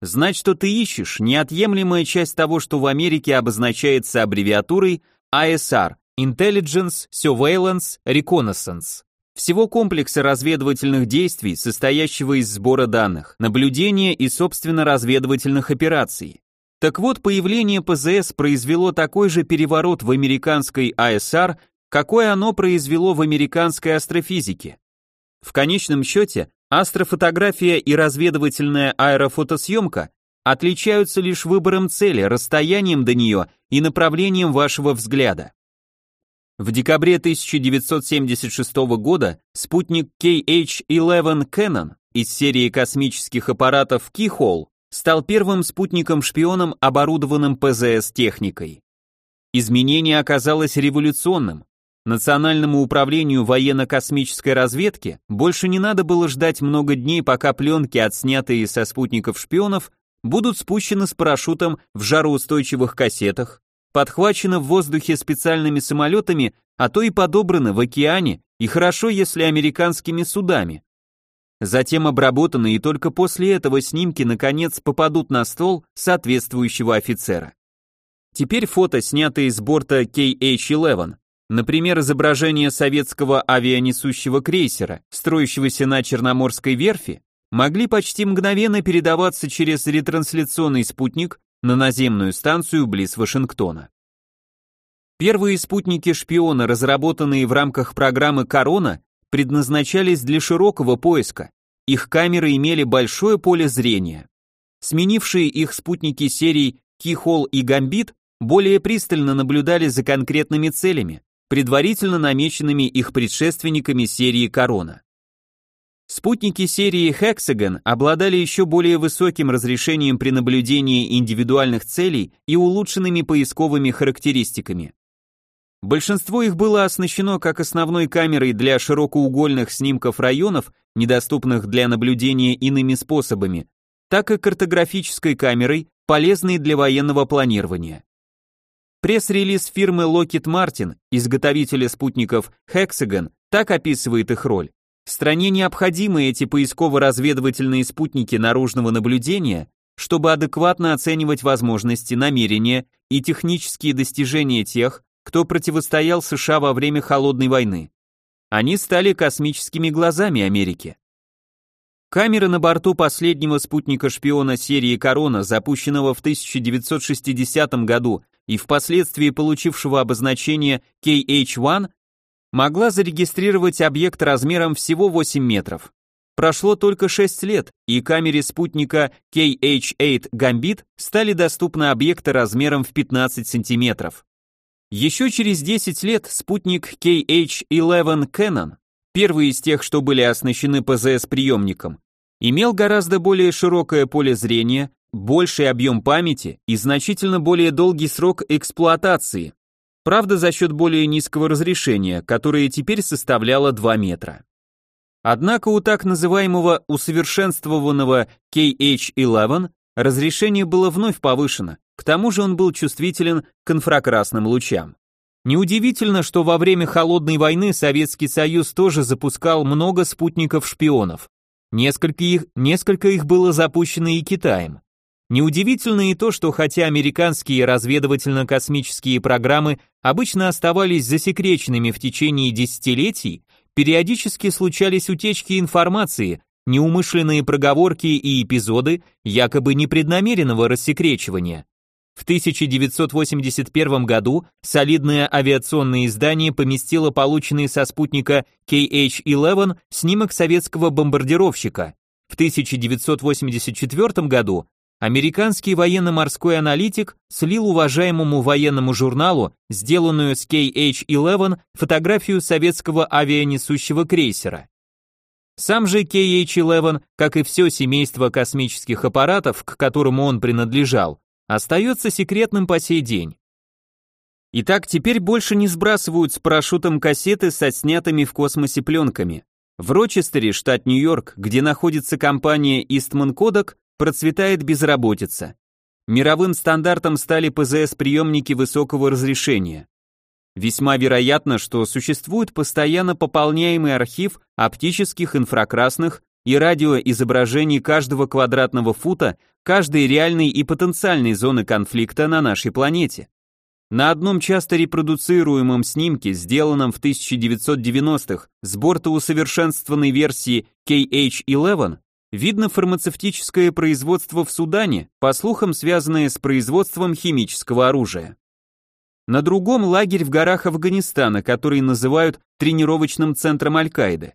Знать, что ты ищешь, неотъемлемая часть того, что в Америке обозначается аббревиатурой ISR – Intelligence, Surveillance, Reconnaissance. Всего комплекса разведывательных действий, состоящего из сбора данных, наблюдения и, собственно, разведывательных операций. Так вот, появление ПЗС произвело такой же переворот в американской ISR, какой оно произвело в американской астрофизике. В конечном счете, астрофотография и разведывательная аэрофотосъемка отличаются лишь выбором цели, расстоянием до нее и направлением вашего взгляда. В декабре 1976 года спутник KH-11 Canon из серии космических аппаратов Keyhole стал первым спутником-шпионом, оборудованным ПЗС-техникой. Изменение оказалось революционным. Национальному управлению военно-космической разведки больше не надо было ждать много дней, пока пленки, отснятые со спутников-шпионов, будут спущены с парашютом в жароустойчивых кассетах, подхвачены в воздухе специальными самолетами, а то и подобраны в океане, и хорошо, если американскими судами. Затем обработаны, и только после этого снимки наконец попадут на стол соответствующего офицера. Теперь фото, снятые с борта KH-11, например, изображение советского авианесущего крейсера, строящегося на Черноморской верфи, могли почти мгновенно передаваться через ретрансляционный спутник на наземную станцию близ Вашингтона. Первые спутники-шпиона, разработанные в рамках программы «Корона», предназначались для широкого поиска. Их камеры имели большое поле зрения. Сменившие их спутники серий Кихол и Гамбит более пристально наблюдали за конкретными целями, предварительно намеченными их предшественниками серии Корона. Спутники серии Hexagon обладали еще более высоким разрешением при наблюдении индивидуальных целей и улучшенными поисковыми характеристиками. Большинство их было оснащено как основной камерой для широкоугольных снимков районов, недоступных для наблюдения иными способами, так и картографической камерой, полезной для военного планирования. Пресс-релиз фирмы Lockheed Martin, изготовителя спутников Hexagon, так описывает их роль. Стране необходимы эти поисково-разведывательные спутники наружного наблюдения, чтобы адекватно оценивать возможности, намерения и технические достижения тех, кто противостоял США во время Холодной войны. Они стали космическими глазами Америки. Камеры на борту последнего спутника-шпиона серии «Корона», запущенного в 1960 году и впоследствии получившего обозначение KH-1, могла зарегистрировать объект размером всего 8 метров. Прошло только 6 лет, и камере спутника KH-8 Gambit стали доступны объекты размером в 15 сантиметров. Еще через 10 лет спутник KH-11 Canon, первый из тех, что были оснащены ПЗС-приемником, имел гораздо более широкое поле зрения, больший объем памяти и значительно более долгий срок эксплуатации, правда за счет более низкого разрешения, которое теперь составляло 2 метра. Однако у так называемого усовершенствованного KH-11 разрешение было вновь повышено, к тому же он был чувствителен к инфракрасным лучам. Неудивительно, что во время Холодной войны Советский Союз тоже запускал много спутников-шпионов. Несколько их, несколько их было запущено и Китаем. Неудивительно и то, что хотя американские разведывательно-космические программы обычно оставались засекреченными в течение десятилетий, периодически случались утечки информации, неумышленные проговорки и эпизоды якобы непреднамеренного рассекречивания. В 1981 году солидное авиационное издание поместило полученный со спутника KH-11 снимок советского бомбардировщика. В 1984 году Американский военно-морской аналитик слил уважаемому военному журналу, сделанную с KH-11, фотографию советского авианесущего крейсера. Сам же KH-11, как и все семейство космических аппаратов, к которому он принадлежал, остается секретным по сей день. Итак, теперь больше не сбрасывают с парашютом кассеты со снятыми в космосе пленками. В Рочестере, штат Нью-Йорк, где находится компания Eastman Kodak, процветает безработица. Мировым стандартом стали ПЗС-приемники высокого разрешения. Весьма вероятно, что существует постоянно пополняемый архив оптических, инфракрасных и радиоизображений каждого квадратного фута каждой реальной и потенциальной зоны конфликта на нашей планете. На одном часто репродуцируемом снимке, сделанном в 1990-х с борта усовершенствованной версии KH-11, Видно фармацевтическое производство в Судане, по слухам связанное с производством химического оружия. На другом лагерь в горах Афганистана, который называют тренировочным центром Аль-Каиды.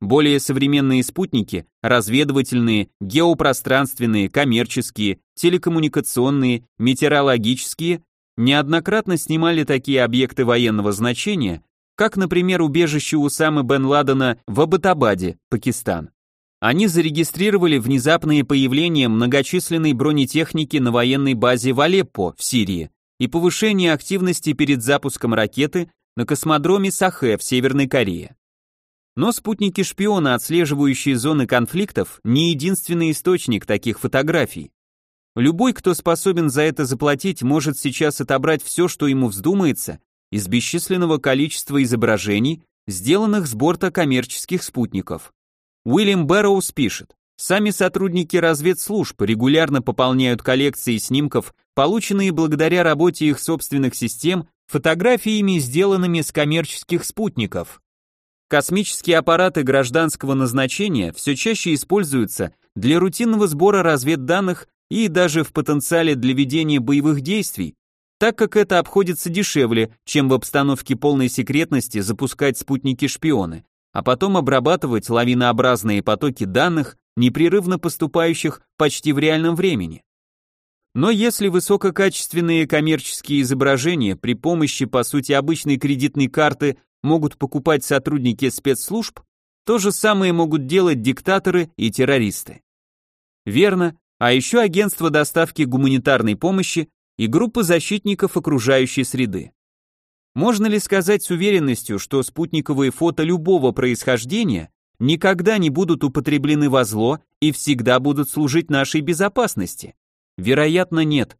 Более современные спутники, разведывательные, геопространственные, коммерческие, телекоммуникационные, метеорологические, неоднократно снимали такие объекты военного значения, как, например, убежище Усамы бен Ладена в Абатабаде, Пакистан. Они зарегистрировали внезапное появление многочисленной бронетехники на военной базе в Алеппо в Сирии и повышение активности перед запуском ракеты на космодроме Сахе в Северной Корее. Но спутники-шпиона, отслеживающие зоны конфликтов, не единственный источник таких фотографий. Любой, кто способен за это заплатить, может сейчас отобрать все, что ему вздумается, из бесчисленного количества изображений, сделанных с борта коммерческих спутников. Уильям Бэрроуз пишет, сами сотрудники разведслужб регулярно пополняют коллекции снимков, полученные благодаря работе их собственных систем, фотографиями, сделанными с коммерческих спутников. Космические аппараты гражданского назначения все чаще используются для рутинного сбора разведданных и даже в потенциале для ведения боевых действий, так как это обходится дешевле, чем в обстановке полной секретности запускать спутники-шпионы а потом обрабатывать лавинообразные потоки данных, непрерывно поступающих почти в реальном времени. Но если высококачественные коммерческие изображения при помощи, по сути, обычной кредитной карты могут покупать сотрудники спецслужб, то же самое могут делать диктаторы и террористы. Верно, а еще агентство доставки гуманитарной помощи и группа защитников окружающей среды. Можно ли сказать с уверенностью, что спутниковые фото любого происхождения никогда не будут употреблены во зло и всегда будут служить нашей безопасности? Вероятно, нет.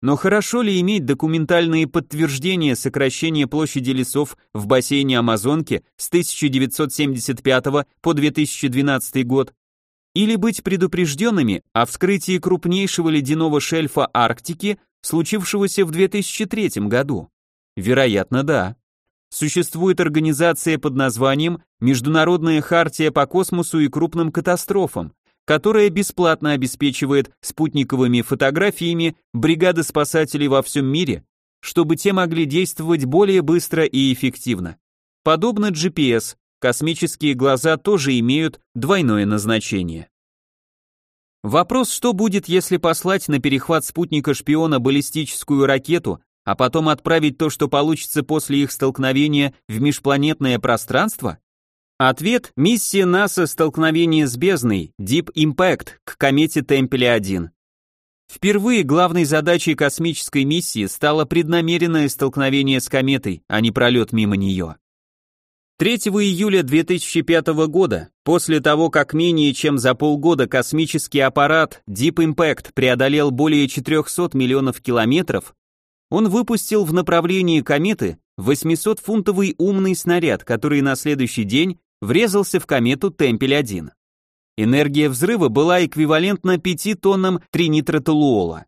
Но хорошо ли иметь документальные подтверждения сокращения площади лесов в бассейне Амазонки с 1975 по 2012 год? Или быть предупрежденными о вскрытии крупнейшего ледяного шельфа Арктики, случившегося в 2003 году? Вероятно, да. Существует организация под названием Международная хартия по космосу и крупным катастрофам, которая бесплатно обеспечивает спутниковыми фотографиями бригады спасателей во всем мире, чтобы те могли действовать более быстро и эффективно. Подобно GPS, космические глаза тоже имеют двойное назначение. Вопрос, что будет, если послать на перехват спутника-шпиона баллистическую ракету а потом отправить то, что получится после их столкновения, в межпланетное пространство? Ответ – миссия НАСА «Столкновение с бездной» Deep Impact к комете Темпеля-1. Впервые главной задачей космической миссии стало преднамеренное столкновение с кометой, а не пролет мимо нее. 3 июля 2005 года, после того, как менее чем за полгода космический аппарат Deep Impact преодолел более 400 миллионов километров, он выпустил в направлении кометы 800-фунтовый умный снаряд, который на следующий день врезался в комету Темпель-1. Энергия взрыва была эквивалентна 5 тоннам тринитротолуола.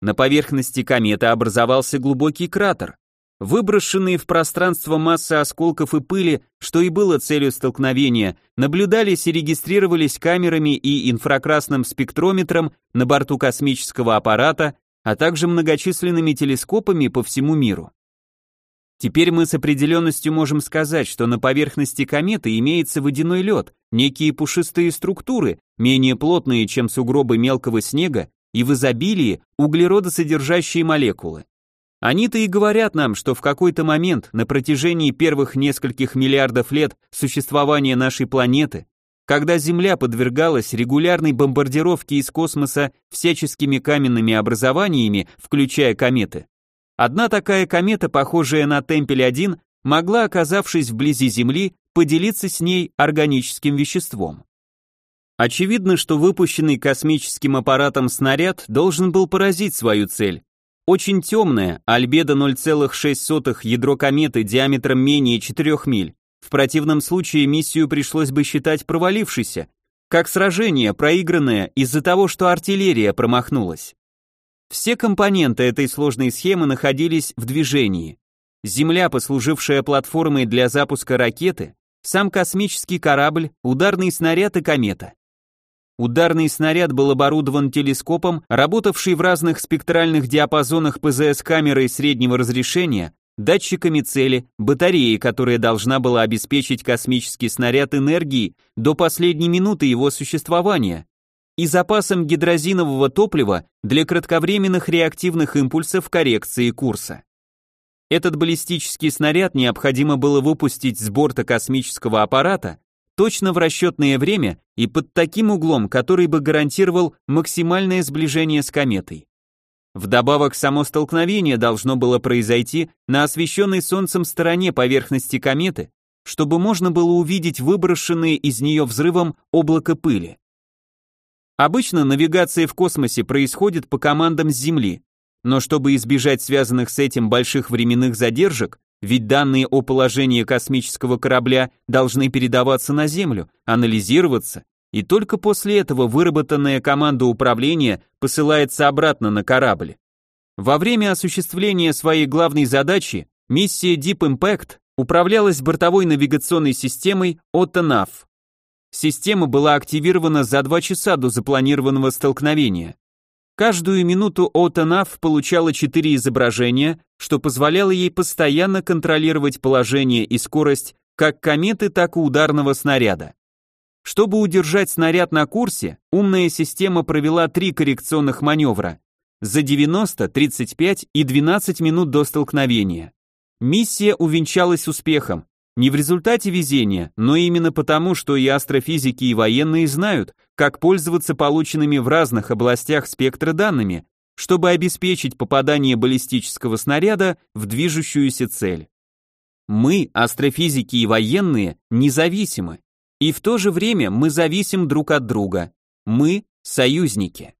На поверхности кометы образовался глубокий кратер. Выброшенные в пространство массы осколков и пыли, что и было целью столкновения, наблюдались и регистрировались камерами и инфракрасным спектрометром на борту космического аппарата, а также многочисленными телескопами по всему миру. Теперь мы с определенностью можем сказать, что на поверхности кометы имеется водяной лед, некие пушистые структуры, менее плотные, чем сугробы мелкого снега, и в изобилии углеродосодержащие молекулы. Они-то и говорят нам, что в какой-то момент на протяжении первых нескольких миллиардов лет существования нашей планеты, когда Земля подвергалась регулярной бомбардировке из космоса всяческими каменными образованиями, включая кометы, Одна такая комета, похожая на Темпель-1, могла, оказавшись вблизи Земли, поделиться с ней органическим веществом. Очевидно, что выпущенный космическим аппаратом снаряд должен был поразить свою цель. Очень темное, альбедо 0,6 ядро кометы диаметром менее 4 миль. В противном случае миссию пришлось бы считать провалившейся, как сражение, проигранное из-за того, что артиллерия промахнулась. Все компоненты этой сложной схемы находились в движении. Земля, послужившая платформой для запуска ракеты, сам космический корабль, ударный снаряд и комета. Ударный снаряд был оборудован телескопом, работавший в разных спектральных диапазонах ПЗС-камерой среднего разрешения, датчиками цели, батареей, которая должна была обеспечить космический снаряд энергией до последней минуты его существования, и запасом гидрозинового топлива для кратковременных реактивных импульсов коррекции курса. Этот баллистический снаряд необходимо было выпустить с борта космического аппарата точно в расчетное время и под таким углом, который бы гарантировал максимальное сближение с кометой. Вдобавок, само столкновение должно было произойти на освещенной солнцем стороне поверхности кометы, чтобы можно было увидеть выброшенное из нее взрывом облако пыли. Обычно навигация в космосе происходит по командам с Земли, но чтобы избежать связанных с этим больших временных задержек, ведь данные о положении космического корабля должны передаваться на Землю, анализироваться, и только после этого выработанная команда управления посылается обратно на корабль. Во время осуществления своей главной задачи миссия Deep Impact управлялась бортовой навигационной системой OTANAV. Система была активирована за два часа до запланированного столкновения. Каждую минуту Отонав получала четыре изображения, что позволяло ей постоянно контролировать положение и скорость как кометы, так и ударного снаряда. Чтобы удержать снаряд на курсе, умная система провела три коррекционных маневра за 90, 35 и 12 минут до столкновения. Миссия увенчалась успехом. Не в результате везения, но именно потому, что и астрофизики, и военные знают, как пользоваться полученными в разных областях спектра данными, чтобы обеспечить попадание баллистического снаряда в движущуюся цель. Мы, астрофизики и военные, независимы. И в то же время мы зависим друг от друга. Мы – союзники.